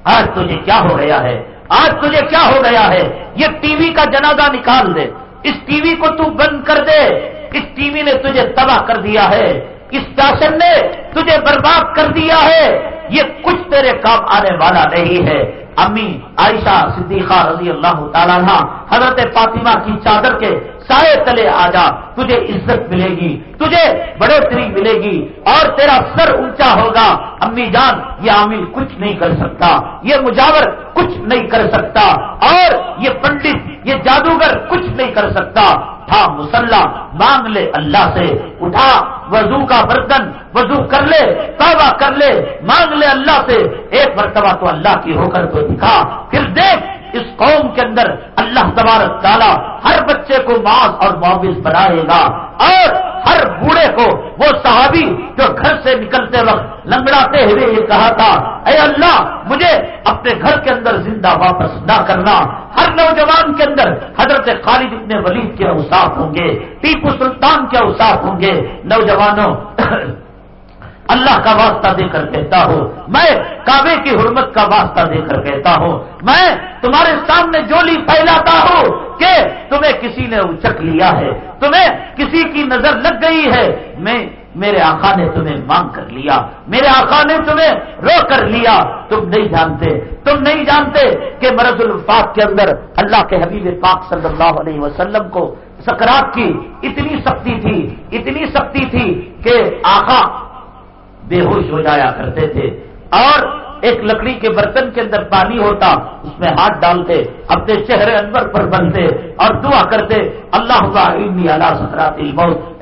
آج تجھے کیا ہو گیا ہے؟ آج تجھے کیا ہو گیا ہے؟ یہ ٹی وی کا جنازہ نکال دے۔ اس ٹی وی کو تو بند کر دے۔ اس ٹی وی نے تجھے تباہ کر دیا ہے۔ اس شاشن نے تجھے برباد کر دیا ہے۔ یہ کچھ تیرے کام آنے والا نہیں ہے۔ امی عائشہ صدیقہ رضی اللہ تعالیٰ حضرت فاطمہ کی چادر کے سائے تلے آ جا تجھے عزت ملے گی، تجھے بڑھوتری ملے گی، اور تیرا سر اونچا ہوگا۔ امی جان، یہ عامل کچھ نہیں کر سکتا، یہ مجاور کچھ نہیں کر سکتا، اور یہ پنڈت، یہ جادوگر کچھ نہیں کر سکتا۔ تھا مسلح، مانگ لے اللہ سے، اٹھا، وضو کا برتن، وضو کر لے، توبہ کر لے، مانگ لے اللہ سے۔ ایک مرتبہ تو اللہ کی ہو کر تو دکھا، پھر دیکھ اس قوم کے اندر اللہ تبارک تعالیٰ ہر بچے کو ماس اور معاوض بنائے گا اور ہر بوڑھے کو وہ صحابی جو گھر سے نکلتے وقت لنگڑاتے ہوئے یہ کہا تھا، اے اللہ، مجھے اپنے گھر کے اندر زندہ واپس نہ کرنا۔ ہر نوجوان کے اندر حضرت خالد ابن ولید کے اوساف ہوں گے، ٹیپو سلطان کے اوساف ہوں گے۔ نوجوانوں اللہ کا واسطہ دے کر کہتا ہوں، میں کعبے کی حرمت کا واسطہ دے کر کہتا ہوں، میں تمہارے سامنے جولی پھیلاتا ہوں کہ تمہیں کسی نے اچک لیا ہے، تمہیں کسی کی نظر لگ گئی ہے، میں، میرے آقا نے تمہیں مانگ کر لیا، میرے آقا نے تمہیں رو کر لیا۔ تم نہیں جانتے، تم نہیں جانتے کہ مرض الفاق کے اندر اللہ کے حبیب پاک صلی اللہ علیہ وسلم کو سکرات کی اتنی سختی تھی، اتنی سختی تھی کہ آقا بے ہوش ہو جایا کرتے تھے۔ اور ایک لکڑی کے برتن کے اندر پانی ہوتا، اس میں ہاتھ ڈالتے، اپنے چہرے انور پر بنتے اور دعا کرتے اللہ اللہ سکرات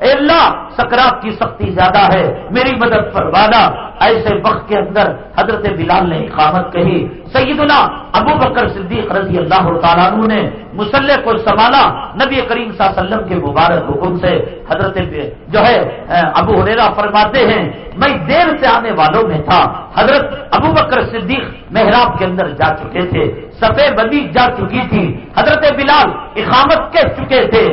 اے اللہ، سکرات کی سختی زیادہ ہے، میری مدد پر وعدہ ایسے وقت کے اندر حضرت بلال نے اقامت کہی۔ سیدنا ابو بکر صدیق رضی اللہ تعالیٰ عنہ نے مسلح کو سنبھالا نبی کریم صلی اللہ علیہ وسلم کے مبارک حکم سے حضرت جو ہے ابو حریرا فرماتے ہیں، میں دیر سے آنے والوں میں تھا، حضرت ابو بکر صدیق محراب کے اندر جا چکے تھے سفید بندی جا چکی تھی، حضرت بلال اقامت کہہ چکے تھے،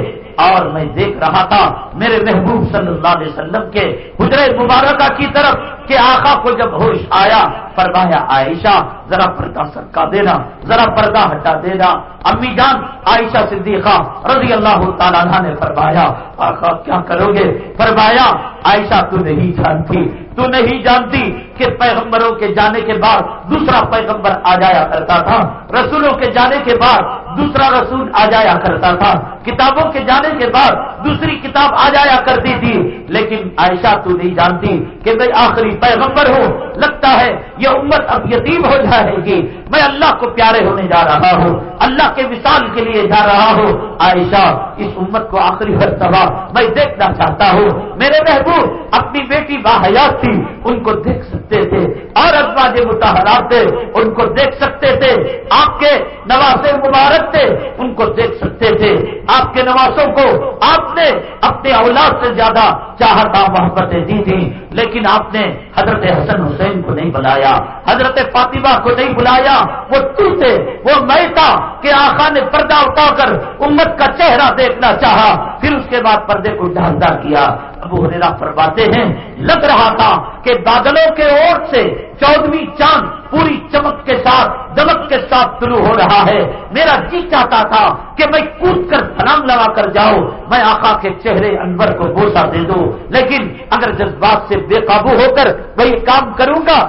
اور میں دیکھ رہا تھا، میرے محبوب صلی اللہ علیہ وسلم کے حجر مبارکہ کی طرف کہ آقا کو جب ہوش آیا فرمایا عائشہ، ذرا پردہ سرکا دینا، ذرا پردہ ہٹا دینا۔ امی جان عائشہ صدیقہ رضی اللہ تعالیٰ نے فرمایا، آقا کیا کرو گے؟ فرمایا، عائشہ تو نہیں جانتی۔ تو نہیں جانتی کہ پیغمبروں کے جانے کے بعد دوسرا پیغمبر آ جایا کرتا تھا۔ رسولوں کے جانے کے بعد دوسرا رسول آ جایا کرتا تھا۔ کتابوں کے جانے کے بعد دوسری کتاب آ جایا کرتی تھی۔ لیکن عائشہ تو نہیں جانتی کہ میں آخری پیغمبر ہوں لگتا ہے یہ امت اب یتیم ہو جائے گی۔ میں اللہ کو پیارے ہونے جا رہا ہوں، اللہ کے مثال کے لیے جا رہا ہوں۔ عائشہ، اس امت کو آخری مرتبہ میں دیکھنا چاہتا ہوں۔ میرے محبوب، اپنی بیٹی باحیات تھی، ان کو دیکھ سکتے تھے۔ اور ازوا جو متحرات تھے، ان کو دیکھ سکتے تھے۔ آپ کے نواز مبارک تھے، ان کو دیکھ سکتے تھے۔ آپ کے نوازوں کو آپ نے اپنے اولاد سے زیادہ چاہتا محبتیں دی تھی، لیکن آپ نے حضرت حسن حسین کو نہیں بلایا، حضرت فاطمہ کو نہیں بلایا وہ تو تھے وہ میں تھا کہ آخا نے پردہ اٹھا کر امت کا چہرہ دیکھنا چاہا، پھر اس کے بعد پردے کو ڈھالتا کیا۔ ابو ہریرا فرماتے ہیں، لگ رہا تھا کہ بادلوں کے اوٹ سے چودہویں چاند پوری چمک کے ساتھ، دمک کے ساتھ شروع ہو رہا ہے۔ میرا جی چاہتا تھا کہ میں کود کر سلام لگا کر جاؤں، میں آقا کے چہرے انور کو بوسا دے دوں۔ لیکن اگر جذبات سے بے قابو ہو کر وہی کام کروں گا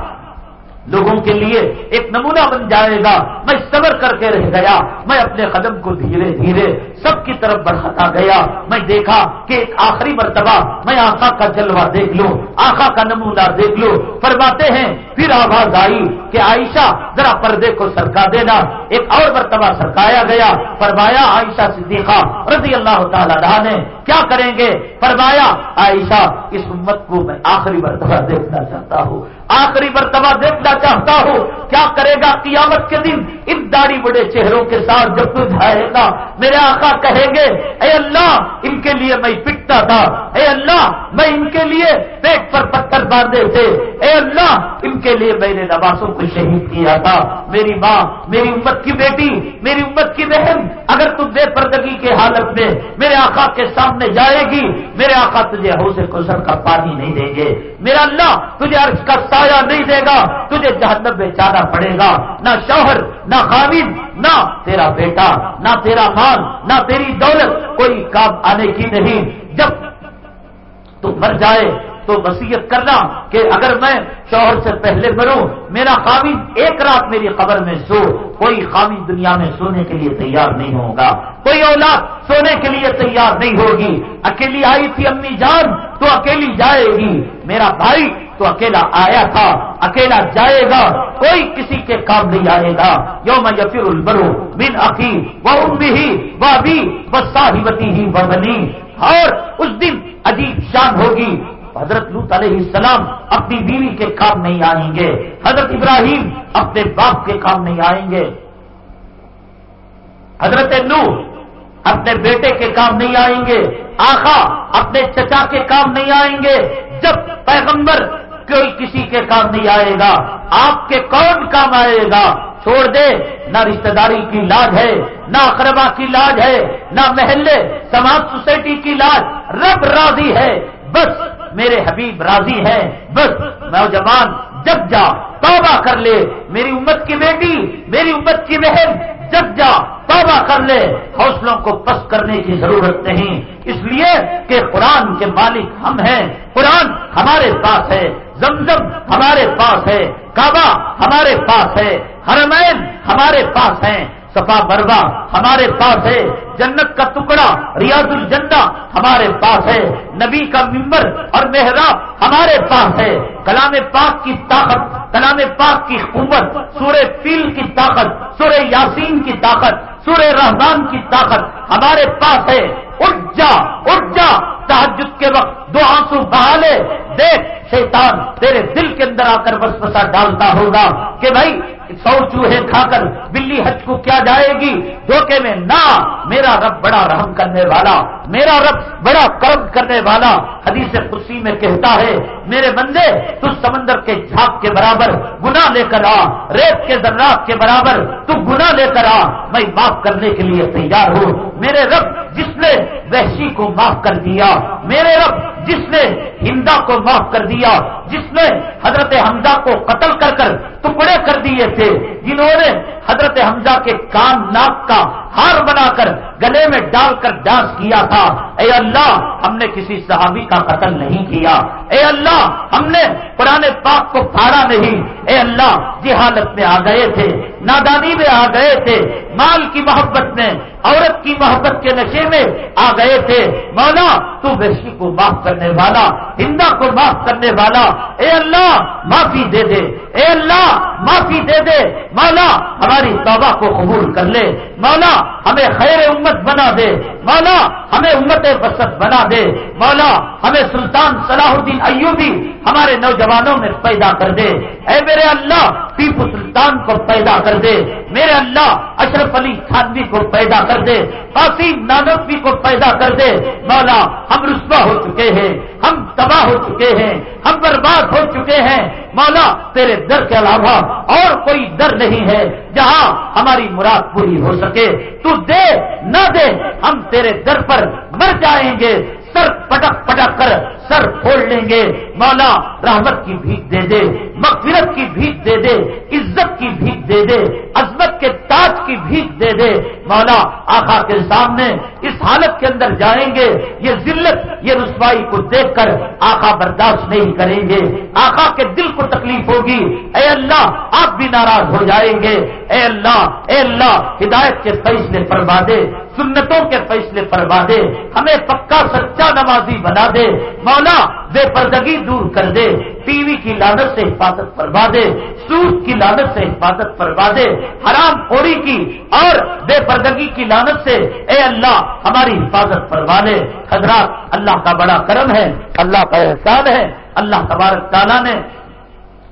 لوگوں کے لیے ایک نمونہ بن جائے گا۔ میں صبر کر کے رہ گیا۔ میں اپنے قدم کو دھیرے دھیرے سب کی طرف بڑھاتا گیا۔ میں دیکھا کہ ایک آخری مرتبہ میں آقا کا جلوہ دیکھ لوں، آقا کا نمونہ دیکھ لوں۔ فرماتے ہیں، پھر آواز آئی کہ عائشہ، ذرا پردے کو سرکا دینا۔ ایک اور مرتبہ سرکایا گیا۔ فرمایا، عائشہ صدیقہ رضی اللہ تعالیٰ نے کیا کریں گے؟ فرمایا، عائشہ، اس امت کو میں آخری مرتبہ دیکھنا چاہتا ہوں۔ آخری مرتبہ دیکھنا چاہتا ہوں، کیا کرے گا قیامت کے دن؟ ان داڑھی بڑے چہروں کے ساتھ جب تو جائے گا، میرے آقا کہیں گے، اے اللہ، ان کے لیے میں پٹتا تھا، اے اللہ، میں ان کے لیے پیٹ پر پتھر باندھے تھے، اے اللہ، ان کے لیے میں نے نوازوں کو شہید کیا تھا۔ میری ماں، میری امت کی بیٹی، میری امت کی بہن، اگر تم بے پردگی کے حالت میں میرے آقا کے سامنے جائے گی، میرے آقا تجھے حوصے کوسر کا پانی نہیں دیں گے۔ میرا اللہ تجھے عرض کا سایہ نہیں دے گا تجھے جہنم میں جانا پڑے گا۔ نہ شوہر، نہ خامد نہ تیرا بیٹا، نہ تیرا مال، نہ تیری دولت، کوئی کام آنے کی نہیں۔ جب تو مر جائے تو وسیعت کرنا کہ اگر میں شوہر سے پہلے مروں، میرا خامد ایک رات میری قبر میں سو، کوئی خامد دنیا میں سونے کے لیے تیار نہیں ہوگا۔ کوئی اولاد سونے کے لیے تیار نہیں ہوگی۔ اکیلی آئی تھی امی جان تو اکیلی جائے گی۔ میرا بھائی تو اکیلا آیا تھا، اکیلا جائے گا، کوئی کسی کے کام نہیں آئے گا۔ یوم یفر البرو بن عقی وہ بھی وہ بھی بس ہی وہ بنی۔ اور اس دن عجیب شان ہوگی۔ حضرت لوت علیہ السلام اپنی بیوی کے کام نہیں آئیں گے۔ حضرت ابراہیم اپنے باپ کے کام نہیں آئیں گے۔ حضرت نو اپنے بیٹے کے کام نہیں آئیں گے۔ آخا اپنے چچا کے کام نہیں آئیں گے۔ جب پیغمبر کوئی کسی کے کام نہیں آئے گا۔ آپ کے کون کام آئے گا؟ چھوڑ دے۔ نہ رشتہ داری کی لاج ہے، نہ اقربا کی لاج ہے، نہ محلے سماج سوسائٹی کی لاج۔ رب راضی ہے۔ بس میرے حبیب راضی ہے بس نوجوان جب جا، توبہ کر لے۔ میری امت کی بیٹی، میری امت کی بہن جب جا، توبہ کر لے۔ حوصلوں کو پس کرنے کی ضرورت نہیں۔ اس لیے کہ قرآن کے مالک ہم ہیں۔ قرآن ہمارے پاس ہے۔ زمزم ہمارے پاس ہے، کعبہ ہمارے پاس ہے، حرمین ہمارے پاس ہیں سفا بروا ہمارے پاس ہے، جنت کا ٹکڑا، ریاض الجنہ ہمارے پاس ہے، نبی کا ممبر اور محراب ہمارے پاس ہے۔ کلام پاک کی طاقت، کلام پاک کی قوت، سورہ فیل کی طاقت، سورہ یاسین کی طاقت، سورہ رحمان کی طاقت ہمارے پاس ہے۔ اٹھ جا اٹھ جا۔ تحجد کے وقت دو آنسو بہا لے۔ دیکھ، شیطان تیرے دل کے اندر آ کر بس ڈالتا ہوگا کہ بھائی، سو چوہے کھا کر بلی حج کو کیا جائے گی؟ دھوکے میں نہ۔ میرا رب بڑا رحم کرنے والا، میرا رب بڑا کرم کرنے والا۔ حدیث خوشی میں کہتا ہے، میرے بندے، تو سمندر کے جھاگ کے برابر گنا لے کر آ، ریت کے ذرات کے برابر تو گنا لے کر آ۔ میں معاف کرنے کے لیے تیار ہوں۔ میرے رب جس نے وحشی کو معاف کر دیا میرے رب جس نے ہندا کو معاف کر دیا، جس نے حضرت حمزہ کو قتل کر کر ٹکڑے کر دیے تھے، جنہوں نے حضرت حمزہ کے کان، ناک کا ہار بنا کر گلے میں ڈال کر ڈانس کیا تھا۔ اے اللہ، ہم نے کسی صحابی کا قتل نہیں کیا۔ اے اللہ، ہم نے پرانے پاک کو پھاڑا نہیں۔ اے اللہ، جہالت میں آ گئے تھے، نادانی میں آ گئے تھے، مال کی محبت میں، عورت کی محبت کے نشے میں آ گئے تھے۔ مولا، تو ویشی کو معاف کر کرنے والا ہندا کو معاف کرنے والا، اے اللہ، معافی دے دے، اے اللہ، معافی دے دے، مولا، ہماری توبہ کو قبول کر لے، مولا، ہمیں خیر امت بنا دے، مولا، ہمیں امت بسط بنا دے، مولا، ہمیں سلطان صلاح الدین ایوبی ہمارے نوجوانوں میں پیدا کر دے۔ اے میرے اللہ ٹیپو سلطان کو پیدا کر دے۔ میرے اللہ، اشرف علی خانوی کو پیدا کر دے۔ قاسم نانوی کو پیدا کر دے۔ مولا، ہم رسوا ہو چکے ہیں۔ ہم تباہ ہو چکے ہیں، ہم برباد ہو چکے ہیں۔ مولا، تیرے در کے علاوہ اور کوئی در نہیں ہے جہاں ہماری مراد پوری ہو سکے۔ تو دے، نہ دے، ہم تیرے در پر مر جائیں گے۔ سر پٹک پٹک کر، سر پھوڑ لیں گے۔ مولا رحمت کی بھیک دے دے، مغفرت کی بھیک دے دے، عزت کی بھیک دے دے، عظمت کے تاج کی بھیک دے دے۔ مولا آخا کے سامنے اس حالت کے اندر جائیں گے، یہ ذلت، یہ رسوائی کو دیکھ کر آخا برداشت نہیں کریں گے۔ آخا کے دل کو تکلیف ہوگی۔ اے اللہ، آپ بھی ناراض ہو جائیں گے۔ اے اللہ اے اللہ، ہدایت کے فیصلے فرما دے سنتوں کے فیصلے فرما دے ہمیں پکا سچا نمازی بنا دے۔ مولا، بے پردگی دور کر دے، ٹی وی کی لانت سے حفاظت فرما دے، سود کی لاگت سے حفاظت فرما دے، حرام خوری کی اور بے پردگی کی لانت سے اے اللہ ہماری حفاظت فرما دے حضرات، اللہ کا بڑا کرم ہے، اللہ کا احسان ہے، اللہ تبارک تعالیٰ نے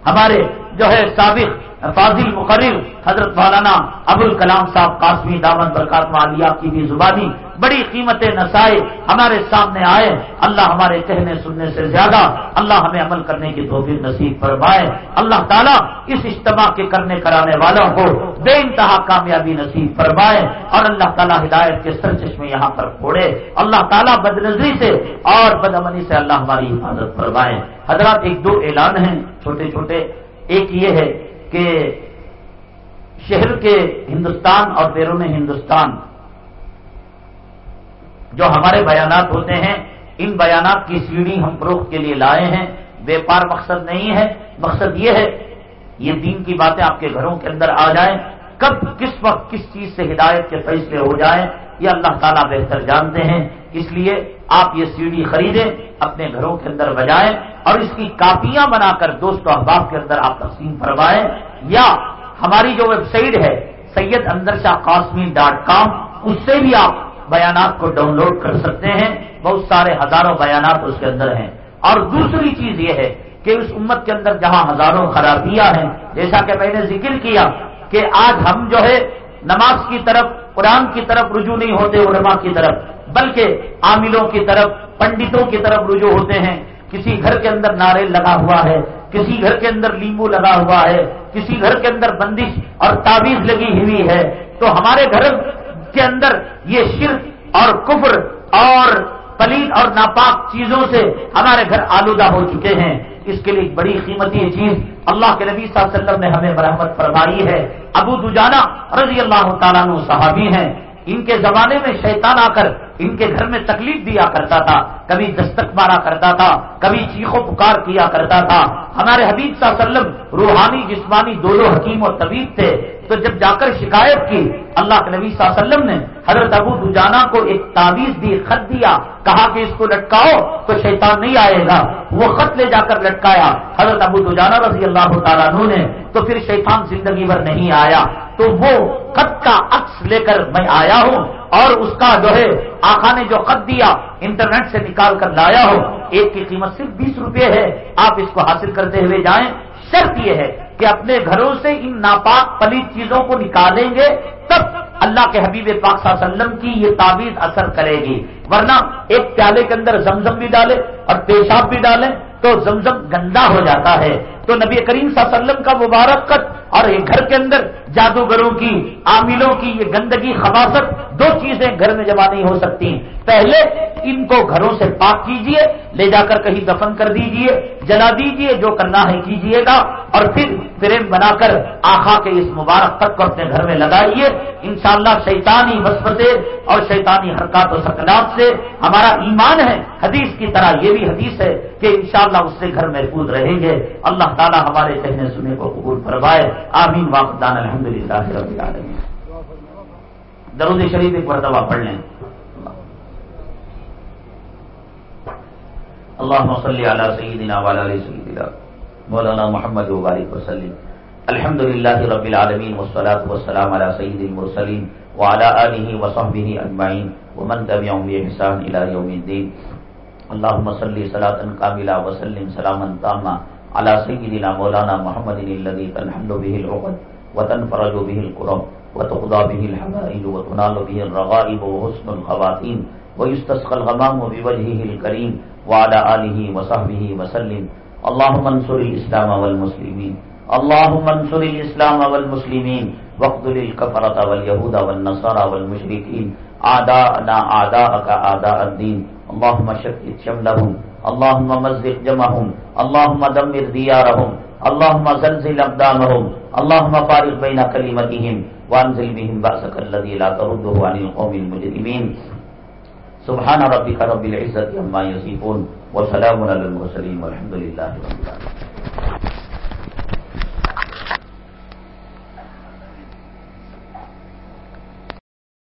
ہمارے جو ہے سابق فاضل مقرر حضرت مولانا ابو الکلام صاحب قاسمی دامن برکات مالیہ کی بھی زبانی بڑی قیمت نسائے ہمارے سامنے آئے۔ اللہ ہمارے کہنے سننے سے زیادہ اللہ ہمیں عمل کرنے کی توفیق نصیب فرمائے۔ اللہ تعالیٰ اس اجتماع کے کرنے کرانے والوں کو بے انتہا کامیابی نصیب فرمائے اور اللہ تعالیٰ ہدایت کے سر چشمے یہاں پر پھوڑے۔ اللہ تعالیٰ بد نظری سے اور بد امنی سے اللہ ہماری حفاظت فرمائے۔ حضرات ایک دو اعلان ہیں، چھوٹے چھوٹے۔ ایک یہ ہے کہ شہر کے ہندوستان اور بیرون ہندوستان جو ہمارے بیانات ہوتے ہیں، ان بیانات کی سیڑھی ہم فروخت کے لیے لائے ہیں۔ بیپار مقصد نہیں ہے، مقصد یہ ہے، یہ دین کی باتیں آپ کے گھروں کے اندر آ جائیں۔ کب، کس وقت، کس چیز سے ہدایت کے فیصلے ہو جائیں، یہ اللہ تعالیٰ بہتر جانتے ہیں۔ اس لیے آپ یہ سیڑھی خریدیں، اپنے گھروں کے اندر بجائیں اور اس کی کاپیاں بنا کر دوست و احباب کے اندر آپ تقسیم فرمائیں۔ یا ہماری جو ویب سائٹ ہے، سید اندر شاہ قاسمی ڈاٹ کام، اس سے بھی آپ بیانات کو ڈاؤن لوڈ کر سکتے ہیں۔ بہت سارے ہزاروں بیانات اس کے اندر ہیں۔ اور دوسری چیز یہ ہے کہ اس امت کے اندر جہاں ہزاروں خرابیاں ہیں، جیسا کہ میں نے ذکر کیا کہ آج ہم جو ہے نماز کی طرف، قرآن کی طرف رجوع نہیں ہوتے، علماء کی طرف۔ بلکہ عاملوں کی طرف، پنڈتوں کی طرف رجوع ہوتے ہیں۔ کسی گھر کے اندر ناریل لگا ہوا ہے، کسی گھر کے اندر لیمبو لگا ہوا ہے، کسی گھر کے اندر بندش اور تعویذ لگی ہوئی ہے۔ تو ہمارے گھر کے اندر یہ شرک اور کفر اور پلید اور ناپاک چیزوں سے ہمارے گھر آلودہ ہو چکے ہیں۔ اس کے لیے بڑی قیمتی چیز اللہ کے نبی صلی اللہ علیہ وسلم نے ہمیں مرحمت فرمائی ہے۔ ابو دجانا رضی اللہ تعالیٰ صحابی ہیں۔ ان کے زمانے میں شیطان آ کر ان کے گھر میں تکلیف دیا کرتا تھا، کبھی دستک مارا کرتا تھا، کبھی چیخو پکار کیا کرتا تھا۔ ہمارے حبیب صلی اللہ علیہ وسلم روحانی، جسمانی دونوں حکیم اور طبیب تھے۔ تو جب جا کر شکایت کی، اللہ کے نبی صلی اللہ علیہ وسلم نے حضرت ابو دجانا کو ایک تعویذ دی، خط دیا، کہا کہ اس کو لٹکاؤ تو شیطان نہیں آئے گا۔ وہ خط لے جا کر لٹکایا۔ حضرت ابو دجانا رضی اللہ تعالیٰ نے، تو پھر شیطان زندگی بھر نہیں آیا۔ تو وہ خط کا عکس لے کر میں آیا ہوں۔ اور اس کا جو ہے آخا نے جو خط دیا انٹرنیٹ سے نکال کر لایا ہو، ایک کی قیمت صرف بیس روپے ہے۔ آپ اس کو حاصل کرتے ہوئے جائیں۔ شرط یہ ہے کہ اپنے گھروں سے ان ناپاک پلیت چیزوں کو نکالیں گے، تب اللہ کے حبیب پاک صلی اللہ علیہ وسلم کی یہ تعویذ اثر کرے گی۔ ورنہ ایک پیالے کے اندر زمزم بھی ڈالے اور پیشاب بھی ڈالیں تو زمزم گندا ہو جاتا ہے۔ تو نبی کریم صلی اللہ علیہ وسلم کا مبارک قط اور یہ گھر کے اندر جادوگروں کی، عاملوں کی یہ گندگی خباست دو چیزیں گھر میں جمع نہیں ہو سکتی۔ پہلے ان کو گھروں سے پاک کیجیے، لے جا کر کہیں دفن کر دیجیے، جلا دیجیے، جو کرنا ہے کیجیے گا۔ اور پھر فریم بنا کر آخا کے اس مبارک تک کو اپنے گھر میں لگائیے۔ انشاءاللہ شیطانی وسپتیں اور شیطانی حرکات و سکنات سے ہمارا ایمان ہے۔ حدیث کی طرح یہ بھی حدیث ہے کہ انشاءاللہ اس سے گھر محفوظ رہیں گے۔ اللہ تعالیٰ ہمارے کہنے سننے کو قبول فرمائے۔ آمین۔ واقدان الحمد للہ رب العالمین۔ درود شریف ایک مرتبہ پڑھ لیں۔ اللهم صل على سيدنا وعلى ال سيدنا مولانا محمد وبارك وسلم۔ الحمد لله رب العالمين والصلاه والسلام على سيد المرسلين وعلى اله وصحبه اجمعين ومن تبعهم باحسان الى يوم الدين اللهم صل صلاه كامله وسلم، سلاما تاما على سيدنا مولانا محمد الذي تنحل به العقد۔ وطن فرج وتنفرج به الكرب وتقضى به الحبائل وتنال به الرغائب وحسن الخواتيم ويستسقى الغمام بوجهه الكريم وعلى آله وصحبه وسلم. اللهم انصر الإسلام والمسلمين. اللهم انصر الإسلام والمسلمين. واقتل الكفرة واليهود والنصارى والمشركين. أعداءنا أعداءك أعداء الدين. اللهم شتت شملهم. اللهم مزق جمعهم اللهم دمر ديارهم. اللهم زلزل أقدامهم، اللهم فارق بين كلمتهم وانزل بهم بأسك الذي لا ترده عن القوم المجرمين. سبحان ربك رب العزة عما يصفون، وسلام على المرسلين والحمد لله رب العالمين.